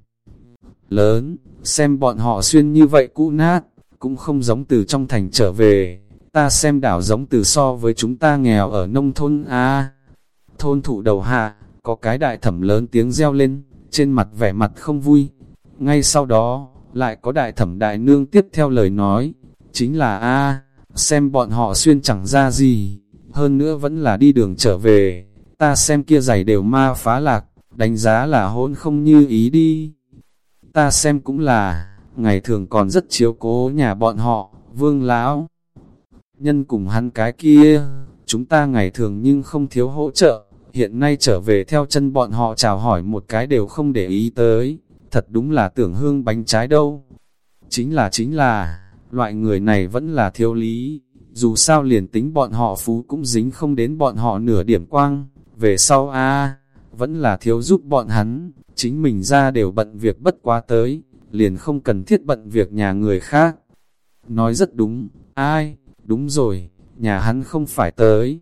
Lớn, xem bọn họ xuyên như vậy cũ nát, cũng không giống từ trong thành trở về, ta xem đảo giống từ so với chúng ta nghèo ở nông thôn a Thôn thủ đầu hạ, có cái đại thẩm lớn tiếng reo lên, trên mặt vẻ mặt không vui. Ngay sau đó, lại có đại thẩm đại nương tiếp theo lời nói, chính là a xem bọn họ xuyên chẳng ra gì, hơn nữa vẫn là đi đường trở về, ta xem kia giày đều ma phá lạc, đánh giá là hôn không như ý đi. Ta xem cũng là, ngày thường còn rất chiếu cố nhà bọn họ, vương lão Nhân cùng hắn cái kia, chúng ta ngày thường nhưng không thiếu hỗ trợ, hiện nay trở về theo chân bọn họ chào hỏi một cái đều không để ý tới, thật đúng là tưởng hương bánh trái đâu. Chính là chính là, loại người này vẫn là thiếu lý, dù sao liền tính bọn họ phú cũng dính không đến bọn họ nửa điểm quang, về sau a vẫn là thiếu giúp bọn hắn, chính mình ra đều bận việc bất quá tới, liền không cần thiết bận việc nhà người khác. Nói rất đúng, ai, đúng rồi, nhà hắn không phải tới.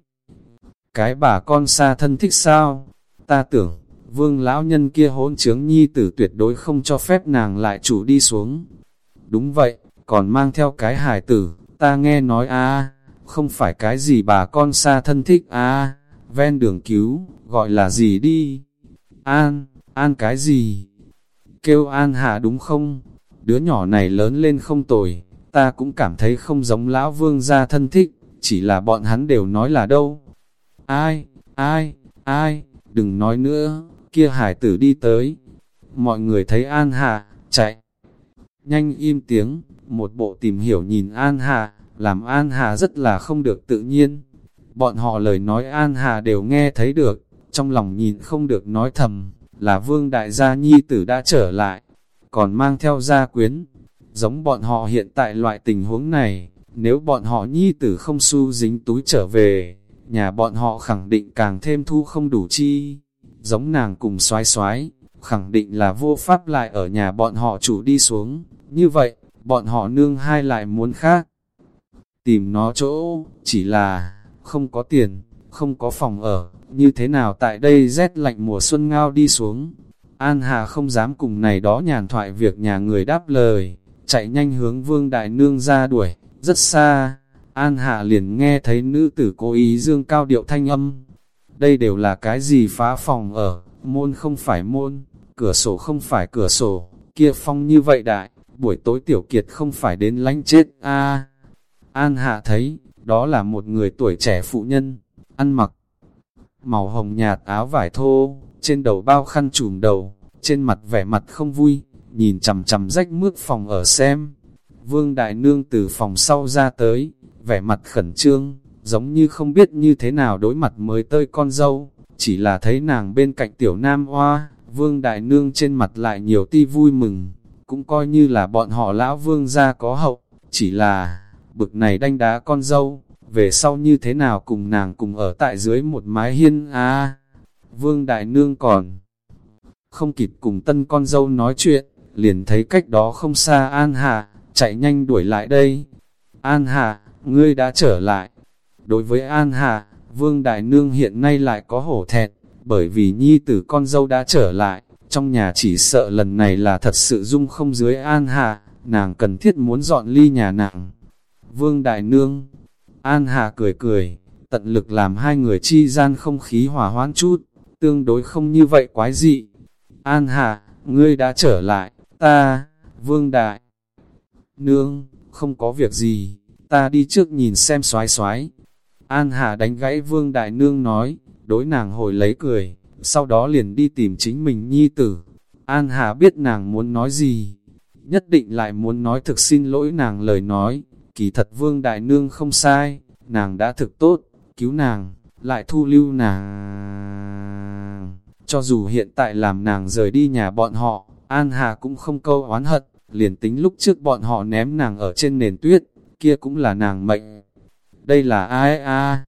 Cái bà con xa thân thích sao? Ta tưởng, vương lão nhân kia hỗn trướng nhi tử tuyệt đối không cho phép nàng lại chủ đi xuống. Đúng vậy, còn mang theo cái hài tử, ta nghe nói a không phải cái gì bà con xa thân thích a ven đường cứu, gọi là gì đi? An, an cái gì? Kêu an hạ đúng không? Đứa nhỏ này lớn lên không tồi, ta cũng cảm thấy không giống lão vương gia thân thích, chỉ là bọn hắn đều nói là đâu. Ai, ai, ai, đừng nói nữa, kia hải tử đi tới. Mọi người thấy an hạ, chạy. Nhanh im tiếng, một bộ tìm hiểu nhìn an hạ, làm an hạ rất là không được tự nhiên. Bọn họ lời nói an hạ đều nghe thấy được, trong lòng nhìn không được nói thầm, là vương đại gia nhi tử đã trở lại, còn mang theo gia quyến. Giống bọn họ hiện tại loại tình huống này, nếu bọn họ nhi tử không su dính túi trở về, nhà bọn họ khẳng định càng thêm thu không đủ chi. Giống nàng cùng xoái xoái, khẳng định là vô pháp lại ở nhà bọn họ chủ đi xuống. Như vậy, bọn họ nương hai lại muốn khác. Tìm nó chỗ, chỉ là, không có tiền, không có phòng ở, như thế nào tại đây rét lạnh mùa xuân ngao đi xuống. An Hà không dám cùng này đó nhàn thoại việc nhà người đáp lời, chạy nhanh hướng vương đại nương ra đuổi, rất xa. An Hạ liền nghe thấy nữ tử cố ý dương cao điệu thanh âm. Đây đều là cái gì phá phòng ở, môn không phải môn, cửa sổ không phải cửa sổ, kia phong như vậy đại, buổi tối tiểu kiệt không phải đến lánh chết a An Hạ thấy, đó là một người tuổi trẻ phụ nhân, ăn mặc màu hồng nhạt áo vải thô, trên đầu bao khăn trùm đầu, trên mặt vẻ mặt không vui, nhìn chằm chằm rách mướt phòng ở xem. Vương Đại Nương từ phòng sau ra tới, vẻ mặt khẩn trương, giống như không biết như thế nào đối mặt mới tơi con dâu, chỉ là thấy nàng bên cạnh tiểu nam hoa, Vương Đại Nương trên mặt lại nhiều ti vui mừng, cũng coi như là bọn họ lão Vương gia có hậu, chỉ là, bực này đanh đá con dâu, về sau như thế nào cùng nàng cùng ở tại dưới một mái hiên à, Vương Đại Nương còn không kịp cùng tân con dâu nói chuyện, liền thấy cách đó không xa An Hạ, chạy nhanh đuổi lại đây. An Hạ, ngươi đã trở lại. Đối với An Hạ, Vương Đại Nương hiện nay lại có hổ thẹn, bởi vì nhi tử con dâu đã trở lại, trong nhà chỉ sợ lần này là thật sự dung không dưới An Hạ, nàng cần thiết muốn dọn ly nhà nặng. Vương Đại Nương, An Hà cười cười, tận lực làm hai người chi gian không khí hòa hoãn chút, tương đối không như vậy quái dị. An Hà, ngươi đã trở lại, ta, Vương Đại. Nương, không có việc gì, ta đi trước nhìn xem xoái xoái. An Hà đánh gãy Vương Đại Nương nói, đối nàng hồi lấy cười, sau đó liền đi tìm chính mình nhi tử. An Hà biết nàng muốn nói gì, nhất định lại muốn nói thực xin lỗi nàng lời nói, kỳ thật Vương Đại Nương không sai, nàng đã thực tốt, cứu nàng, lại thu lưu nàng. Cho dù hiện tại làm nàng rời đi nhà bọn họ, An Hà cũng không câu oán hận, liền tính lúc trước bọn họ ném nàng ở trên nền tuyết, kia cũng là nàng mệnh. Đây là ai a?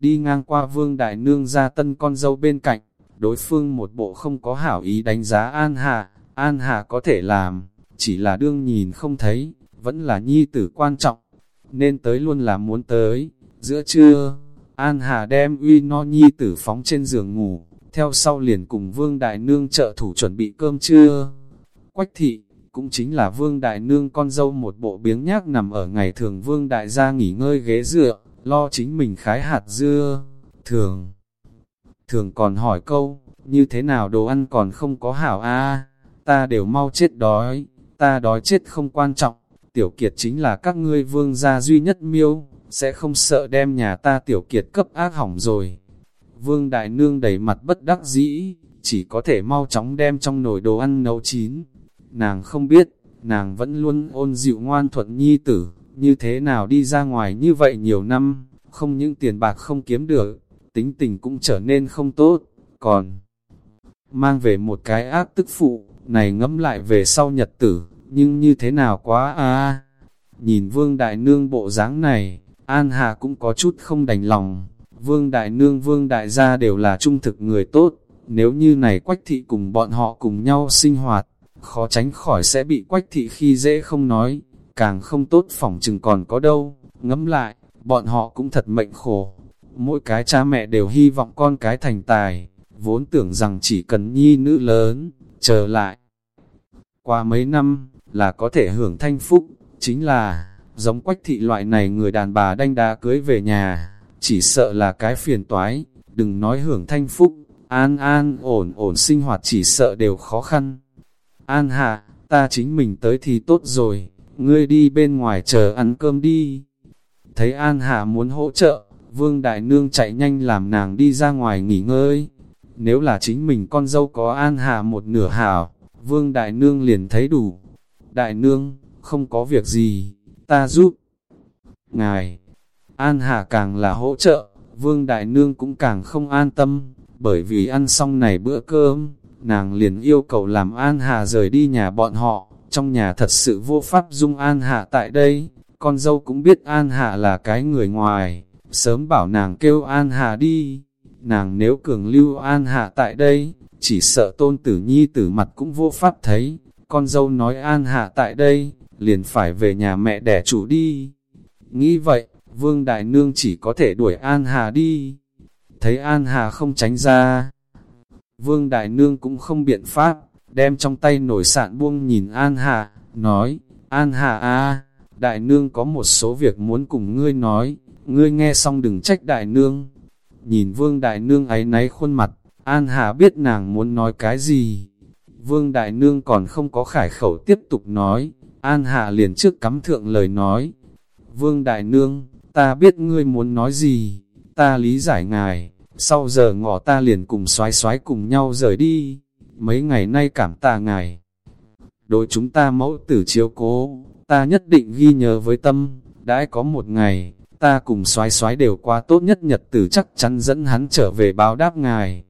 Đi ngang qua vương đại nương ra tân con dâu bên cạnh, đối phương một bộ không có hảo ý đánh giá An Hà, An Hà có thể làm, chỉ là đương nhìn không thấy, vẫn là nhi tử quan trọng, nên tới luôn là muốn tới. Giữa trưa, An Hà đem uy no nhi tử phóng trên giường ngủ, theo sau liền cùng Vương Đại Nương trợ thủ chuẩn bị cơm trưa. Quách thị, cũng chính là Vương Đại Nương con dâu một bộ biếng nhác nằm ở ngày thường Vương Đại gia nghỉ ngơi ghế dựa, lo chính mình khái hạt dưa. Thường, thường còn hỏi câu, như thế nào đồ ăn còn không có hảo a ta đều mau chết đói, ta đói chết không quan trọng, tiểu kiệt chính là các ngươi vương gia duy nhất miêu, sẽ không sợ đem nhà ta tiểu kiệt cấp ác hỏng rồi. Vương Đại Nương đầy mặt bất đắc dĩ, chỉ có thể mau chóng đem trong nồi đồ ăn nấu chín. Nàng không biết, nàng vẫn luôn ôn dịu ngoan thuận nhi tử, như thế nào đi ra ngoài như vậy nhiều năm, không những tiền bạc không kiếm được, tính tình cũng trở nên không tốt, còn mang về một cái ác tức phụ, này ngẫm lại về sau nhật tử, nhưng như thế nào quá à Nhìn Vương Đại Nương bộ dáng này, An Hà cũng có chút không đành lòng. Vương Đại Nương Vương Đại gia đều là trung thực người tốt, nếu như này Quách Thị cùng bọn họ cùng nhau sinh hoạt, khó tránh khỏi sẽ bị Quách Thị khi dễ không nói, càng không tốt phỏng chừng còn có đâu, ngẫm lại, bọn họ cũng thật mệnh khổ. Mỗi cái cha mẹ đều hy vọng con cái thành tài, vốn tưởng rằng chỉ cần nhi nữ lớn, chờ lại. Qua mấy năm, là có thể hưởng thanh phúc, chính là, giống quách thị loại này người đàn bà đanh đá cưới về nhà, chỉ sợ là cái phiền toái, đừng nói hưởng thanh phúc, an an ổn ổn sinh hoạt chỉ sợ đều khó khăn. An hạ, ta chính mình tới thì tốt rồi, ngươi đi bên ngoài chờ ăn cơm đi. Thấy An Hạ muốn hỗ trợ, Vương Đại Nương chạy nhanh làm nàng đi ra ngoài nghỉ ngơi. Nếu là chính mình con dâu có An Hạ một nửa hảo, Vương Đại Nương liền thấy đủ. Đại Nương, không có việc gì, ta giúp. Ngài, An Hà càng là hỗ trợ, Vương Đại Nương cũng càng không an tâm, bởi vì ăn xong này bữa cơm, nàng liền yêu cầu làm An Hà rời đi nhà bọn họ, trong nhà thật sự vô pháp dung An Hà tại đây, con dâu cũng biết An Hà là cái người ngoài, sớm bảo nàng kêu An Hà đi, nàng nếu cường lưu An Hà tại đây, chỉ sợ tôn tử nhi tử mặt cũng vô pháp thấy, con dâu nói An Hạ tại đây, liền phải về nhà mẹ đẻ chủ đi. Nghĩ vậy, Vương Đại Nương chỉ có thể đuổi An Hà đi. Thấy An Hà không tránh ra, Vương Đại Nương cũng không biện pháp, đem trong tay nổi sạn buông nhìn An Hà, nói, An Hà a Đại Nương có một số việc muốn cùng ngươi nói, ngươi nghe xong đừng trách Đại Nương. Nhìn Vương Đại Nương ấy náy khuôn mặt, An Hà biết nàng muốn nói cái gì. Vương Đại Nương còn không có khải khẩu tiếp tục nói, An hạ liền trước cắm thượng lời nói. Vương Đại Nương, ta biết ngươi muốn nói gì, ta lý giải ngài, sau giờ ngọ ta liền cùng xoái xoái cùng nhau rời đi, mấy ngày nay cảm tạ ngài. Đối chúng ta mẫu tử chiếu cố, ta nhất định ghi nhớ với tâm, đã có một ngày, ta cùng xoái xoái đều qua tốt nhất nhật tử chắc chắn dẫn hắn trở về báo đáp ngài.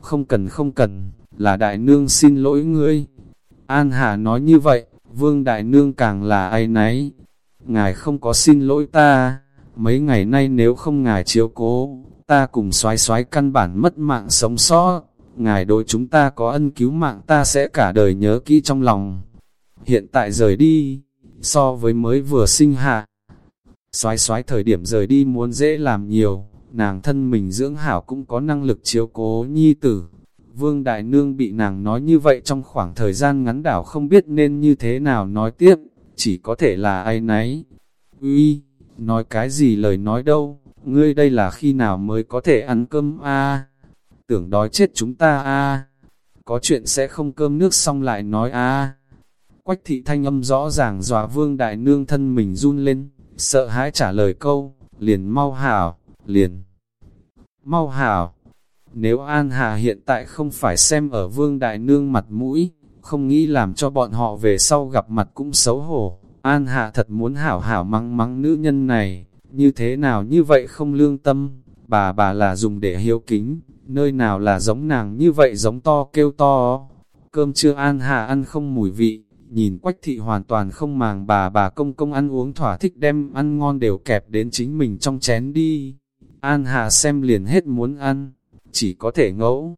Không cần không cần, là đại nương xin lỗi ngươi. An Hà nói như vậy, vương đại nương càng là ai nấy. Ngài không có xin lỗi ta, mấy ngày nay nếu không ngài chiếu cố, ta cùng xoái xoái căn bản mất mạng sống sót. Ngài đối chúng ta có ân cứu mạng ta sẽ cả đời nhớ kỹ trong lòng. Hiện tại rời đi, so với mới vừa sinh hạ. Xoái xoái thời điểm rời đi muốn dễ làm nhiều, nàng thân mình dưỡng hảo cũng có năng lực chiếu cố nhi tử. Vương Đại Nương bị nàng nói như vậy trong khoảng thời gian ngắn đảo không biết nên như thế nào nói tiếp, chỉ có thể là ai nấy. Uy, nói cái gì lời nói đâu, ngươi đây là khi nào mới có thể ăn cơm a Tưởng đói chết chúng ta a Có chuyện sẽ không cơm nước xong lại nói a Quách thị thanh âm rõ ràng dọa vương đại nương thân mình run lên, sợ hãi trả lời câu, liền mau hảo, liền mau hảo. Nếu An Hà hiện tại không phải xem ở vương đại nương mặt mũi, không nghĩ làm cho bọn họ về sau gặp mặt cũng xấu hổ. An Hà thật muốn hảo hảo mắng mắng nữ nhân này, như thế nào như vậy không lương tâm, bà bà là dùng để hiếu kính, nơi nào là giống nàng như vậy giống to kêu to. Cơm trưa An Hà ăn không mùi vị, nhìn quách thị hoàn toàn không màng bà bà công công ăn uống thỏa thích đem ăn ngon đều kẹp đến chính mình trong chén đi. An Hà xem liền hết muốn ăn, chỉ có thể ngẫu.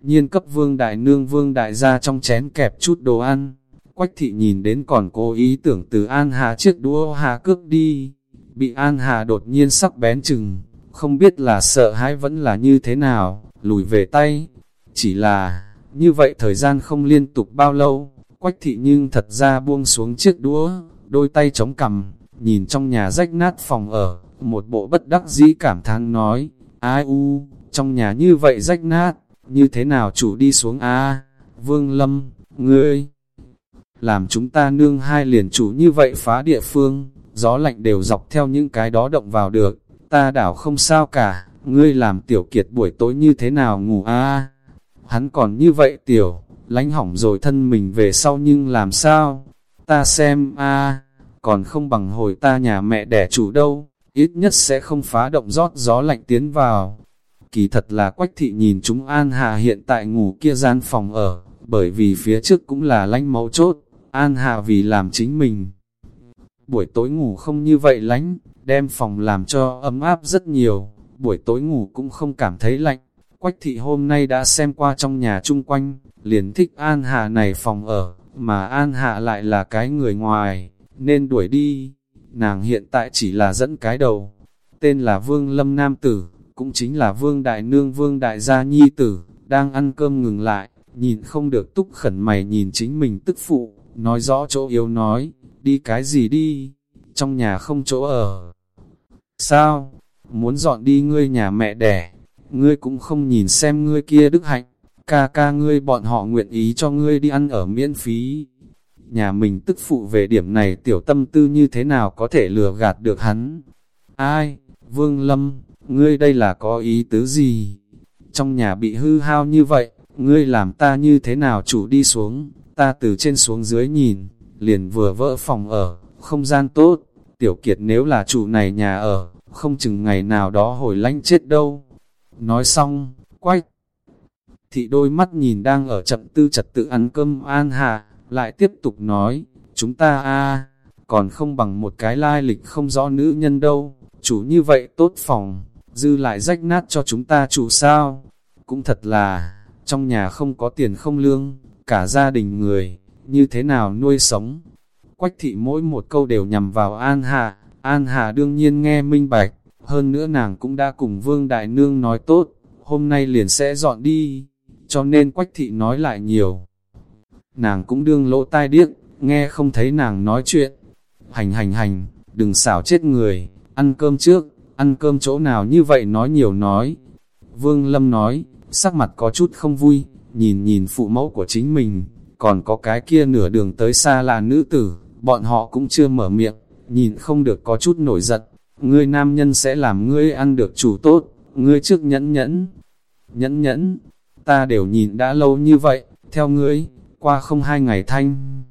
Nhiên cấp vương đại nương vương đại gia trong chén kẹp chút đồ ăn. Quách thị nhìn đến còn cố ý tưởng từ An Hà chiếc đũa Hà cước đi. Bị An Hà đột nhiên sắc bén chừng, không biết là sợ hãi vẫn là như thế nào, lùi về tay. Chỉ là, như vậy thời gian không liên tục bao lâu, Quách thị nhưng thật ra buông xuống chiếc đũa, đôi tay chống cằm, nhìn trong nhà rách nát phòng ở, một bộ bất đắc dĩ cảm thán nói, ai u, trong nhà như vậy rách nát, như thế nào chủ đi xuống a Vương Lâm, ngươi, làm chúng ta nương hai liền chủ như vậy phá địa phương, gió lạnh đều dọc theo những cái đó động vào được, ta đảo không sao cả, ngươi làm tiểu kiệt buổi tối như thế nào ngủ a Hắn còn như vậy tiểu, lánh hỏng rồi thân mình về sau nhưng làm sao? Ta xem a còn không bằng hồi ta nhà mẹ đẻ chủ đâu, ít nhất sẽ không phá động rót gió lạnh tiến vào. Kỳ thật là quách thị nhìn chúng An Hà hiện tại ngủ kia gian phòng ở, bởi vì phía trước cũng là lánh máu chốt, An hà vì làm chính mình. Buổi tối ngủ không như vậy lánh, đem phòng làm cho ấm áp rất nhiều, buổi tối ngủ cũng không cảm thấy lạnh. Quách thị hôm nay đã xem qua trong nhà chung quanh, liền thích An hà này phòng ở, mà An Hạ lại là cái người ngoài, nên đuổi đi. Nàng hiện tại chỉ là dẫn cái đầu, tên là Vương Lâm Nam Tử, cũng chính là Vương Đại Nương Vương Đại Gia Nhi Tử, đang ăn cơm ngừng lại, nhìn không được túc khẩn mày nhìn chính mình tức phụ, nói rõ chỗ yếu nói, đi cái gì đi, trong nhà không chỗ ở. Sao? Muốn dọn đi ngươi nhà mẹ đẻ, ngươi cũng không nhìn xem ngươi kia đức hạnh, ca ca ngươi bọn họ nguyện ý cho ngươi đi ăn ở miễn phí. Nhà mình tức phụ về điểm này tiểu tâm tư như thế nào có thể lừa gạt được hắn. Ai, Vương Lâm, ngươi đây là có ý tứ gì? Trong nhà bị hư hao như vậy, ngươi làm ta như thế nào chủ đi xuống, ta từ trên xuống dưới nhìn, liền vừa vỡ phòng ở, không gian tốt, tiểu kiệt nếu là chủ này nhà ở, không chừng ngày nào đó hồi lanh chết đâu. Nói xong, quay, thị đôi mắt nhìn đang ở chậm tư trật tự ăn cơm an hạ, lại tiếp tục nói, chúng ta a còn không bằng một cái lai lịch không rõ nữ nhân đâu, chủ như vậy tốt phòng, dư lại rách nát cho chúng ta chủ sao. Cũng thật là, trong nhà không có tiền không lương, cả gia đình người, như thế nào nuôi sống. Quách thị mỗi một câu đều nhằm vào An Hà, An Hà đương nhiên nghe minh bạch, hơn nữa nàng cũng đã cùng Vương Đại Nương nói tốt, hôm nay liền sẽ dọn đi, cho nên Quách thị nói lại nhiều. Nàng cũng đương lỗ tai điếc, nghe không thấy nàng nói chuyện. Hành hành hành, đừng xảo chết người, ăn cơm trước, ăn cơm chỗ nào như vậy nói nhiều nói. Vương Lâm nói, sắc mặt có chút không vui, nhìn nhìn phụ mẫu của chính mình, còn có cái kia nửa đường tới xa là nữ tử, bọn họ cũng chưa mở miệng, nhìn không được có chút nổi giận. Ngươi nam nhân sẽ làm ngươi ăn được chủ tốt, ngươi trước nhẫn nhẫn. Nhẫn nhẫn, ta đều nhìn đã lâu như vậy, theo ngươi, qua không hai ngày thanh.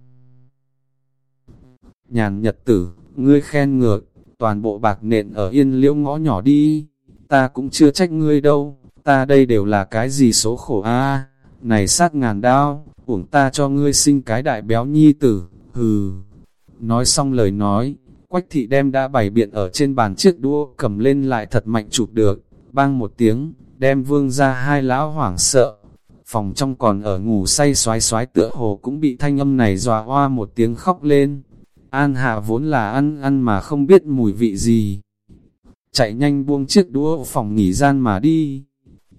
Nhàn nhật tử, ngươi khen ngược, toàn bộ bạc nện ở yên liễu ngõ nhỏ đi, ta cũng chưa trách ngươi đâu, ta đây đều là cái gì số khổ a này sát ngàn đao, uổng ta cho ngươi sinh cái đại béo nhi tử, hừ. Nói xong lời nói, quách thị đem đã bày biện ở trên bàn chiếc đũa cầm lên lại thật mạnh chụp được, bang một tiếng, đem vương ra hai lão hoảng sợ. Phòng trong còn ở ngủ say xoái xoái tựa hồ cũng bị thanh âm này dọa hoa một tiếng khóc lên. An hạ vốn là ăn ăn mà không biết mùi vị gì. Chạy nhanh buông chiếc đũa phòng nghỉ gian mà đi.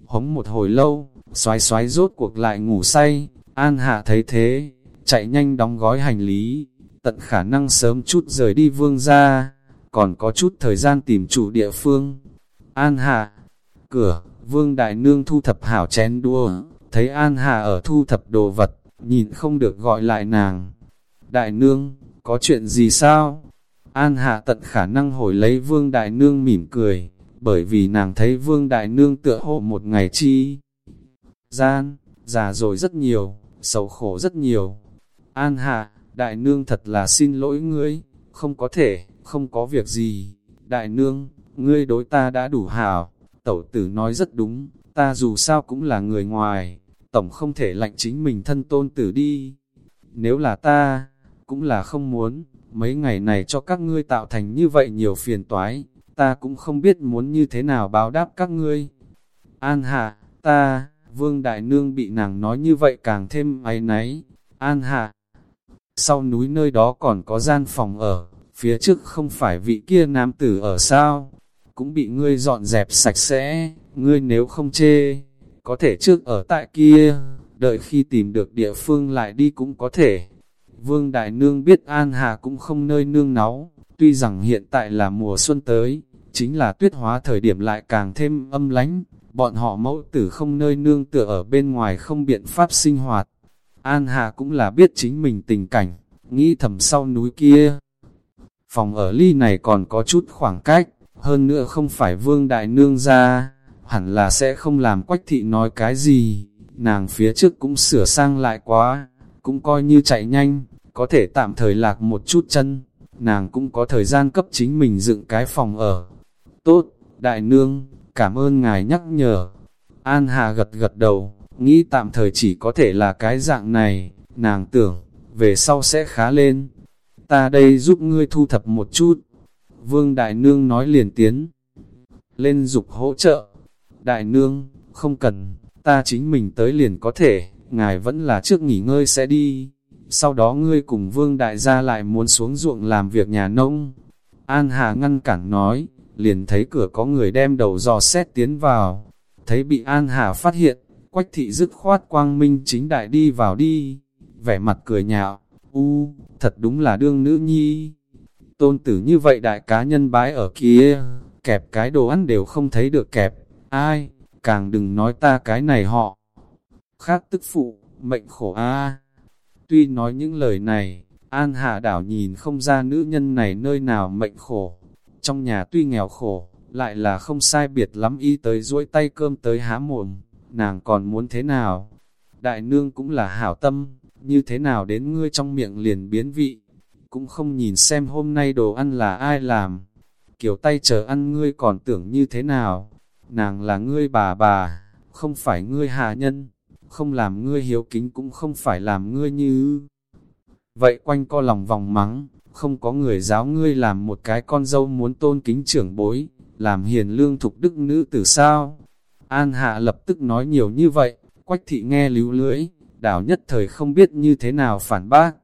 Hống một hồi lâu, xoái xoái rốt cuộc lại ngủ say. An hạ thấy thế, chạy nhanh đóng gói hành lý, tận khả năng sớm chút rời đi vương ra, còn có chút thời gian tìm chủ địa phương. An hạ, cửa, vương đại nương thu thập hảo chén đua, thấy An hạ ở thu thập đồ vật, nhìn không được gọi lại nàng. Đại nương, có chuyện gì sao? An hạ tận khả năng hồi lấy vương đại nương mỉm cười, bởi vì nàng thấy vương đại nương tựa hộ một ngày chi. Gian, già rồi rất nhiều, sầu khổ rất nhiều. An hạ, đại nương thật là xin lỗi ngươi, không có thể, không có việc gì. Đại nương, ngươi đối ta đã đủ hảo, tẩu tử nói rất đúng, ta dù sao cũng là người ngoài, tổng không thể lạnh chính mình thân tôn tử đi. Nếu là ta, cũng là không muốn, mấy ngày này cho các ngươi tạo thành như vậy nhiều phiền toái, ta cũng không biết muốn như thế nào báo đáp các ngươi. An hạ, ta, vương đại nương bị nàng nói như vậy càng thêm áy náy, an hạ. Sau núi nơi đó còn có gian phòng ở, phía trước không phải vị kia nam tử ở sao, cũng bị ngươi dọn dẹp sạch sẽ, ngươi nếu không chê, có thể trước ở tại kia, đợi khi tìm được địa phương lại đi cũng có thể. Vương Đại Nương biết An Hà cũng không nơi nương náu, tuy rằng hiện tại là mùa xuân tới, chính là tuyết hóa thời điểm lại càng thêm âm lánh, bọn họ mẫu tử không nơi nương tựa ở bên ngoài không biện pháp sinh hoạt. An Hà cũng là biết chính mình tình cảnh, nghĩ thầm sau núi kia. Phòng ở ly này còn có chút khoảng cách, hơn nữa không phải Vương Đại Nương ra, hẳn là sẽ không làm quách thị nói cái gì, nàng phía trước cũng sửa sang lại quá, cũng coi như chạy nhanh, có thể tạm thời lạc một chút chân, nàng cũng có thời gian cấp chính mình dựng cái phòng ở. Tốt, đại nương, cảm ơn ngài nhắc nhở. An Hà gật gật đầu, nghĩ tạm thời chỉ có thể là cái dạng này, nàng tưởng, về sau sẽ khá lên. Ta đây giúp ngươi thu thập một chút. Vương Đại Nương nói liền tiến. Lên dục hỗ trợ. Đại Nương, không cần, ta chính mình tới liền có thể, ngài vẫn là trước nghỉ ngơi sẽ đi. Sau đó ngươi cùng Vương Đại gia lại muốn xuống ruộng làm việc nhà nông. An Hà ngăn cản nói, liền thấy cửa có người đem đầu dò xét tiến vào. Thấy bị An Hà phát hiện, Quách thị dứt khoát quang minh chính đại đi vào đi, vẻ mặt cười nhạo, u, thật đúng là đương nữ nhi. Tôn tử như vậy đại cá nhân bái ở kia, kẹp cái đồ ăn đều không thấy được kẹp, ai, càng đừng nói ta cái này họ. Khác tức phụ, mệnh khổ a. Tuy nói những lời này, An Hạ đảo nhìn không ra nữ nhân này nơi nào mệnh khổ. Trong nhà tuy nghèo khổ, lại là không sai biệt lắm y tới duỗi tay cơm tới há mồm nàng còn muốn thế nào? Đại nương cũng là hảo tâm, như thế nào đến ngươi trong miệng liền biến vị, cũng không nhìn xem hôm nay đồ ăn là ai làm. Kiểu tay chờ ăn ngươi còn tưởng như thế nào? Nàng là ngươi bà bà, không phải ngươi hạ nhân, không làm ngươi hiếu kính cũng không phải làm ngươi như... Vậy quanh co lòng vòng mắng, không có người giáo ngươi làm một cái con dâu muốn tôn kính trưởng bối, làm hiền lương thục đức nữ tử sao? An Hạ lập tức nói nhiều như vậy, Quách thị nghe líu lưỡi, đảo nhất thời không biết như thế nào phản bác.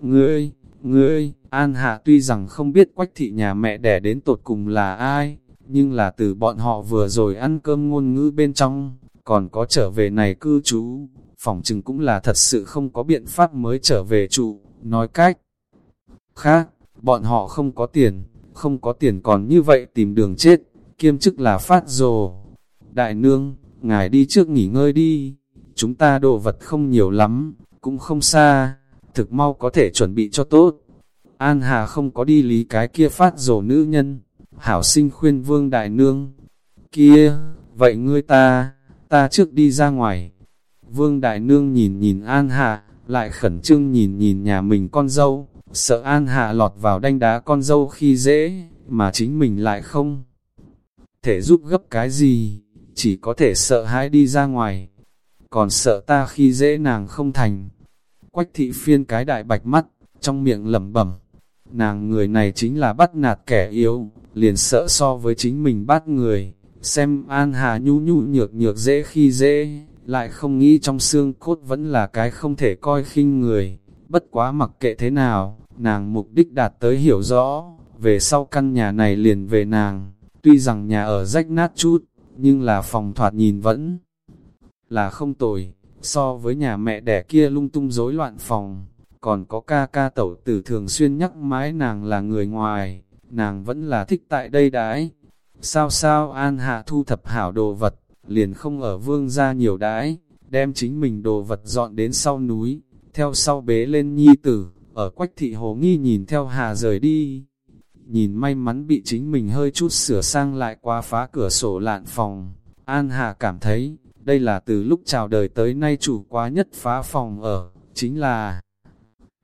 Ngươi, ngươi, An Hạ tuy rằng không biết Quách thị nhà mẹ đẻ đến tột cùng là ai, nhưng là từ bọn họ vừa rồi ăn cơm ngôn ngữ bên trong, còn có trở về này cư trú, phòng chừng cũng là thật sự không có biện pháp mới trở về trụ, nói cách. Khác, bọn họ không có tiền, không có tiền còn như vậy tìm đường chết, kiêm chức là phát rồ, Đại nương, ngài đi trước nghỉ ngơi đi, chúng ta đồ vật không nhiều lắm, cũng không xa, thực mau có thể chuẩn bị cho tốt. An Hà không có đi lý cái kia phát rồ nữ nhân, hảo sinh khuyên vương đại nương. Kia, vậy ngươi ta, ta trước đi ra ngoài. Vương đại nương nhìn nhìn An hạ, lại khẩn trương nhìn nhìn nhà mình con dâu, sợ An hạ lọt vào đanh đá con dâu khi dễ, mà chính mình lại không thể giúp gấp cái gì chỉ có thể sợ hãi đi ra ngoài, còn sợ ta khi dễ nàng không thành. Quách thị phiên cái đại bạch mắt, trong miệng lẩm bẩm, nàng người này chính là bắt nạt kẻ yếu, liền sợ so với chính mình bắt người, xem An Hà nhu nhu nhược nhược dễ khi dễ, lại không nghĩ trong xương cốt vẫn là cái không thể coi khinh người, bất quá mặc kệ thế nào, nàng mục đích đạt tới hiểu rõ, về sau căn nhà này liền về nàng, tuy rằng nhà ở rách nát chút, nhưng là phòng thoạt nhìn vẫn là không tồi, so với nhà mẹ đẻ kia lung tung rối loạn phòng, còn có ca ca tẩu tử thường xuyên nhắc mãi nàng là người ngoài, nàng vẫn là thích tại đây đãi. Sao sao An Hạ thu thập hảo đồ vật, liền không ở vương ra nhiều đãi, đem chính mình đồ vật dọn đến sau núi, theo sau bế lên nhi tử, ở quách thị hồ nghi nhìn theo Hà rời đi nhìn may mắn bị chính mình hơi chút sửa sang lại qua phá cửa sổ lạn phòng. An Hà cảm thấy, đây là từ lúc chào đời tới nay chủ quá nhất phá phòng ở, chính là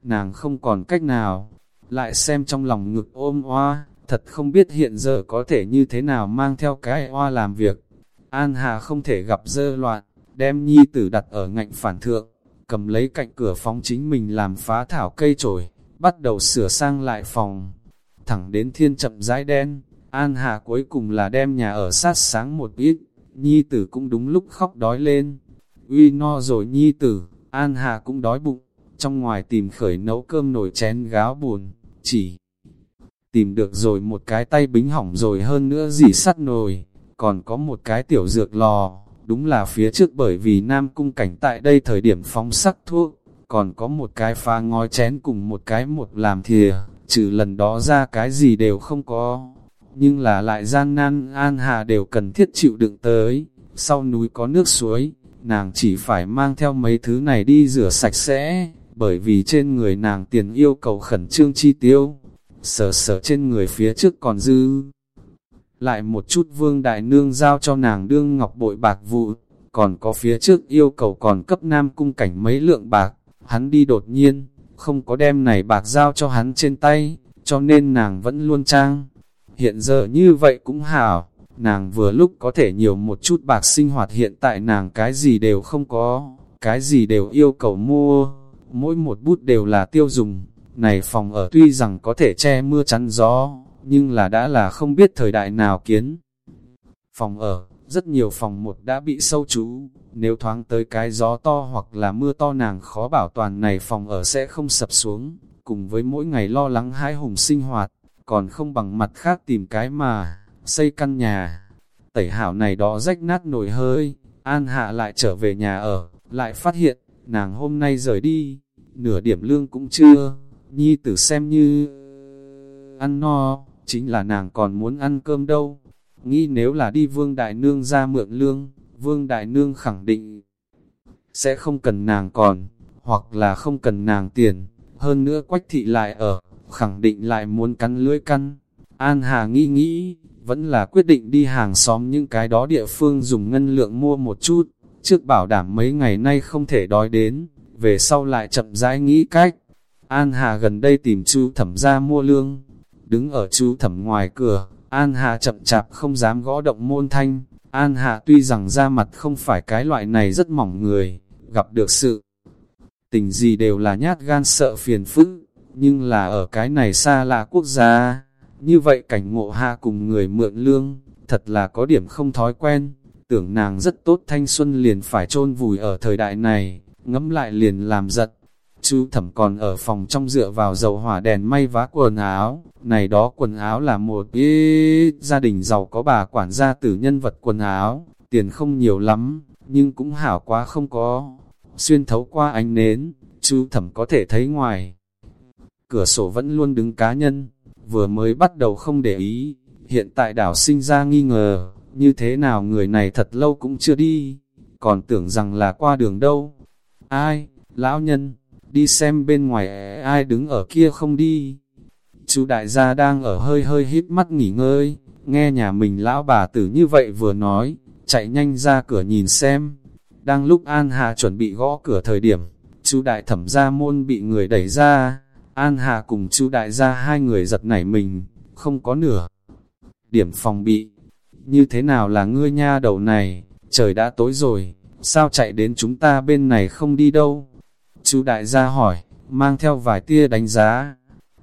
nàng không còn cách nào, lại xem trong lòng ngực ôm oa, thật không biết hiện giờ có thể như thế nào mang theo cái oa làm việc. An Hà không thể gặp dơ loạn, đem nhi tử đặt ở ngạnh phản thượng, cầm lấy cạnh cửa phóng chính mình làm phá thảo cây trổi, bắt đầu sửa sang lại phòng thẳng đến thiên chậm rãi đen, An Hà cuối cùng là đem nhà ở sát sáng một ít, Nhi tử cũng đúng lúc khóc đói lên. Uy no rồi Nhi tử, An Hà cũng đói bụng, trong ngoài tìm khởi nấu cơm nồi chén gáo buồn, chỉ tìm được rồi một cái tay bính hỏng rồi hơn nữa gì sắt nồi, còn có một cái tiểu dược lò, đúng là phía trước bởi vì Nam Cung cảnh tại đây thời điểm phóng sắc thuốc, còn có một cái pha ngói chén cùng một cái một làm thìa, trừ lần đó ra cái gì đều không có, nhưng là lại gian nan an hà đều cần thiết chịu đựng tới, sau núi có nước suối, nàng chỉ phải mang theo mấy thứ này đi rửa sạch sẽ, bởi vì trên người nàng tiền yêu cầu khẩn trương chi tiêu, sờ sờ trên người phía trước còn dư. Lại một chút vương đại nương giao cho nàng đương ngọc bội bạc vụ, còn có phía trước yêu cầu còn cấp nam cung cảnh mấy lượng bạc, hắn đi đột nhiên, không có đem này bạc giao cho hắn trên tay, cho nên nàng vẫn luôn trang. Hiện giờ như vậy cũng hảo, nàng vừa lúc có thể nhiều một chút bạc sinh hoạt hiện tại nàng cái gì đều không có, cái gì đều yêu cầu mua, mỗi một bút đều là tiêu dùng. Này phòng ở tuy rằng có thể che mưa chắn gió, nhưng là đã là không biết thời đại nào kiến. Phòng ở, rất nhiều phòng một đã bị sâu trú, nếu thoáng tới cái gió to hoặc là mưa to nàng khó bảo toàn này phòng ở sẽ không sập xuống, cùng với mỗi ngày lo lắng hái hùng sinh hoạt, còn không bằng mặt khác tìm cái mà, xây căn nhà. Tẩy hảo này đó rách nát nổi hơi, An Hạ lại trở về nhà ở, lại phát hiện, nàng hôm nay rời đi, nửa điểm lương cũng chưa, nhi tử xem như ăn no, chính là nàng còn muốn ăn cơm đâu. Nghĩ nếu là đi Vương Đại Nương ra mượn lương, Vương Đại Nương khẳng định sẽ không cần nàng còn, hoặc là không cần nàng tiền, hơn nữa quách thị lại ở, khẳng định lại muốn cắn lưỡi căn. An Hà nghĩ nghĩ, vẫn là quyết định đi hàng xóm những cái đó địa phương dùng ngân lượng mua một chút, trước bảo đảm mấy ngày nay không thể đói đến, về sau lại chậm rãi nghĩ cách. An Hà gần đây tìm chú thẩm ra mua lương, đứng ở chú thẩm ngoài cửa, An Hà chậm chạp không dám gõ động môn thanh. An Hà tuy rằng da mặt không phải cái loại này rất mỏng người, gặp được sự tình gì đều là nhát gan sợ phiền phức, nhưng là ở cái này xa lạ quốc gia, như vậy cảnh ngộ hạ cùng người mượn lương, thật là có điểm không thói quen, tưởng nàng rất tốt thanh xuân liền phải chôn vùi ở thời đại này, ngẫm lại liền làm giật. Chú thẩm còn ở phòng trong dựa vào dầu hỏa đèn may vá quần áo, này đó quần áo là một ý, gia đình giàu có bà quản gia tử nhân vật quần áo, tiền không nhiều lắm, nhưng cũng hảo quá không có. Xuyên thấu qua ánh nến, chú thẩm có thể thấy ngoài. Cửa sổ vẫn luôn đứng cá nhân, vừa mới bắt đầu không để ý, hiện tại đảo sinh ra nghi ngờ, như thế nào người này thật lâu cũng chưa đi, còn tưởng rằng là qua đường đâu. Ai, lão nhân, đi xem bên ngoài ai đứng ở kia không đi. Chú đại gia đang ở hơi hơi hít mắt nghỉ ngơi, nghe nhà mình lão bà tử như vậy vừa nói, chạy nhanh ra cửa nhìn xem. Đang lúc An Hà chuẩn bị gõ cửa thời điểm, chú đại thẩm gia môn bị người đẩy ra, An Hà cùng chú đại gia hai người giật nảy mình, không có nửa. Điểm phòng bị, như thế nào là ngươi nha đầu này, trời đã tối rồi, sao chạy đến chúng ta bên này không đi đâu? Chú đại gia hỏi, mang theo vài tia đánh giá.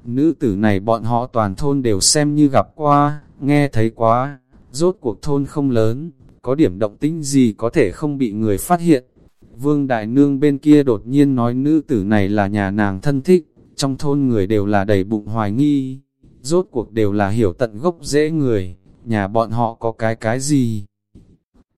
Nữ tử này bọn họ toàn thôn đều xem như gặp qua, nghe thấy quá, rốt cuộc thôn không lớn, có điểm động tĩnh gì có thể không bị người phát hiện. Vương Đại Nương bên kia đột nhiên nói nữ tử này là nhà nàng thân thích, trong thôn người đều là đầy bụng hoài nghi, rốt cuộc đều là hiểu tận gốc dễ người, nhà bọn họ có cái cái gì.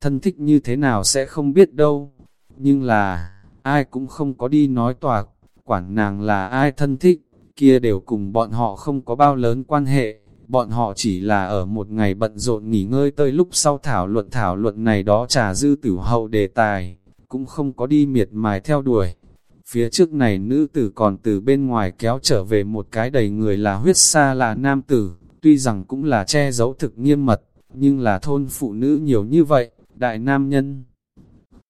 Thân thích như thế nào sẽ không biết đâu, nhưng là, ai cũng không có đi nói toạc, quản nàng là ai thân thích, kia đều cùng bọn họ không có bao lớn quan hệ, bọn họ chỉ là ở một ngày bận rộn nghỉ ngơi tới lúc sau thảo luận thảo luận này đó trà dư tử hậu đề tài, cũng không có đi miệt mài theo đuổi. Phía trước này nữ tử còn từ bên ngoài kéo trở về một cái đầy người là huyết xa là nam tử, tuy rằng cũng là che giấu thực nghiêm mật, nhưng là thôn phụ nữ nhiều như vậy, đại nam nhân.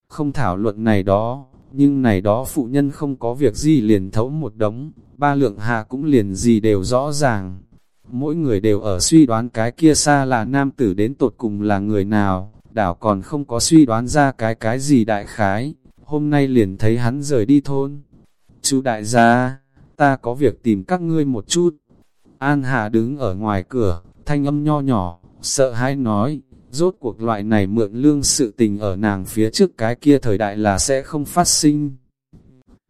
Không thảo luận này đó, nhưng này đó phụ nhân không có việc gì liền thấu một đống, ba lượng hà cũng liền gì đều rõ ràng. Mỗi người đều ở suy đoán cái kia xa là nam tử đến tột cùng là người nào, đảo còn không có suy đoán ra cái cái gì đại khái, hôm nay liền thấy hắn rời đi thôn. Chú đại gia, ta có việc tìm các ngươi một chút. An Hà đứng ở ngoài cửa, thanh âm nho nhỏ, sợ hãi nói, rốt cuộc loại này mượn lương sự tình ở nàng phía trước cái kia thời đại là sẽ không phát sinh.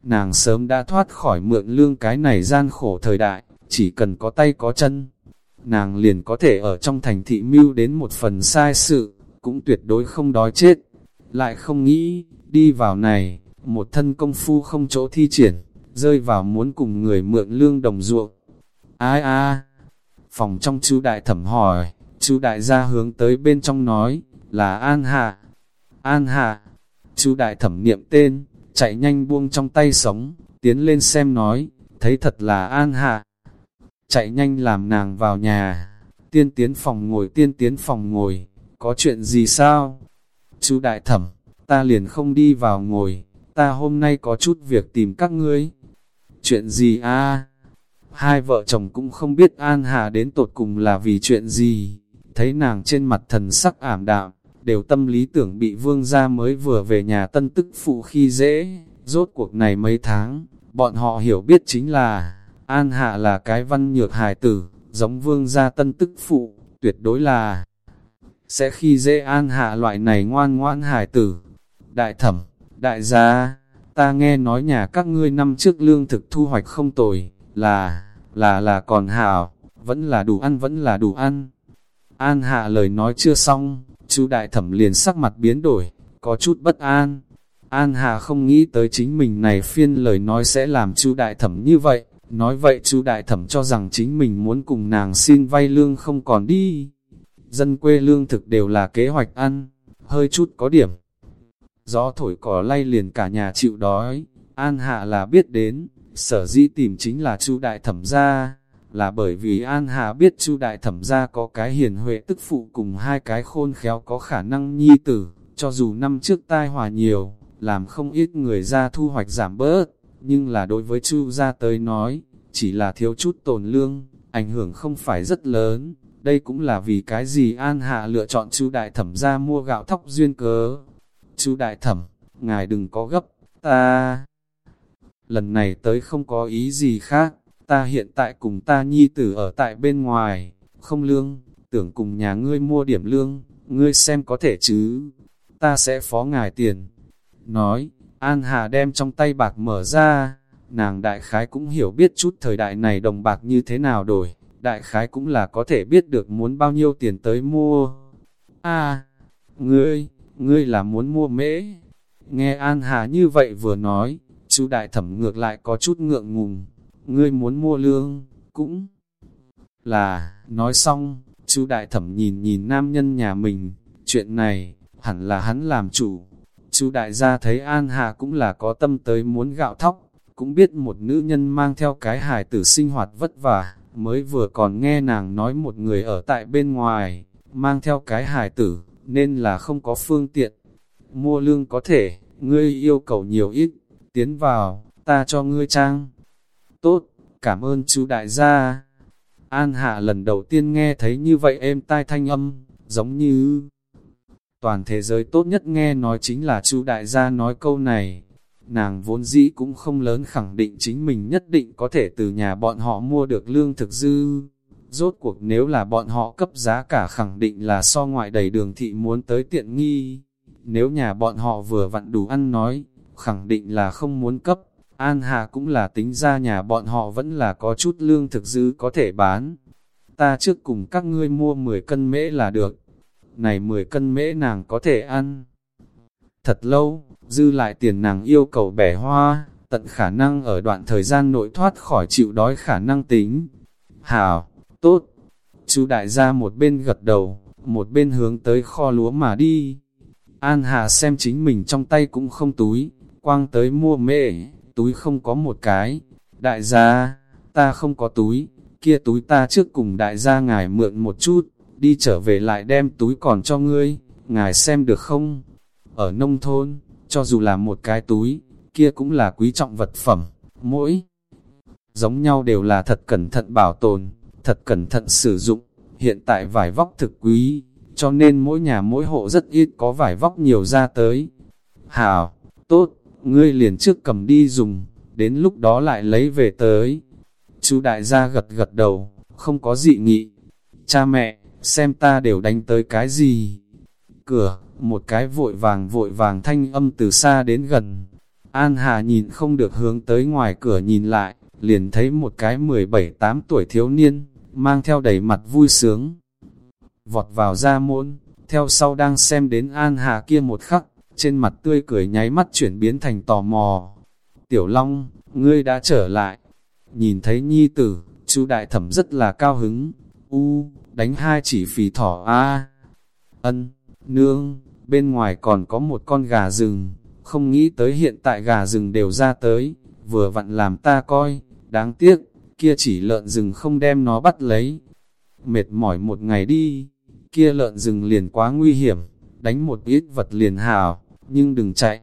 Nàng sớm đã thoát khỏi mượn lương cái này gian khổ thời đại, chỉ cần có tay có chân. Nàng liền có thể ở trong thành thị mưu đến một phần sai sự, cũng tuyệt đối không đói chết. Lại không nghĩ, đi vào này, một thân công phu không chỗ thi triển, rơi vào muốn cùng người mượn lương đồng ruộng. Ai a Phòng trong chú đại thẩm hỏi, chú đại gia hướng tới bên trong nói, là An Hạ. An Hạ, chú đại thẩm niệm tên, chạy nhanh buông trong tay sống, tiến lên xem nói, thấy thật là An Hạ. Chạy nhanh làm nàng vào nhà, tiên tiến phòng ngồi tiên tiến phòng ngồi, có chuyện gì sao? Chú đại thẩm, ta liền không đi vào ngồi, ta hôm nay có chút việc tìm các ngươi. Chuyện gì a? Hai vợ chồng cũng không biết An Hà đến tột cùng là vì chuyện gì, thấy nàng trên mặt thần sắc ảm đạm, đều tâm lý tưởng bị vương gia mới vừa về nhà tân tức phụ khi dễ, rốt cuộc này mấy tháng, bọn họ hiểu biết chính là, An Hạ là cái văn nhược hài tử, giống vương gia tân tức phụ, tuyệt đối là sẽ khi dễ An Hạ loại này ngoan ngoãn hài tử. Đại thẩm, đại gia, ta nghe nói nhà các ngươi năm trước lương thực thu hoạch không tồi, là, là là còn hảo, vẫn là đủ ăn vẫn là đủ ăn. An Hạ lời nói chưa xong, chú đại thẩm liền sắc mặt biến đổi, có chút bất an. An Hạ không nghĩ tới chính mình này phiên lời nói sẽ làm chú đại thẩm như vậy, nói vậy chú đại thẩm cho rằng chính mình muốn cùng nàng xin vay lương không còn đi. Dân quê lương thực đều là kế hoạch ăn, hơi chút có điểm. Gió thổi cỏ lay liền cả nhà chịu đói, An Hạ là biết đến, sở dĩ tìm chính là chú đại thẩm ra là bởi vì An Hạ biết chu đại thẩm gia có cái hiền huệ tức phụ cùng hai cái khôn khéo có khả năng nhi tử, cho dù năm trước tai hòa nhiều, làm không ít người ra thu hoạch giảm bớt, nhưng là đối với chu gia tới nói, chỉ là thiếu chút tồn lương, ảnh hưởng không phải rất lớn. Đây cũng là vì cái gì An Hạ lựa chọn chu đại thẩm ra mua gạo thóc duyên cớ. chu đại thẩm, ngài đừng có gấp, ta... Lần này tới không có ý gì khác, ta hiện tại cùng ta nhi tử ở tại bên ngoài, không lương, tưởng cùng nhà ngươi mua điểm lương, ngươi xem có thể chứ, ta sẽ phó ngài tiền. Nói, An Hà đem trong tay bạc mở ra, nàng đại khái cũng hiểu biết chút thời đại này đồng bạc như thế nào đổi, đại khái cũng là có thể biết được muốn bao nhiêu tiền tới mua. À, ngươi, ngươi là muốn mua mễ. Nghe An Hà như vậy vừa nói, chú đại thẩm ngược lại có chút ngượng ngùng, ngươi muốn mua lương, cũng là, nói xong, chú đại thẩm nhìn nhìn nam nhân nhà mình, chuyện này, hẳn là hắn làm chủ. Chú đại gia thấy An Hà cũng là có tâm tới muốn gạo thóc, cũng biết một nữ nhân mang theo cái hài tử sinh hoạt vất vả, mới vừa còn nghe nàng nói một người ở tại bên ngoài, mang theo cái hài tử, nên là không có phương tiện. Mua lương có thể, ngươi yêu cầu nhiều ít, tiến vào, ta cho ngươi trang. Tốt, cảm ơn chú đại gia. An hạ lần đầu tiên nghe thấy như vậy êm tai thanh âm, giống như... Toàn thế giới tốt nhất nghe nói chính là chú đại gia nói câu này. Nàng vốn dĩ cũng không lớn khẳng định chính mình nhất định có thể từ nhà bọn họ mua được lương thực dư. Rốt cuộc nếu là bọn họ cấp giá cả khẳng định là so ngoại đầy đường thị muốn tới tiện nghi. Nếu nhà bọn họ vừa vặn đủ ăn nói, khẳng định là không muốn cấp. An Hà cũng là tính ra nhà bọn họ vẫn là có chút lương thực dư có thể bán. Ta trước cùng các ngươi mua 10 cân mễ là được. Này 10 cân mễ nàng có thể ăn. Thật lâu, dư lại tiền nàng yêu cầu bẻ hoa, tận khả năng ở đoạn thời gian nội thoát khỏi chịu đói khả năng tính. Hảo, tốt. Chú đại gia một bên gật đầu, một bên hướng tới kho lúa mà đi. An Hà xem chính mình trong tay cũng không túi, quang tới mua mễ, túi không có một cái. Đại gia, ta không có túi, kia túi ta trước cùng đại gia ngài mượn một chút, đi trở về lại đem túi còn cho ngươi, ngài xem được không? Ở nông thôn, cho dù là một cái túi, kia cũng là quý trọng vật phẩm, mỗi giống nhau đều là thật cẩn thận bảo tồn, thật cẩn thận sử dụng, hiện tại vải vóc thực quý, cho nên mỗi nhà mỗi hộ rất ít có vải vóc nhiều ra tới. Hảo, tốt, ngươi liền trước cầm đi dùng, đến lúc đó lại lấy về tới. Chú đại gia gật gật đầu, không có dị nghị. Cha mẹ, xem ta đều đánh tới cái gì? Cửa, một cái vội vàng vội vàng thanh âm từ xa đến gần. An Hà nhìn không được hướng tới ngoài cửa nhìn lại, liền thấy một cái 17-8 tuổi thiếu niên, mang theo đầy mặt vui sướng. Vọt vào ra môn, theo sau đang xem đến An Hà kia một khắc, trên mặt tươi cười nháy mắt chuyển biến thành tò mò. Tiểu Long, ngươi đã trở lại. Nhìn thấy nhi tử, chú đại thẩm rất là cao hứng. U, đánh hai chỉ phì thỏ a Ân, nương, bên ngoài còn có một con gà rừng, không nghĩ tới hiện tại gà rừng đều ra tới, vừa vặn làm ta coi, đáng tiếc, kia chỉ lợn rừng không đem nó bắt lấy. Mệt mỏi một ngày đi, kia lợn rừng liền quá nguy hiểm, đánh một ít vật liền hào, nhưng đừng chạy.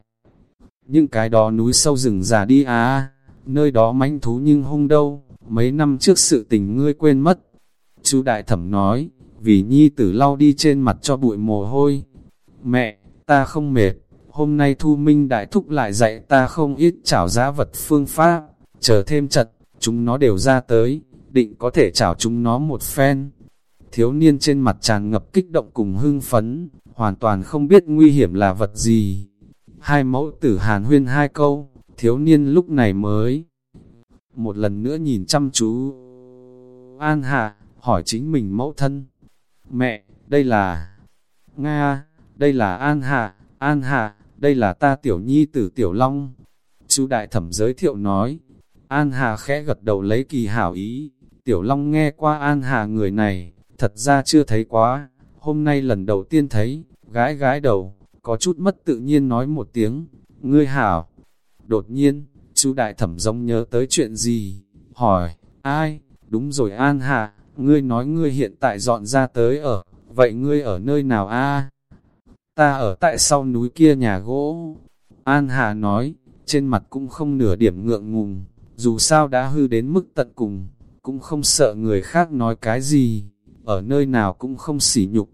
Những cái đó núi sâu rừng già đi à, nơi đó mãnh thú nhưng hung đâu, mấy năm trước sự tình ngươi quên mất. Chú đại thẩm nói, vì nhi tử lau đi trên mặt cho bụi mồ hôi, Mẹ, ta không mệt, hôm nay Thu Minh Đại Thúc lại dạy ta không ít chảo giá vật phương pháp, chờ thêm chật, chúng nó đều ra tới, định có thể chảo chúng nó một phen. Thiếu niên trên mặt tràn ngập kích động cùng hưng phấn, hoàn toàn không biết nguy hiểm là vật gì. Hai mẫu tử hàn huyên hai câu, thiếu niên lúc này mới một lần nữa nhìn chăm chú. An Hạ, hỏi chính mình mẫu thân. Mẹ, đây là... Nga, đây là An Hạ, An Hạ, đây là ta tiểu nhi tử tiểu long. Chú đại thẩm giới thiệu nói. An Hà khẽ gật đầu lấy kỳ hảo ý. Tiểu Long nghe qua An Hà người này, thật ra chưa thấy quá. Hôm nay lần đầu tiên thấy, gái gái đầu, có chút mất tự nhiên nói một tiếng. Ngươi hảo. Đột nhiên, chú đại thẩm giống nhớ tới chuyện gì? Hỏi, ai? Đúng rồi An Hà, ngươi nói ngươi hiện tại dọn ra tới ở, vậy ngươi ở nơi nào a? Ta ở tại sau núi kia nhà gỗ. An Hà nói, trên mặt cũng không nửa điểm ngượng ngùng, dù sao đã hư đến mức tận cùng, cũng không sợ người khác nói cái gì, ở nơi nào cũng không sỉ nhục.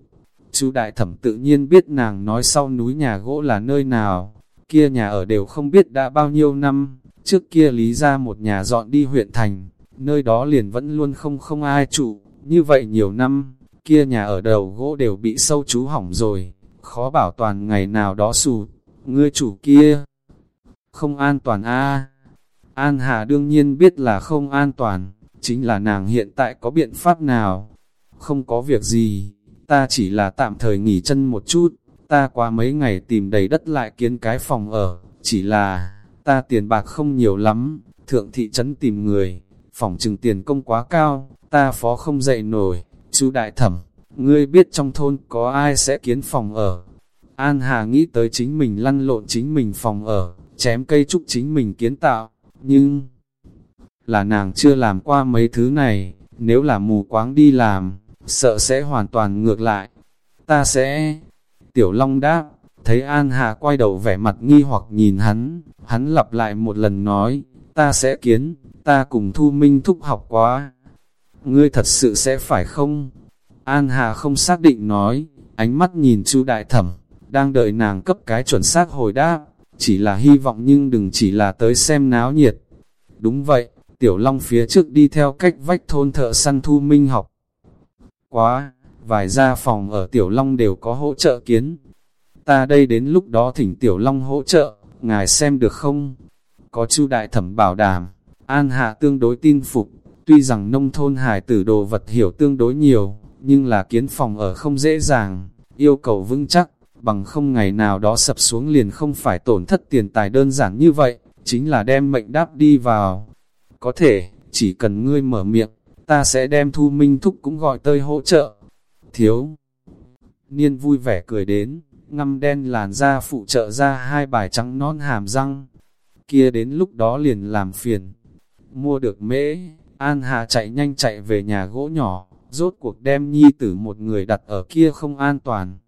Chú đại thẩm tự nhiên biết nàng nói sau núi nhà gỗ là nơi nào, kia nhà ở đều không biết đã bao nhiêu năm, trước kia lý ra một nhà dọn đi huyện thành, nơi đó liền vẫn luôn không không ai trụ, như vậy nhiều năm, kia nhà ở đầu gỗ đều bị sâu chú hỏng rồi, khó bảo toàn ngày nào đó sụt, ngươi chủ kia không an toàn a An Hà đương nhiên biết là không an toàn, chính là nàng hiện tại có biện pháp nào? Không có việc gì, ta chỉ là tạm thời nghỉ chân một chút, ta qua mấy ngày tìm đầy đất lại kiến cái phòng ở, chỉ là, ta tiền bạc không nhiều lắm, thượng thị trấn tìm người, phòng trừng tiền công quá cao, ta phó không dậy nổi, chú đại thẩm, ngươi biết trong thôn có ai sẽ kiến phòng ở. An Hà nghĩ tới chính mình lăn lộn chính mình phòng ở, chém cây trúc chính mình kiến tạo, nhưng là nàng chưa làm qua mấy thứ này, nếu là mù quáng đi làm, sợ sẽ hoàn toàn ngược lại. Ta sẽ... Tiểu Long đáp, thấy An Hà quay đầu vẻ mặt nghi hoặc nhìn hắn, hắn lặp lại một lần nói, ta sẽ kiến, ta cùng Thu Minh thúc học quá. Ngươi thật sự sẽ phải không? An Hà không xác định nói, ánh mắt nhìn chu đại thẩm, đang đợi nàng cấp cái chuẩn xác hồi đáp chỉ là hy vọng nhưng đừng chỉ là tới xem náo nhiệt. Đúng vậy, Tiểu Long phía trước đi theo cách vách thôn thợ săn thu minh học. Quá, vài gia phòng ở Tiểu Long đều có hỗ trợ kiến. Ta đây đến lúc đó thỉnh Tiểu Long hỗ trợ, ngài xem được không? Có chu đại thẩm bảo đảm, An Hạ tương đối tin phục, tuy rằng nông thôn hải tử đồ vật hiểu tương đối nhiều, nhưng là kiến phòng ở không dễ dàng, yêu cầu vững chắc bằng không ngày nào đó sập xuống liền không phải tổn thất tiền tài đơn giản như vậy, chính là đem mệnh đáp đi vào. Có thể, chỉ cần ngươi mở miệng, ta sẽ đem thu minh thúc cũng gọi tơi hỗ trợ. Thiếu niên vui vẻ cười đến, ngâm đen làn da phụ trợ ra hai bài trắng non hàm răng. Kia đến lúc đó liền làm phiền. Mua được mễ, An Hà chạy nhanh chạy về nhà gỗ nhỏ, rốt cuộc đem nhi tử một người đặt ở kia không an toàn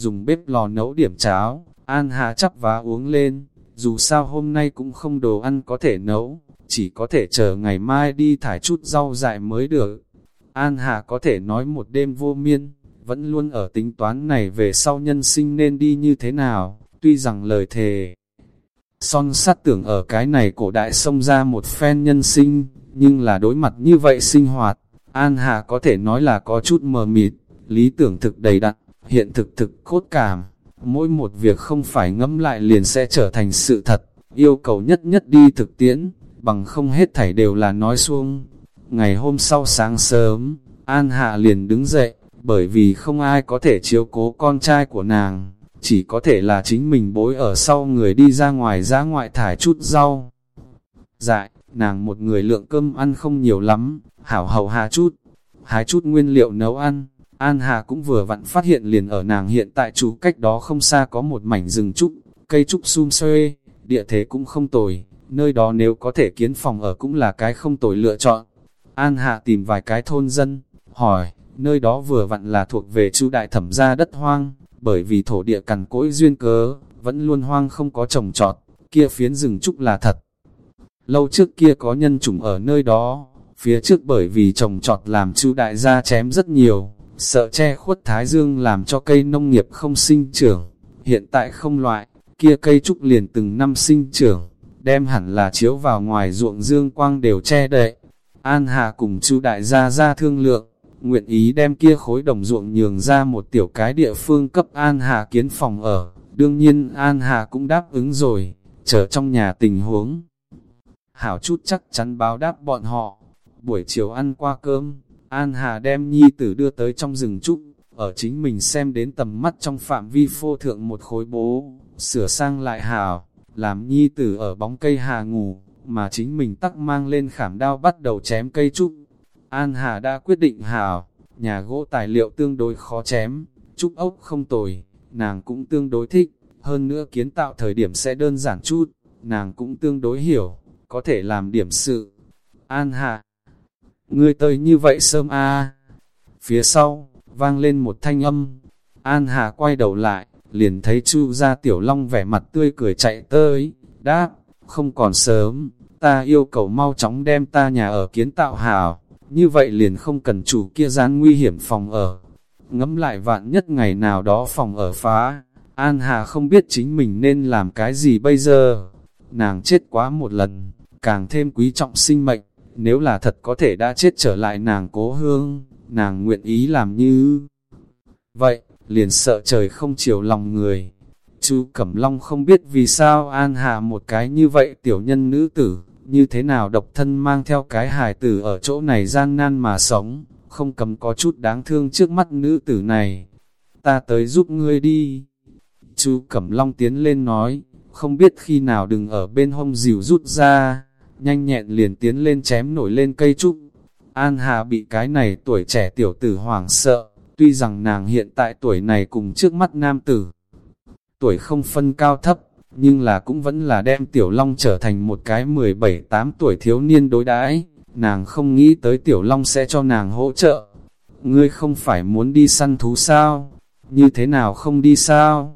dùng bếp lò nấu điểm cháo, An Hà chắp vá uống lên, dù sao hôm nay cũng không đồ ăn có thể nấu, chỉ có thể chờ ngày mai đi thải chút rau dại mới được. An Hà có thể nói một đêm vô miên, vẫn luôn ở tính toán này về sau nhân sinh nên đi như thế nào, tuy rằng lời thề. Son sắt tưởng ở cái này cổ đại xông ra một phen nhân sinh, nhưng là đối mặt như vậy sinh hoạt, An Hà có thể nói là có chút mờ mịt, lý tưởng thực đầy đặn, hiện thực thực cốt cảm, mỗi một việc không phải ngẫm lại liền sẽ trở thành sự thật, yêu cầu nhất nhất đi thực tiễn, bằng không hết thảy đều là nói xuông. Ngày hôm sau sáng sớm, An Hạ liền đứng dậy, bởi vì không ai có thể chiếu cố con trai của nàng, chỉ có thể là chính mình bối ở sau người đi ra ngoài ra ngoại thải chút rau. Dại, nàng một người lượng cơm ăn không nhiều lắm, hảo hầu hạ chút, hái chút nguyên liệu nấu ăn, An Hà cũng vừa vặn phát hiện liền ở nàng hiện tại chú cách đó không xa có một mảnh rừng trúc, cây trúc sum xuê, địa thế cũng không tồi, nơi đó nếu có thể kiến phòng ở cũng là cái không tồi lựa chọn. An Hạ tìm vài cái thôn dân, hỏi, nơi đó vừa vặn là thuộc về chu đại thẩm gia đất hoang, bởi vì thổ địa cằn cỗi duyên cớ, vẫn luôn hoang không có trồng trọt, kia phiến rừng trúc là thật. Lâu trước kia có nhân chủng ở nơi đó, phía trước bởi vì trồng trọt làm chu đại gia chém rất nhiều, sợ che khuất thái dương làm cho cây nông nghiệp không sinh trưởng, hiện tại không loại, kia cây trúc liền từng năm sinh trưởng, đem hẳn là chiếu vào ngoài ruộng dương quang đều che đậy. An Hà cùng chu đại gia ra thương lượng, nguyện ý đem kia khối đồng ruộng nhường ra một tiểu cái địa phương cấp An Hà kiến phòng ở. Đương nhiên An Hà cũng đáp ứng rồi, chờ trong nhà tình huống. Hảo chút chắc chắn báo đáp bọn họ. Buổi chiều ăn qua cơm, An Hà đem nhi tử đưa tới trong rừng trúc, ở chính mình xem đến tầm mắt trong phạm vi phô thượng một khối bố, sửa sang lại hảo, làm nhi tử ở bóng cây hà ngủ, mà chính mình tắc mang lên khảm đao bắt đầu chém cây trúc. An Hà đã quyết định hảo, nhà gỗ tài liệu tương đối khó chém, trúc ốc không tồi, nàng cũng tương đối thích, hơn nữa kiến tạo thời điểm sẽ đơn giản chút, nàng cũng tương đối hiểu, có thể làm điểm sự. An Hà, ngươi tới như vậy sớm a à? Phía sau, vang lên một thanh âm, An Hà quay đầu lại, liền thấy Chu gia tiểu long vẻ mặt tươi cười chạy tới, đáp, không còn sớm, ta yêu cầu mau chóng đem ta nhà ở kiến tạo hào, như vậy liền không cần chủ kia gian nguy hiểm phòng ở. Ngẫm lại vạn nhất ngày nào đó phòng ở phá, An Hà không biết chính mình nên làm cái gì bây giờ. Nàng chết quá một lần, càng thêm quý trọng sinh mệnh, nếu là thật có thể đã chết trở lại nàng cố hương, nàng nguyện ý làm như vậy liền sợ trời không chiều lòng người. Chú Cẩm Long không biết vì sao An Hà một cái như vậy tiểu nhân nữ tử, như thế nào độc thân mang theo cái hài tử ở chỗ này gian nan mà sống, không cầm có chút đáng thương trước mắt nữ tử này. Ta tới giúp ngươi đi. Chú Cẩm Long tiến lên nói, không biết khi nào đừng ở bên hông dìu rút ra, nhanh nhẹn liền tiến lên chém nổi lên cây trúc. An Hà bị cái này tuổi trẻ tiểu tử hoảng sợ, Tuy rằng nàng hiện tại tuổi này cùng trước mắt nam tử, tuổi không phân cao thấp, nhưng là cũng vẫn là đem Tiểu Long trở thành một cái 17-8 tuổi thiếu niên đối đãi nàng không nghĩ tới Tiểu Long sẽ cho nàng hỗ trợ. Ngươi không phải muốn đi săn thú sao? Như thế nào không đi sao?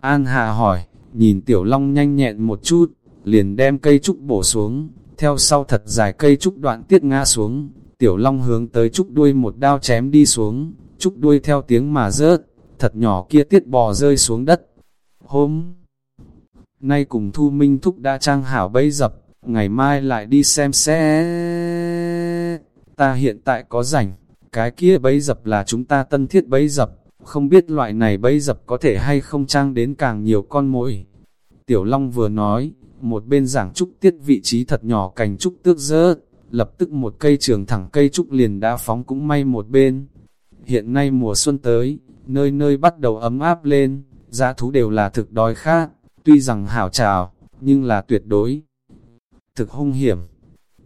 An Hà hỏi, nhìn Tiểu Long nhanh nhẹn một chút, liền đem cây trúc bổ xuống, theo sau thật dài cây trúc đoạn tiết ngã xuống, Tiểu Long hướng tới trúc đuôi một đao chém đi xuống, trúc đuôi theo tiếng mà rớt, thật nhỏ kia tiết bò rơi xuống đất. Hôm nay cùng Thu Minh Thúc đã trang hảo bấy dập, ngày mai lại đi xem xe. Ta hiện tại có rảnh, cái kia bấy dập là chúng ta tân thiết bấy dập, không biết loại này bấy dập có thể hay không trang đến càng nhiều con mồi. Tiểu Long vừa nói, một bên giảng trúc tiết vị trí thật nhỏ cành trúc tước rớt, lập tức một cây trường thẳng cây trúc liền đã phóng cũng may một bên. Hiện nay mùa xuân tới, nơi nơi bắt đầu ấm áp lên, giá thú đều là thực đói khát, tuy rằng hảo trào, nhưng là tuyệt đối. Thực hung hiểm.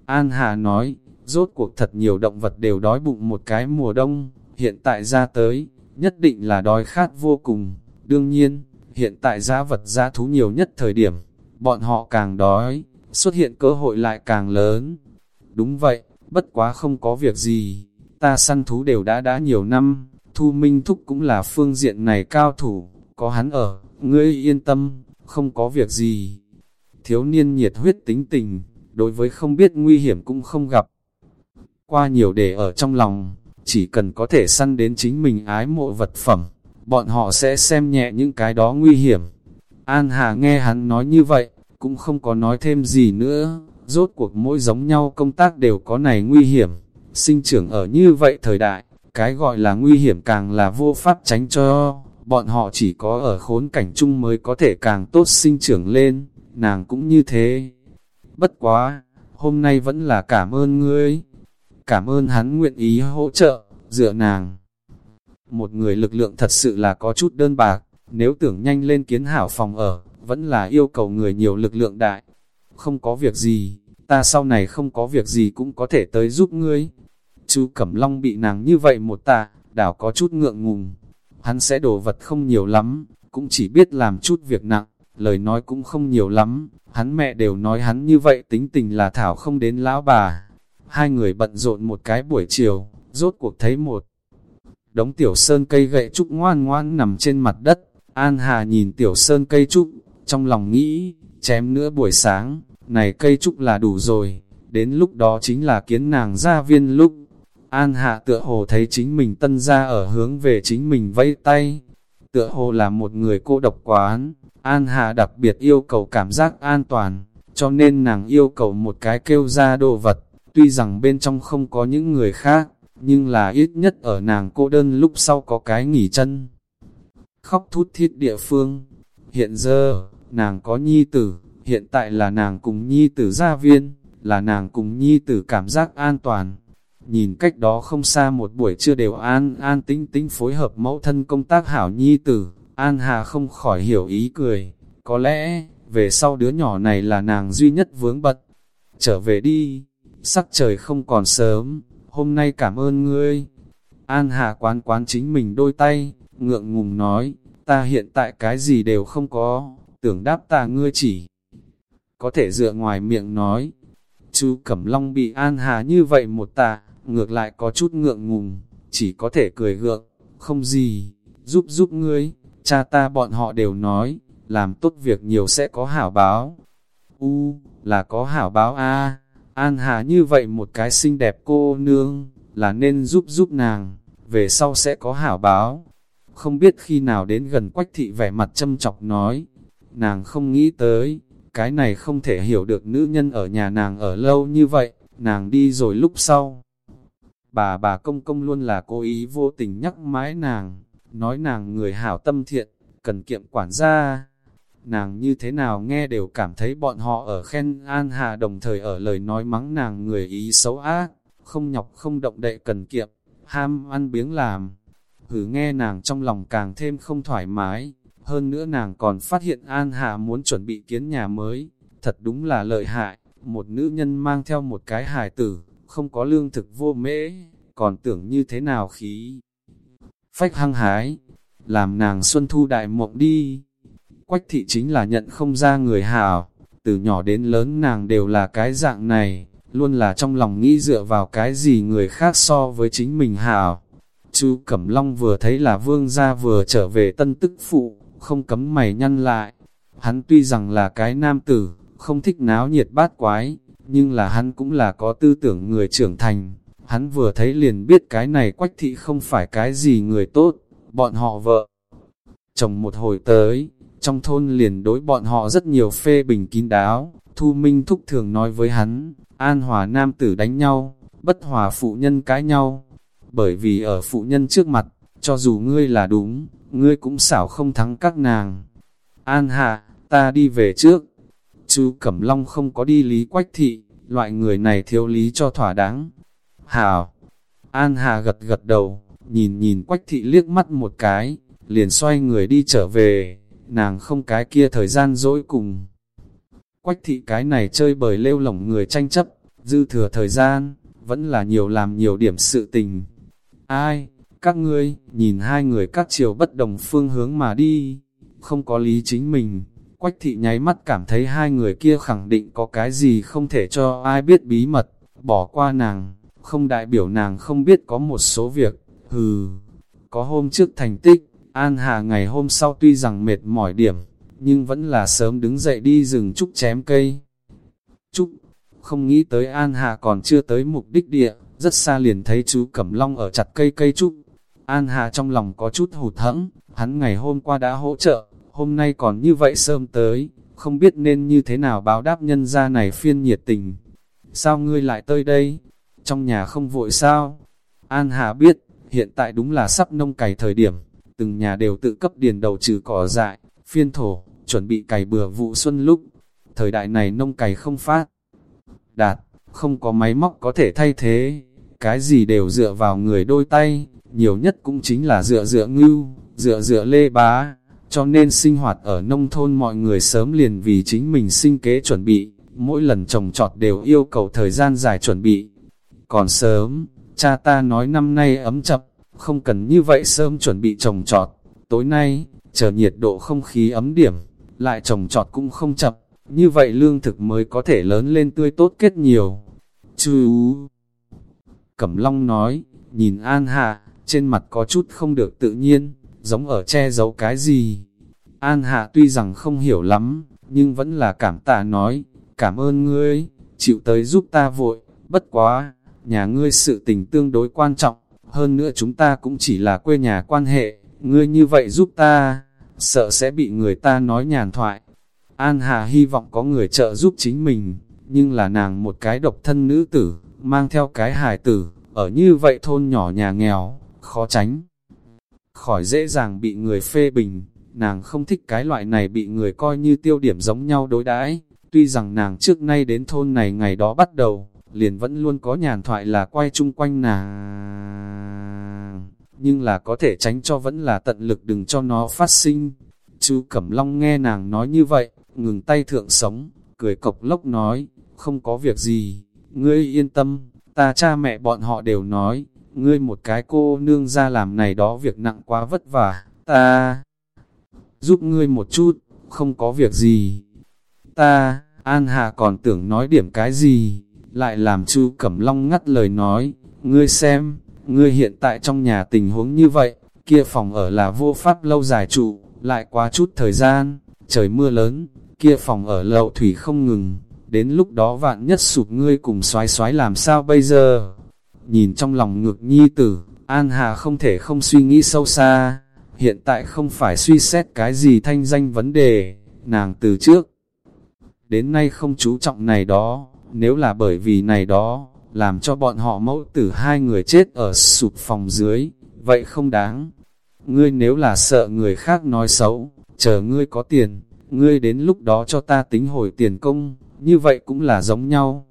An Hà nói, rốt cuộc thật nhiều động vật đều đói bụng một cái mùa đông, hiện tại ra tới, nhất định là đói khát vô cùng. Đương nhiên, hiện tại giá vật giá thú nhiều nhất thời điểm, bọn họ càng đói, xuất hiện cơ hội lại càng lớn. Đúng vậy, bất quá không có việc gì, ta săn thú đều đã đã nhiều năm, Thu Minh Thúc cũng là phương diện này cao thủ, có hắn ở, ngươi yên tâm, không có việc gì. Thiếu niên nhiệt huyết tính tình, đối với không biết nguy hiểm cũng không gặp. Qua nhiều để ở trong lòng, chỉ cần có thể săn đến chính mình ái mộ vật phẩm, bọn họ sẽ xem nhẹ những cái đó nguy hiểm. An Hà nghe hắn nói như vậy, cũng không có nói thêm gì nữa, rốt cuộc mỗi giống nhau công tác đều có này nguy hiểm sinh trưởng ở như vậy thời đại, cái gọi là nguy hiểm càng là vô pháp tránh cho, bọn họ chỉ có ở khốn cảnh chung mới có thể càng tốt sinh trưởng lên, nàng cũng như thế. Bất quá, hôm nay vẫn là cảm ơn ngươi, cảm ơn hắn nguyện ý hỗ trợ, dựa nàng. Một người lực lượng thật sự là có chút đơn bạc, nếu tưởng nhanh lên kiến hảo phòng ở, vẫn là yêu cầu người nhiều lực lượng đại. Không có việc gì, ta sau này không có việc gì cũng có thể tới giúp ngươi. Chú Cẩm Long bị nàng như vậy một tạ, đảo có chút ngượng ngùng. Hắn sẽ đồ vật không nhiều lắm, cũng chỉ biết làm chút việc nặng, lời nói cũng không nhiều lắm. Hắn mẹ đều nói hắn như vậy tính tình là thảo không đến lão bà. Hai người bận rộn một cái buổi chiều, rốt cuộc thấy một đống tiểu sơn cây gậy trúc ngoan ngoan nằm trên mặt đất. An Hà nhìn tiểu sơn cây trúc, trong lòng nghĩ, chém nữa buổi sáng, này cây trúc là đủ rồi, đến lúc đó chính là kiến nàng ra viên lúc. An hạ tựa hồ thấy chính mình tân ra ở hướng về chính mình vẫy tay. Tựa hồ là một người cô độc quán, An hạ đặc biệt yêu cầu cảm giác an toàn, cho nên nàng yêu cầu một cái kêu ra đồ vật, tuy rằng bên trong không có những người khác, nhưng là ít nhất ở nàng cô đơn lúc sau có cái nghỉ chân. Khóc thút thiết địa phương, hiện giờ, nàng có nhi tử, hiện tại là nàng cùng nhi tử gia viên, là nàng cùng nhi tử cảm giác an toàn. Nhìn cách đó không xa một buổi trưa đều an an tĩnh tĩnh phối hợp mẫu thân công tác hảo nhi tử, An Hà không khỏi hiểu ý cười, có lẽ, về sau đứa nhỏ này là nàng duy nhất vướng bật. Trở về đi, sắc trời không còn sớm, hôm nay cảm ơn ngươi. An Hà quán quán chính mình đôi tay, ngượng ngùng nói, ta hiện tại cái gì đều không có, tưởng đáp ta ngươi chỉ. Có thể dựa ngoài miệng nói, chú Cẩm Long bị An Hà như vậy một tạ, ngược lại có chút ngượng ngùng, chỉ có thể cười gượng, không gì, giúp giúp ngươi, cha ta bọn họ đều nói, làm tốt việc nhiều sẽ có hảo báo. U, là có hảo báo a An Hà như vậy một cái xinh đẹp cô nương, là nên giúp giúp nàng, về sau sẽ có hảo báo. Không biết khi nào đến gần quách thị vẻ mặt châm chọc nói, nàng không nghĩ tới, cái này không thể hiểu được nữ nhân ở nhà nàng ở lâu như vậy, nàng đi rồi lúc sau. Bà bà công công luôn là cố ý vô tình nhắc mãi nàng, nói nàng người hảo tâm thiện, cần kiệm quản gia. Nàng như thế nào nghe đều cảm thấy bọn họ ở khen An Hà đồng thời ở lời nói mắng nàng người ý xấu ác, không nhọc không động đậy cần kiệm, ham ăn biếng làm. Hử nghe nàng trong lòng càng thêm không thoải mái, hơn nữa nàng còn phát hiện An Hà muốn chuẩn bị kiến nhà mới, thật đúng là lợi hại, một nữ nhân mang theo một cái hài tử, không có lương thực vô mễ, còn tưởng như thế nào khí. Phách hăng hái, làm nàng xuân thu đại mộng đi. Quách thị chính là nhận không ra người hảo, từ nhỏ đến lớn nàng đều là cái dạng này, luôn là trong lòng nghĩ dựa vào cái gì người khác so với chính mình hảo. Chú Cẩm Long vừa thấy là vương gia vừa trở về tân tức phụ, không cấm mày nhăn lại. Hắn tuy rằng là cái nam tử, không thích náo nhiệt bát quái, nhưng là hắn cũng là có tư tưởng người trưởng thành. Hắn vừa thấy liền biết cái này quách thị không phải cái gì người tốt, bọn họ vợ. Chồng một hồi tới, trong thôn liền đối bọn họ rất nhiều phê bình kín đáo, Thu Minh Thúc thường nói với hắn, an hòa nam tử đánh nhau, bất hòa phụ nhân cãi nhau, bởi vì ở phụ nhân trước mặt, cho dù ngươi là đúng, ngươi cũng xảo không thắng các nàng. An hạ, ta đi về trước. Chú Cẩm Long không có đi lý quách thị, loại người này thiếu lý cho thỏa đáng. Hảo! An Hà gật gật đầu, nhìn nhìn quách thị liếc mắt một cái, liền xoay người đi trở về, nàng không cái kia thời gian dỗi cùng. Quách thị cái này chơi bời lêu lỏng người tranh chấp, dư thừa thời gian, vẫn là nhiều làm nhiều điểm sự tình. Ai, các ngươi, nhìn hai người các chiều bất đồng phương hướng mà đi, không có lý chính mình. Quách thị nháy mắt cảm thấy hai người kia khẳng định có cái gì không thể cho ai biết bí mật, bỏ qua nàng, không đại biểu nàng không biết có một số việc, hừ. Có hôm trước thành tích, An Hà ngày hôm sau tuy rằng mệt mỏi điểm, nhưng vẫn là sớm đứng dậy đi rừng trúc chém cây. Trúc, không nghĩ tới An Hà còn chưa tới mục đích địa, rất xa liền thấy chú Cẩm Long ở chặt cây cây trúc. An Hà trong lòng có chút hụt hẫng, hắn ngày hôm qua đã hỗ trợ, hôm nay còn như vậy sớm tới, không biết nên như thế nào báo đáp nhân gia này phiên nhiệt tình. Sao ngươi lại tới đây? Trong nhà không vội sao? An Hà biết, hiện tại đúng là sắp nông cày thời điểm, từng nhà đều tự cấp điền đầu trừ cỏ dại, phiên thổ, chuẩn bị cày bừa vụ xuân lúc. Thời đại này nông cày không phát, đạt, không có máy móc có thể thay thế, cái gì đều dựa vào người đôi tay, nhiều nhất cũng chính là dựa dựa ngưu, dựa dựa lê bá, cho nên sinh hoạt ở nông thôn mọi người sớm liền vì chính mình sinh kế chuẩn bị, mỗi lần trồng trọt đều yêu cầu thời gian dài chuẩn bị. Còn sớm, cha ta nói năm nay ấm chập, không cần như vậy sớm chuẩn bị trồng trọt, tối nay, chờ nhiệt độ không khí ấm điểm, lại trồng trọt cũng không chập, như vậy lương thực mới có thể lớn lên tươi tốt kết nhiều. Chú Cẩm Long nói, nhìn An Hạ, trên mặt có chút không được tự nhiên, giống ở che giấu cái gì. An Hạ tuy rằng không hiểu lắm, nhưng vẫn là cảm tạ nói, cảm ơn ngươi, chịu tới giúp ta vội, bất quá, nhà ngươi sự tình tương đối quan trọng, hơn nữa chúng ta cũng chỉ là quê nhà quan hệ, ngươi như vậy giúp ta, sợ sẽ bị người ta nói nhàn thoại. An Hà hy vọng có người trợ giúp chính mình, nhưng là nàng một cái độc thân nữ tử, mang theo cái hài tử, ở như vậy thôn nhỏ nhà nghèo, khó tránh. Khỏi dễ dàng bị người phê bình, nàng không thích cái loại này bị người coi như tiêu điểm giống nhau đối đãi. Tuy rằng nàng trước nay đến thôn này ngày đó bắt đầu, liền vẫn luôn có nhàn thoại là quay chung quanh nàng. Nhưng là có thể tránh cho vẫn là tận lực đừng cho nó phát sinh. Chú Cẩm Long nghe nàng nói như vậy, ngừng tay thượng sống, cười cộc lốc nói, không có việc gì, ngươi yên tâm, ta cha mẹ bọn họ đều nói, ngươi một cái cô nương ra làm này đó việc nặng quá vất vả, ta giúp ngươi một chút, không có việc gì. Ta, An Hà còn tưởng nói điểm cái gì, lại làm Chu Cẩm Long ngắt lời nói, ngươi xem, ngươi hiện tại trong nhà tình huống như vậy, kia phòng ở là vô pháp lâu dài trụ, lại quá chút thời gian, trời mưa lớn, kia phòng ở lậu thủy không ngừng, đến lúc đó vạn nhất sụp ngươi cùng xoái xoái làm sao bây giờ? Nhìn trong lòng ngược nhi tử, An Hà không thể không suy nghĩ sâu xa, hiện tại không phải suy xét cái gì thanh danh vấn đề, nàng từ trước. Đến nay không chú trọng này đó, nếu là bởi vì này đó, làm cho bọn họ mẫu tử hai người chết ở sụp phòng dưới, vậy không đáng. Ngươi nếu là sợ người khác nói xấu, chờ ngươi có tiền, ngươi đến lúc đó cho ta tính hồi tiền công, như vậy cũng là giống nhau.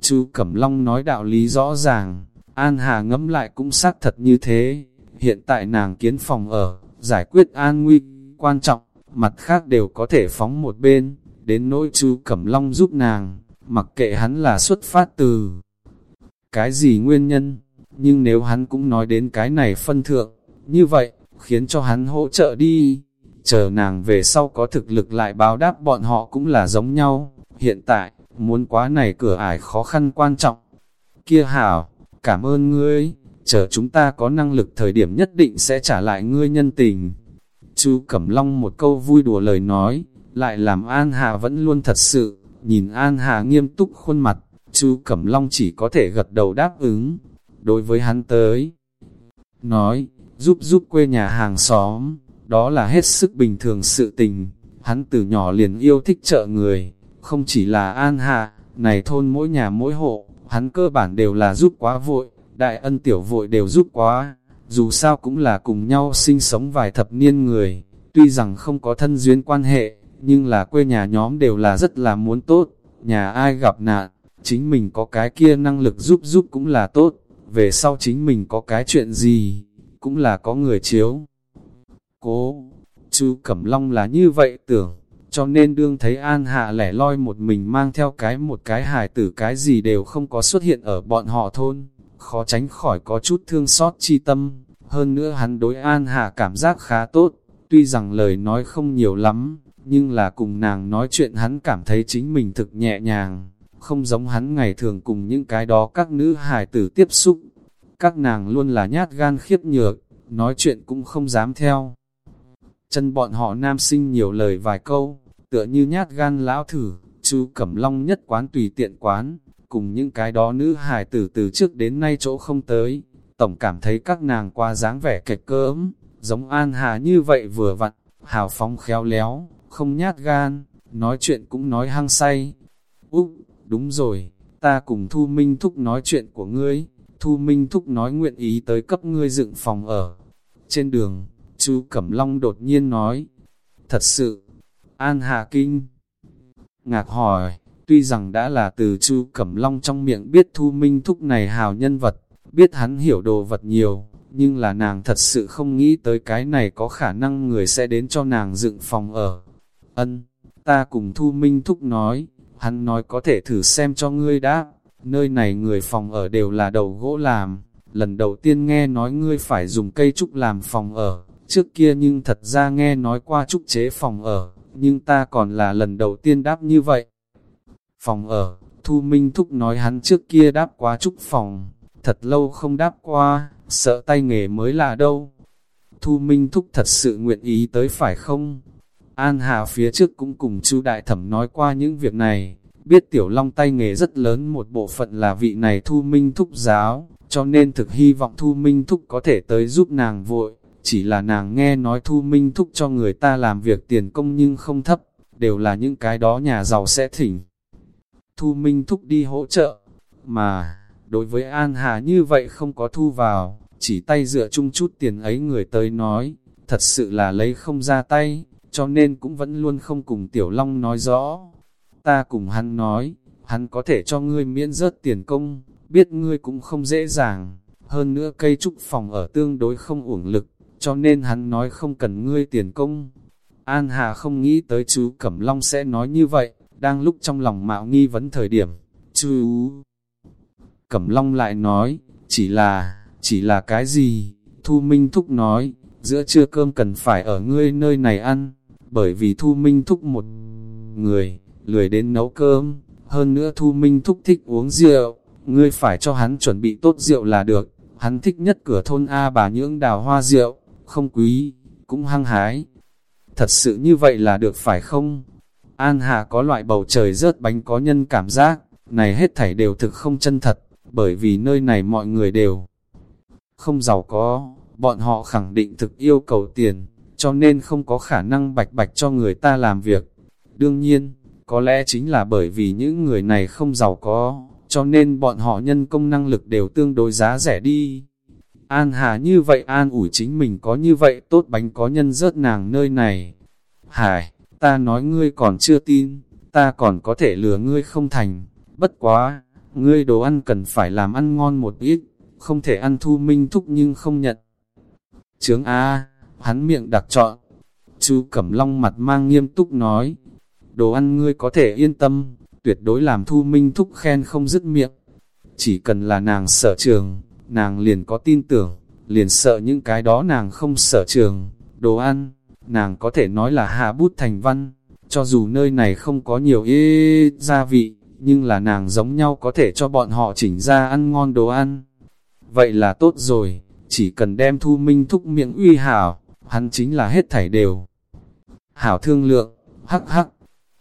Chú Cẩm Long nói đạo lý rõ ràng, An Hà ngẫm lại cũng xác thật như thế. Hiện tại nàng kiến phòng ở, giải quyết an nguy, quan trọng, mặt khác đều có thể phóng một bên, đến nỗi chú Cẩm Long giúp nàng, mặc kệ hắn là xuất phát từ cái gì nguyên nhân, nhưng nếu hắn cũng nói đến cái này phân thượng, như vậy, khiến cho hắn hỗ trợ đi, chờ nàng về sau có thực lực lại báo đáp bọn họ cũng là giống nhau, hiện tại, muốn quá này cửa ải khó khăn quan trọng. Kia hảo, cảm ơn ngươi, chờ chúng ta có năng lực thời điểm nhất định sẽ trả lại ngươi nhân tình. Chú Cẩm Long một câu vui đùa lời nói, lại làm An Hà vẫn luôn thật sự, nhìn An Hà nghiêm túc khuôn mặt, chú Cẩm Long chỉ có thể gật đầu đáp ứng, đối với hắn tới. Nói, giúp giúp quê nhà hàng xóm, đó là hết sức bình thường sự tình, hắn từ nhỏ liền yêu thích trợ người, không chỉ là An Hà, này thôn mỗi nhà mỗi hộ, hắn cơ bản đều là giúp quá vội, đại ân tiểu vội đều giúp quá, dù sao cũng là cùng nhau sinh sống vài thập niên người, tuy rằng không có thân duyên quan hệ, nhưng là quê nhà nhóm đều là rất là muốn tốt, nhà ai gặp nạn, chính mình có cái kia năng lực giúp giúp cũng là tốt, về sau chính mình có cái chuyện gì, cũng là có người chiếu. Cố, chú Cẩm Long là như vậy tưởng, cho nên đương thấy An Hạ lẻ loi một mình mang theo cái một cái hài tử cái gì đều không có xuất hiện ở bọn họ thôn, khó tránh khỏi có chút thương xót chi tâm, hơn nữa hắn đối An Hạ cảm giác khá tốt, tuy rằng lời nói không nhiều lắm, nhưng là cùng nàng nói chuyện hắn cảm thấy chính mình thực nhẹ nhàng, không giống hắn ngày thường cùng những cái đó các nữ hài tử tiếp xúc. Các nàng luôn là nhát gan khiếp nhược, nói chuyện cũng không dám theo. Chân bọn họ nam sinh nhiều lời vài câu, tựa như nhát gan lão thử, chú Cẩm Long nhất quán tùy tiện quán, cùng những cái đó nữ hài tử từ trước đến nay chỗ không tới. Tổng cảm thấy các nàng qua dáng vẻ kịch cỡm, giống An Hà như vậy vừa vặn, hào phóng khéo léo, không nhát gan, nói chuyện cũng nói hăng say. Úc, đúng rồi, ta cùng Thu Minh Thúc nói chuyện của ngươi, Thu Minh Thúc nói nguyện ý tới cấp ngươi dựng phòng ở. Trên đường, chu Cẩm Long đột nhiên nói, thật sự, An Hà Kinh. Ngạc hỏi, tuy rằng đã là từ chu Cẩm Long trong miệng biết Thu Minh Thúc này hào nhân vật, biết hắn hiểu đồ vật nhiều, nhưng là nàng thật sự không nghĩ tới cái này có khả năng người sẽ đến cho nàng dựng phòng ở. Ân, ta cùng Thu Minh Thúc nói, hắn nói có thể thử xem cho ngươi đã, nơi này người phòng ở đều là đầu gỗ làm, lần đầu tiên nghe nói ngươi phải dùng cây trúc làm phòng ở, trước kia nhưng thật ra nghe nói qua trúc chế phòng ở, nhưng ta còn là lần đầu tiên đáp như vậy. Phòng ở, Thu Minh Thúc nói hắn trước kia đáp quá trúc phòng, thật lâu không đáp qua, sợ tay nghề mới là đâu. Thu Minh Thúc thật sự nguyện ý tới phải không? An Hà phía trước cũng cùng chú Đại Thẩm nói qua những việc này, biết Tiểu Long tay nghề rất lớn một bộ phận là vị này Thu Minh Thúc giáo, cho nên thực hy vọng Thu Minh Thúc có thể tới giúp nàng vội. Chỉ là nàng nghe nói Thu Minh Thúc cho người ta làm việc tiền công nhưng không thấp, đều là những cái đó nhà giàu sẽ thỉnh. Thu Minh Thúc đi hỗ trợ, mà, đối với An Hà như vậy không có thu vào, chỉ tay dựa chung chút tiền ấy người tới nói, thật sự là lấy không ra tay, cho nên cũng vẫn luôn không cùng Tiểu Long nói rõ. Ta cùng hắn nói, hắn có thể cho ngươi miễn rớt tiền công, biết ngươi cũng không dễ dàng, hơn nữa cây trúc phòng ở tương đối không uổng lực, cho nên hắn nói không cần ngươi tiền công. An Hà không nghĩ tới chú Cẩm Long sẽ nói như vậy, đang lúc trong lòng mạo nghi vấn thời điểm, chú Cẩm Long lại nói, chỉ là, chỉ là cái gì? Thu Minh Thúc nói, giữa trưa cơm cần phải ở ngươi nơi này ăn, bởi vì Thu Minh Thúc một người, lười đến nấu cơm, hơn nữa Thu Minh Thúc thích uống rượu, ngươi phải cho hắn chuẩn bị tốt rượu là được, hắn thích nhất cửa thôn A bà nhưỡng đào hoa rượu, không quý, cũng hăng hái. Thật sự như vậy là được phải không? An Hà có loại bầu trời rớt bánh có nhân cảm giác, này hết thảy đều thực không chân thật, bởi vì nơi này mọi người đều không giàu có, bọn họ khẳng định thực yêu cầu tiền, cho nên không có khả năng bạch bạch cho người ta làm việc. Đương nhiên, có lẽ chính là bởi vì những người này không giàu có, cho nên bọn họ nhân công năng lực đều tương đối giá rẻ đi. An Hà như vậy an ủi chính mình có như vậy tốt bánh có nhân rớt nàng nơi này. Hải, ta nói ngươi còn chưa tin, ta còn có thể lừa ngươi không thành, bất quá, ngươi đồ ăn cần phải làm ăn ngon một ít, không thể ăn thu minh thúc nhưng không nhận. Trướng A, hắn miệng đặc trọn, Chú Cẩm Long mặt mang nghiêm túc nói, đồ ăn ngươi có thể yên tâm, tuyệt đối làm thu minh thúc khen không dứt miệng. Chỉ cần là nàng sở trường, nàng liền có tin tưởng, liền sợ những cái đó nàng không sở trường, đồ ăn, nàng có thể nói là hạ bút thành văn, cho dù nơi này không có nhiều ý gia vị, nhưng là nàng giống nhau có thể cho bọn họ chỉnh ra ăn ngon đồ ăn. Vậy là tốt rồi, chỉ cần đem thu minh thúc miệng uy hảo, hắn chính là hết thảy đều. Hảo thương lượng, hắc hắc,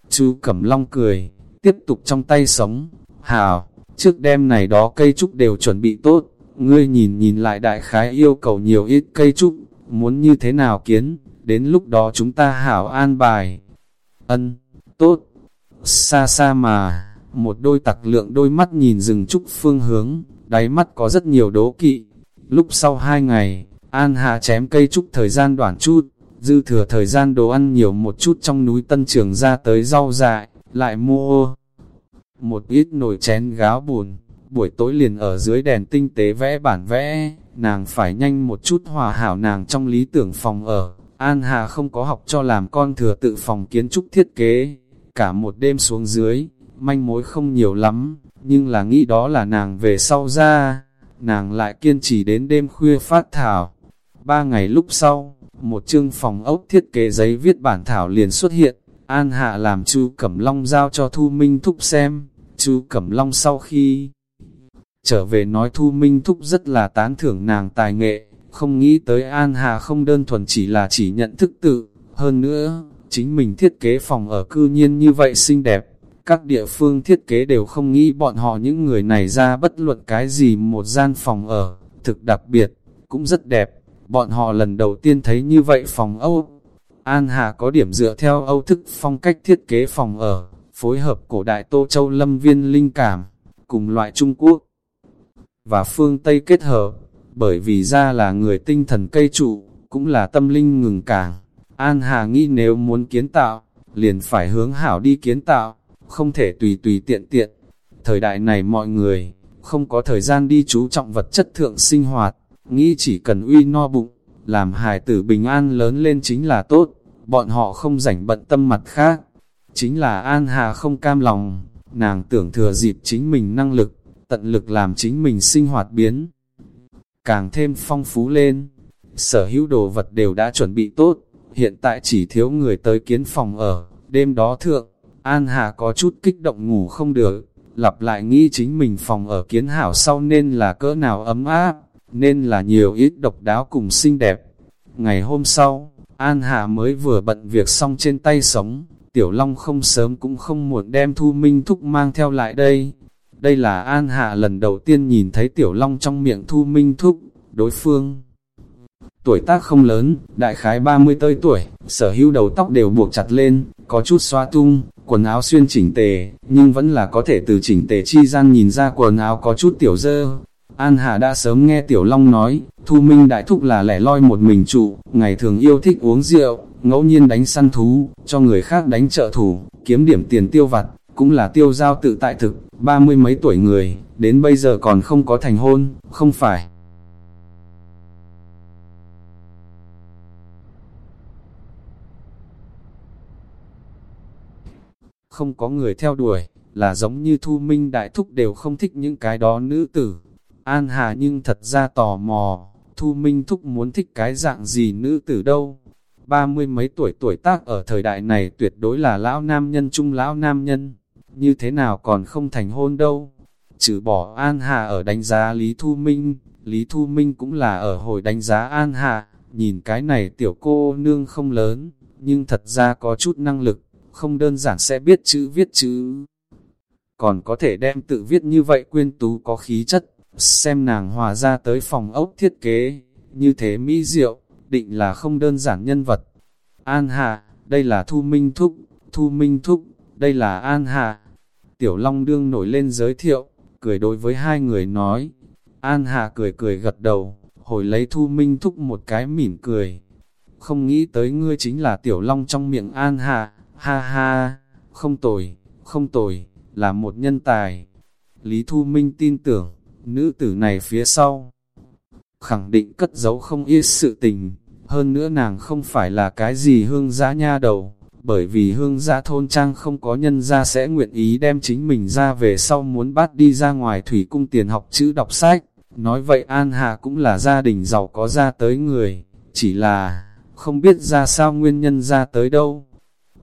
chú Cẩm Long cười, tiếp tục trong tay sống, hảo, trước đêm này đó cây trúc đều chuẩn bị tốt, ngươi nhìn nhìn lại đại khái yêu cầu nhiều ít cây trúc, muốn như thế nào kiến, đến lúc đó chúng ta hảo an bài. Ân, tốt, xa xa mà, một đôi tặc lượng đôi mắt nhìn rừng trúc phương hướng, đáy mắt có rất nhiều đố kỵ. Lúc sau hai ngày, An Hạ chém cây trúc thời gian đoạn chút, dư thừa thời gian đồ ăn nhiều một chút trong núi Tân Trường ra tới rau dại, lại mua một ít nồi chén gáo bùn, buổi tối liền ở dưới đèn tinh tế vẽ bản vẽ, nàng phải nhanh một chút hòa hảo nàng trong lý tưởng phòng ở. An Hà không có học cho làm con thừa tự phòng kiến trúc thiết kế, cả một đêm xuống dưới, manh mối không nhiều lắm, nhưng là nghĩ đó là nàng về sau ra, nàng lại kiên trì đến đêm khuya phát thảo. Ba ngày lúc sau, một chương phòng ốc thiết kế giấy viết bản thảo liền xuất hiện, An Hạ làm chu Cẩm Long giao cho Thu Minh Thúc xem, chu Cẩm Long sau khi trở về nói Thu Minh Thúc rất là tán thưởng nàng tài nghệ, không nghĩ tới An Hà không đơn thuần chỉ là chỉ nhận thức tự, hơn nữa, chính mình thiết kế phòng ở cư nhiên như vậy xinh đẹp, các địa phương thiết kế đều không nghĩ bọn họ những người này ra bất luận cái gì một gian phòng ở, thực đặc biệt, cũng rất đẹp. Bọn họ lần đầu tiên thấy như vậy phòng Âu. An Hà có điểm dựa theo Âu thức phong cách thiết kế phòng ở, phối hợp cổ đại Tô Châu Lâm Viên linh cảm, cùng loại Trung Quốc và phương Tây kết hợp, bởi vì ra là người tinh thần cây trụ, cũng là tâm linh ngừng cảng. An Hà nghĩ nếu muốn kiến tạo, liền phải hướng hảo đi kiến tạo, không thể tùy tùy tiện tiện. Thời đại này mọi người, không có thời gian đi chú trọng vật chất thượng sinh hoạt, nghĩ chỉ cần uy no bụng, làm hài tử bình an lớn lên chính là tốt, bọn họ không rảnh bận tâm mặt khác. Chính là An Hà không cam lòng, nàng tưởng thừa dịp chính mình năng lực, tận lực làm chính mình sinh hoạt biến. Càng thêm phong phú lên, sở hữu đồ vật đều đã chuẩn bị tốt, hiện tại chỉ thiếu người tới kiến phòng ở, đêm đó thượng, An Hà có chút kích động ngủ không được, lặp lại nghĩ chính mình phòng ở kiến hảo sau nên là cỡ nào ấm áp, nên là nhiều ít độc đáo cùng xinh đẹp. Ngày hôm sau, An Hà mới vừa bận việc xong trên tay sống, Tiểu Long không sớm cũng không muộn đem Thu Minh Thúc mang theo lại đây. Đây là An Hạ lần đầu tiên nhìn thấy Tiểu Long trong miệng Thu Minh Thúc, đối phương. tuổi tác không lớn, đại khái 30 tơi tuổi, sở hữu đầu tóc đều buộc chặt lên, có chút xoa tung, quần áo xuyên chỉnh tề, nhưng vẫn là có thể từ chỉnh tề chi gian nhìn ra quần áo có chút tiểu dơ. An Hà đã sớm nghe Tiểu Long nói, Thu Minh Đại Thúc là lẻ loi một mình trụ, ngày thường yêu thích uống rượu, ngẫu nhiên đánh săn thú, cho người khác đánh trợ thủ, kiếm điểm tiền tiêu vặt, cũng là tiêu giao tự tại thực, ba mươi mấy tuổi người, đến bây giờ còn không có thành hôn, không phải. Không có người theo đuổi, là giống như thu minh đại thúc đều không thích những cái đó nữ tử. An Hà nhưng thật ra tò mò, thu minh thúc muốn thích cái dạng gì nữ tử đâu. Ba mươi mấy tuổi tuổi tác ở thời đại này tuyệt đối là lão nam nhân trung lão nam nhân như thế nào còn không thành hôn đâu. Trừ bỏ An Hà ở đánh giá Lý Thu Minh, Lý Thu Minh cũng là ở hồi đánh giá An Hà, nhìn cái này tiểu cô nương không lớn, nhưng thật ra có chút năng lực, không đơn giản sẽ biết chữ viết chữ. Còn có thể đem tự viết như vậy quyên tú có khí chất, xem nàng hòa ra tới phòng ốc thiết kế, như thế mỹ diệu, định là không đơn giản nhân vật. An Hà, đây là Thu Minh Thúc, Thu Minh Thúc, đây là An Hạ, Tiểu Long Đương nổi lên giới thiệu, cười đối với hai người nói. An Hạ cười cười gật đầu, hồi lấy Thu Minh thúc một cái mỉm cười. Không nghĩ tới ngươi chính là Tiểu Long trong miệng An Hạ, ha ha, không tồi, không tồi, là một nhân tài. Lý Thu Minh tin tưởng, nữ tử này phía sau. Khẳng định cất giấu không ít sự tình, hơn nữa nàng không phải là cái gì hương giá nha đầu, bởi vì hương gia thôn trang không có nhân gia sẽ nguyện ý đem chính mình ra về sau muốn bắt đi ra ngoài thủy cung tiền học chữ đọc sách. Nói vậy An Hà cũng là gia đình giàu có ra tới người, chỉ là không biết ra sao nguyên nhân ra tới đâu.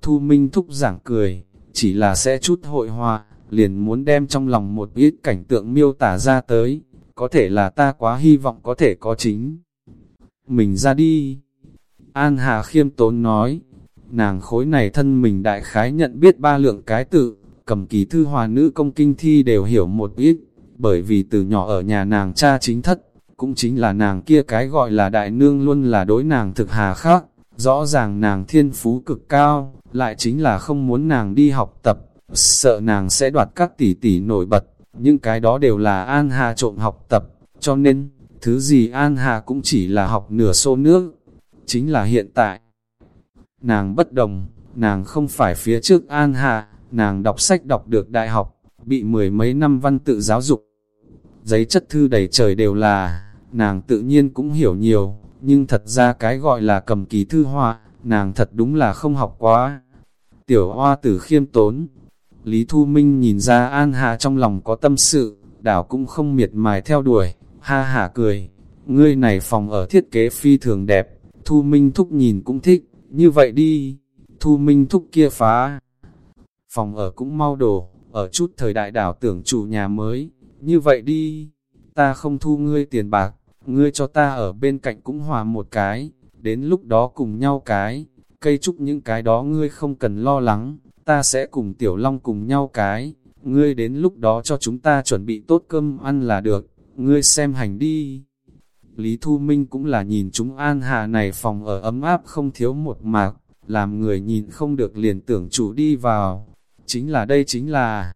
Thu Minh thúc giảng cười, chỉ là sẽ chút hội họa, liền muốn đem trong lòng một ít cảnh tượng miêu tả ra tới, có thể là ta quá hy vọng có thể có chính. Mình ra đi. An Hà khiêm tốn nói, Nàng khối này thân mình đại khái nhận biết ba lượng cái tự, cầm ký thư hòa nữ công kinh thi đều hiểu một ít, bởi vì từ nhỏ ở nhà nàng cha chính thất, cũng chính là nàng kia cái gọi là đại nương luôn là đối nàng thực hà khác, rõ ràng nàng thiên phú cực cao, lại chính là không muốn nàng đi học tập, sợ nàng sẽ đoạt các tỷ tỷ nổi bật, những cái đó đều là An Hà trộm học tập, cho nên, thứ gì An Hà cũng chỉ là học nửa xô nước, chính là hiện tại, Nàng bất đồng, nàng không phải phía trước an hạ, nàng đọc sách đọc được đại học, bị mười mấy năm văn tự giáo dục. Giấy chất thư đầy trời đều là, nàng tự nhiên cũng hiểu nhiều, nhưng thật ra cái gọi là cầm ký thư họa, nàng thật đúng là không học quá. Tiểu hoa tử khiêm tốn, Lý Thu Minh nhìn ra An Hà trong lòng có tâm sự, đảo cũng không miệt mài theo đuổi, ha hả cười. Ngươi này phòng ở thiết kế phi thường đẹp, Thu Minh thúc nhìn cũng thích, như vậy đi, thu minh thúc kia phá. Phòng ở cũng mau đổ, ở chút thời đại đảo tưởng chủ nhà mới, như vậy đi, ta không thu ngươi tiền bạc, ngươi cho ta ở bên cạnh cũng hòa một cái, đến lúc đó cùng nhau cái, cây trúc những cái đó ngươi không cần lo lắng, ta sẽ cùng tiểu long cùng nhau cái, ngươi đến lúc đó cho chúng ta chuẩn bị tốt cơm ăn là được, ngươi xem hành đi. Lý Thu Minh cũng là nhìn chúng An Hà này phòng ở ấm áp không thiếu một mạc, làm người nhìn không được liền tưởng chủ đi vào. Chính là đây chính là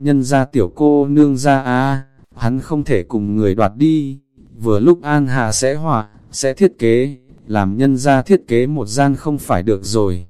nhân gia tiểu cô nương gia a hắn không thể cùng người đoạt đi. Vừa lúc An Hà sẽ họa, sẽ thiết kế, làm nhân gia thiết kế một gian không phải được rồi.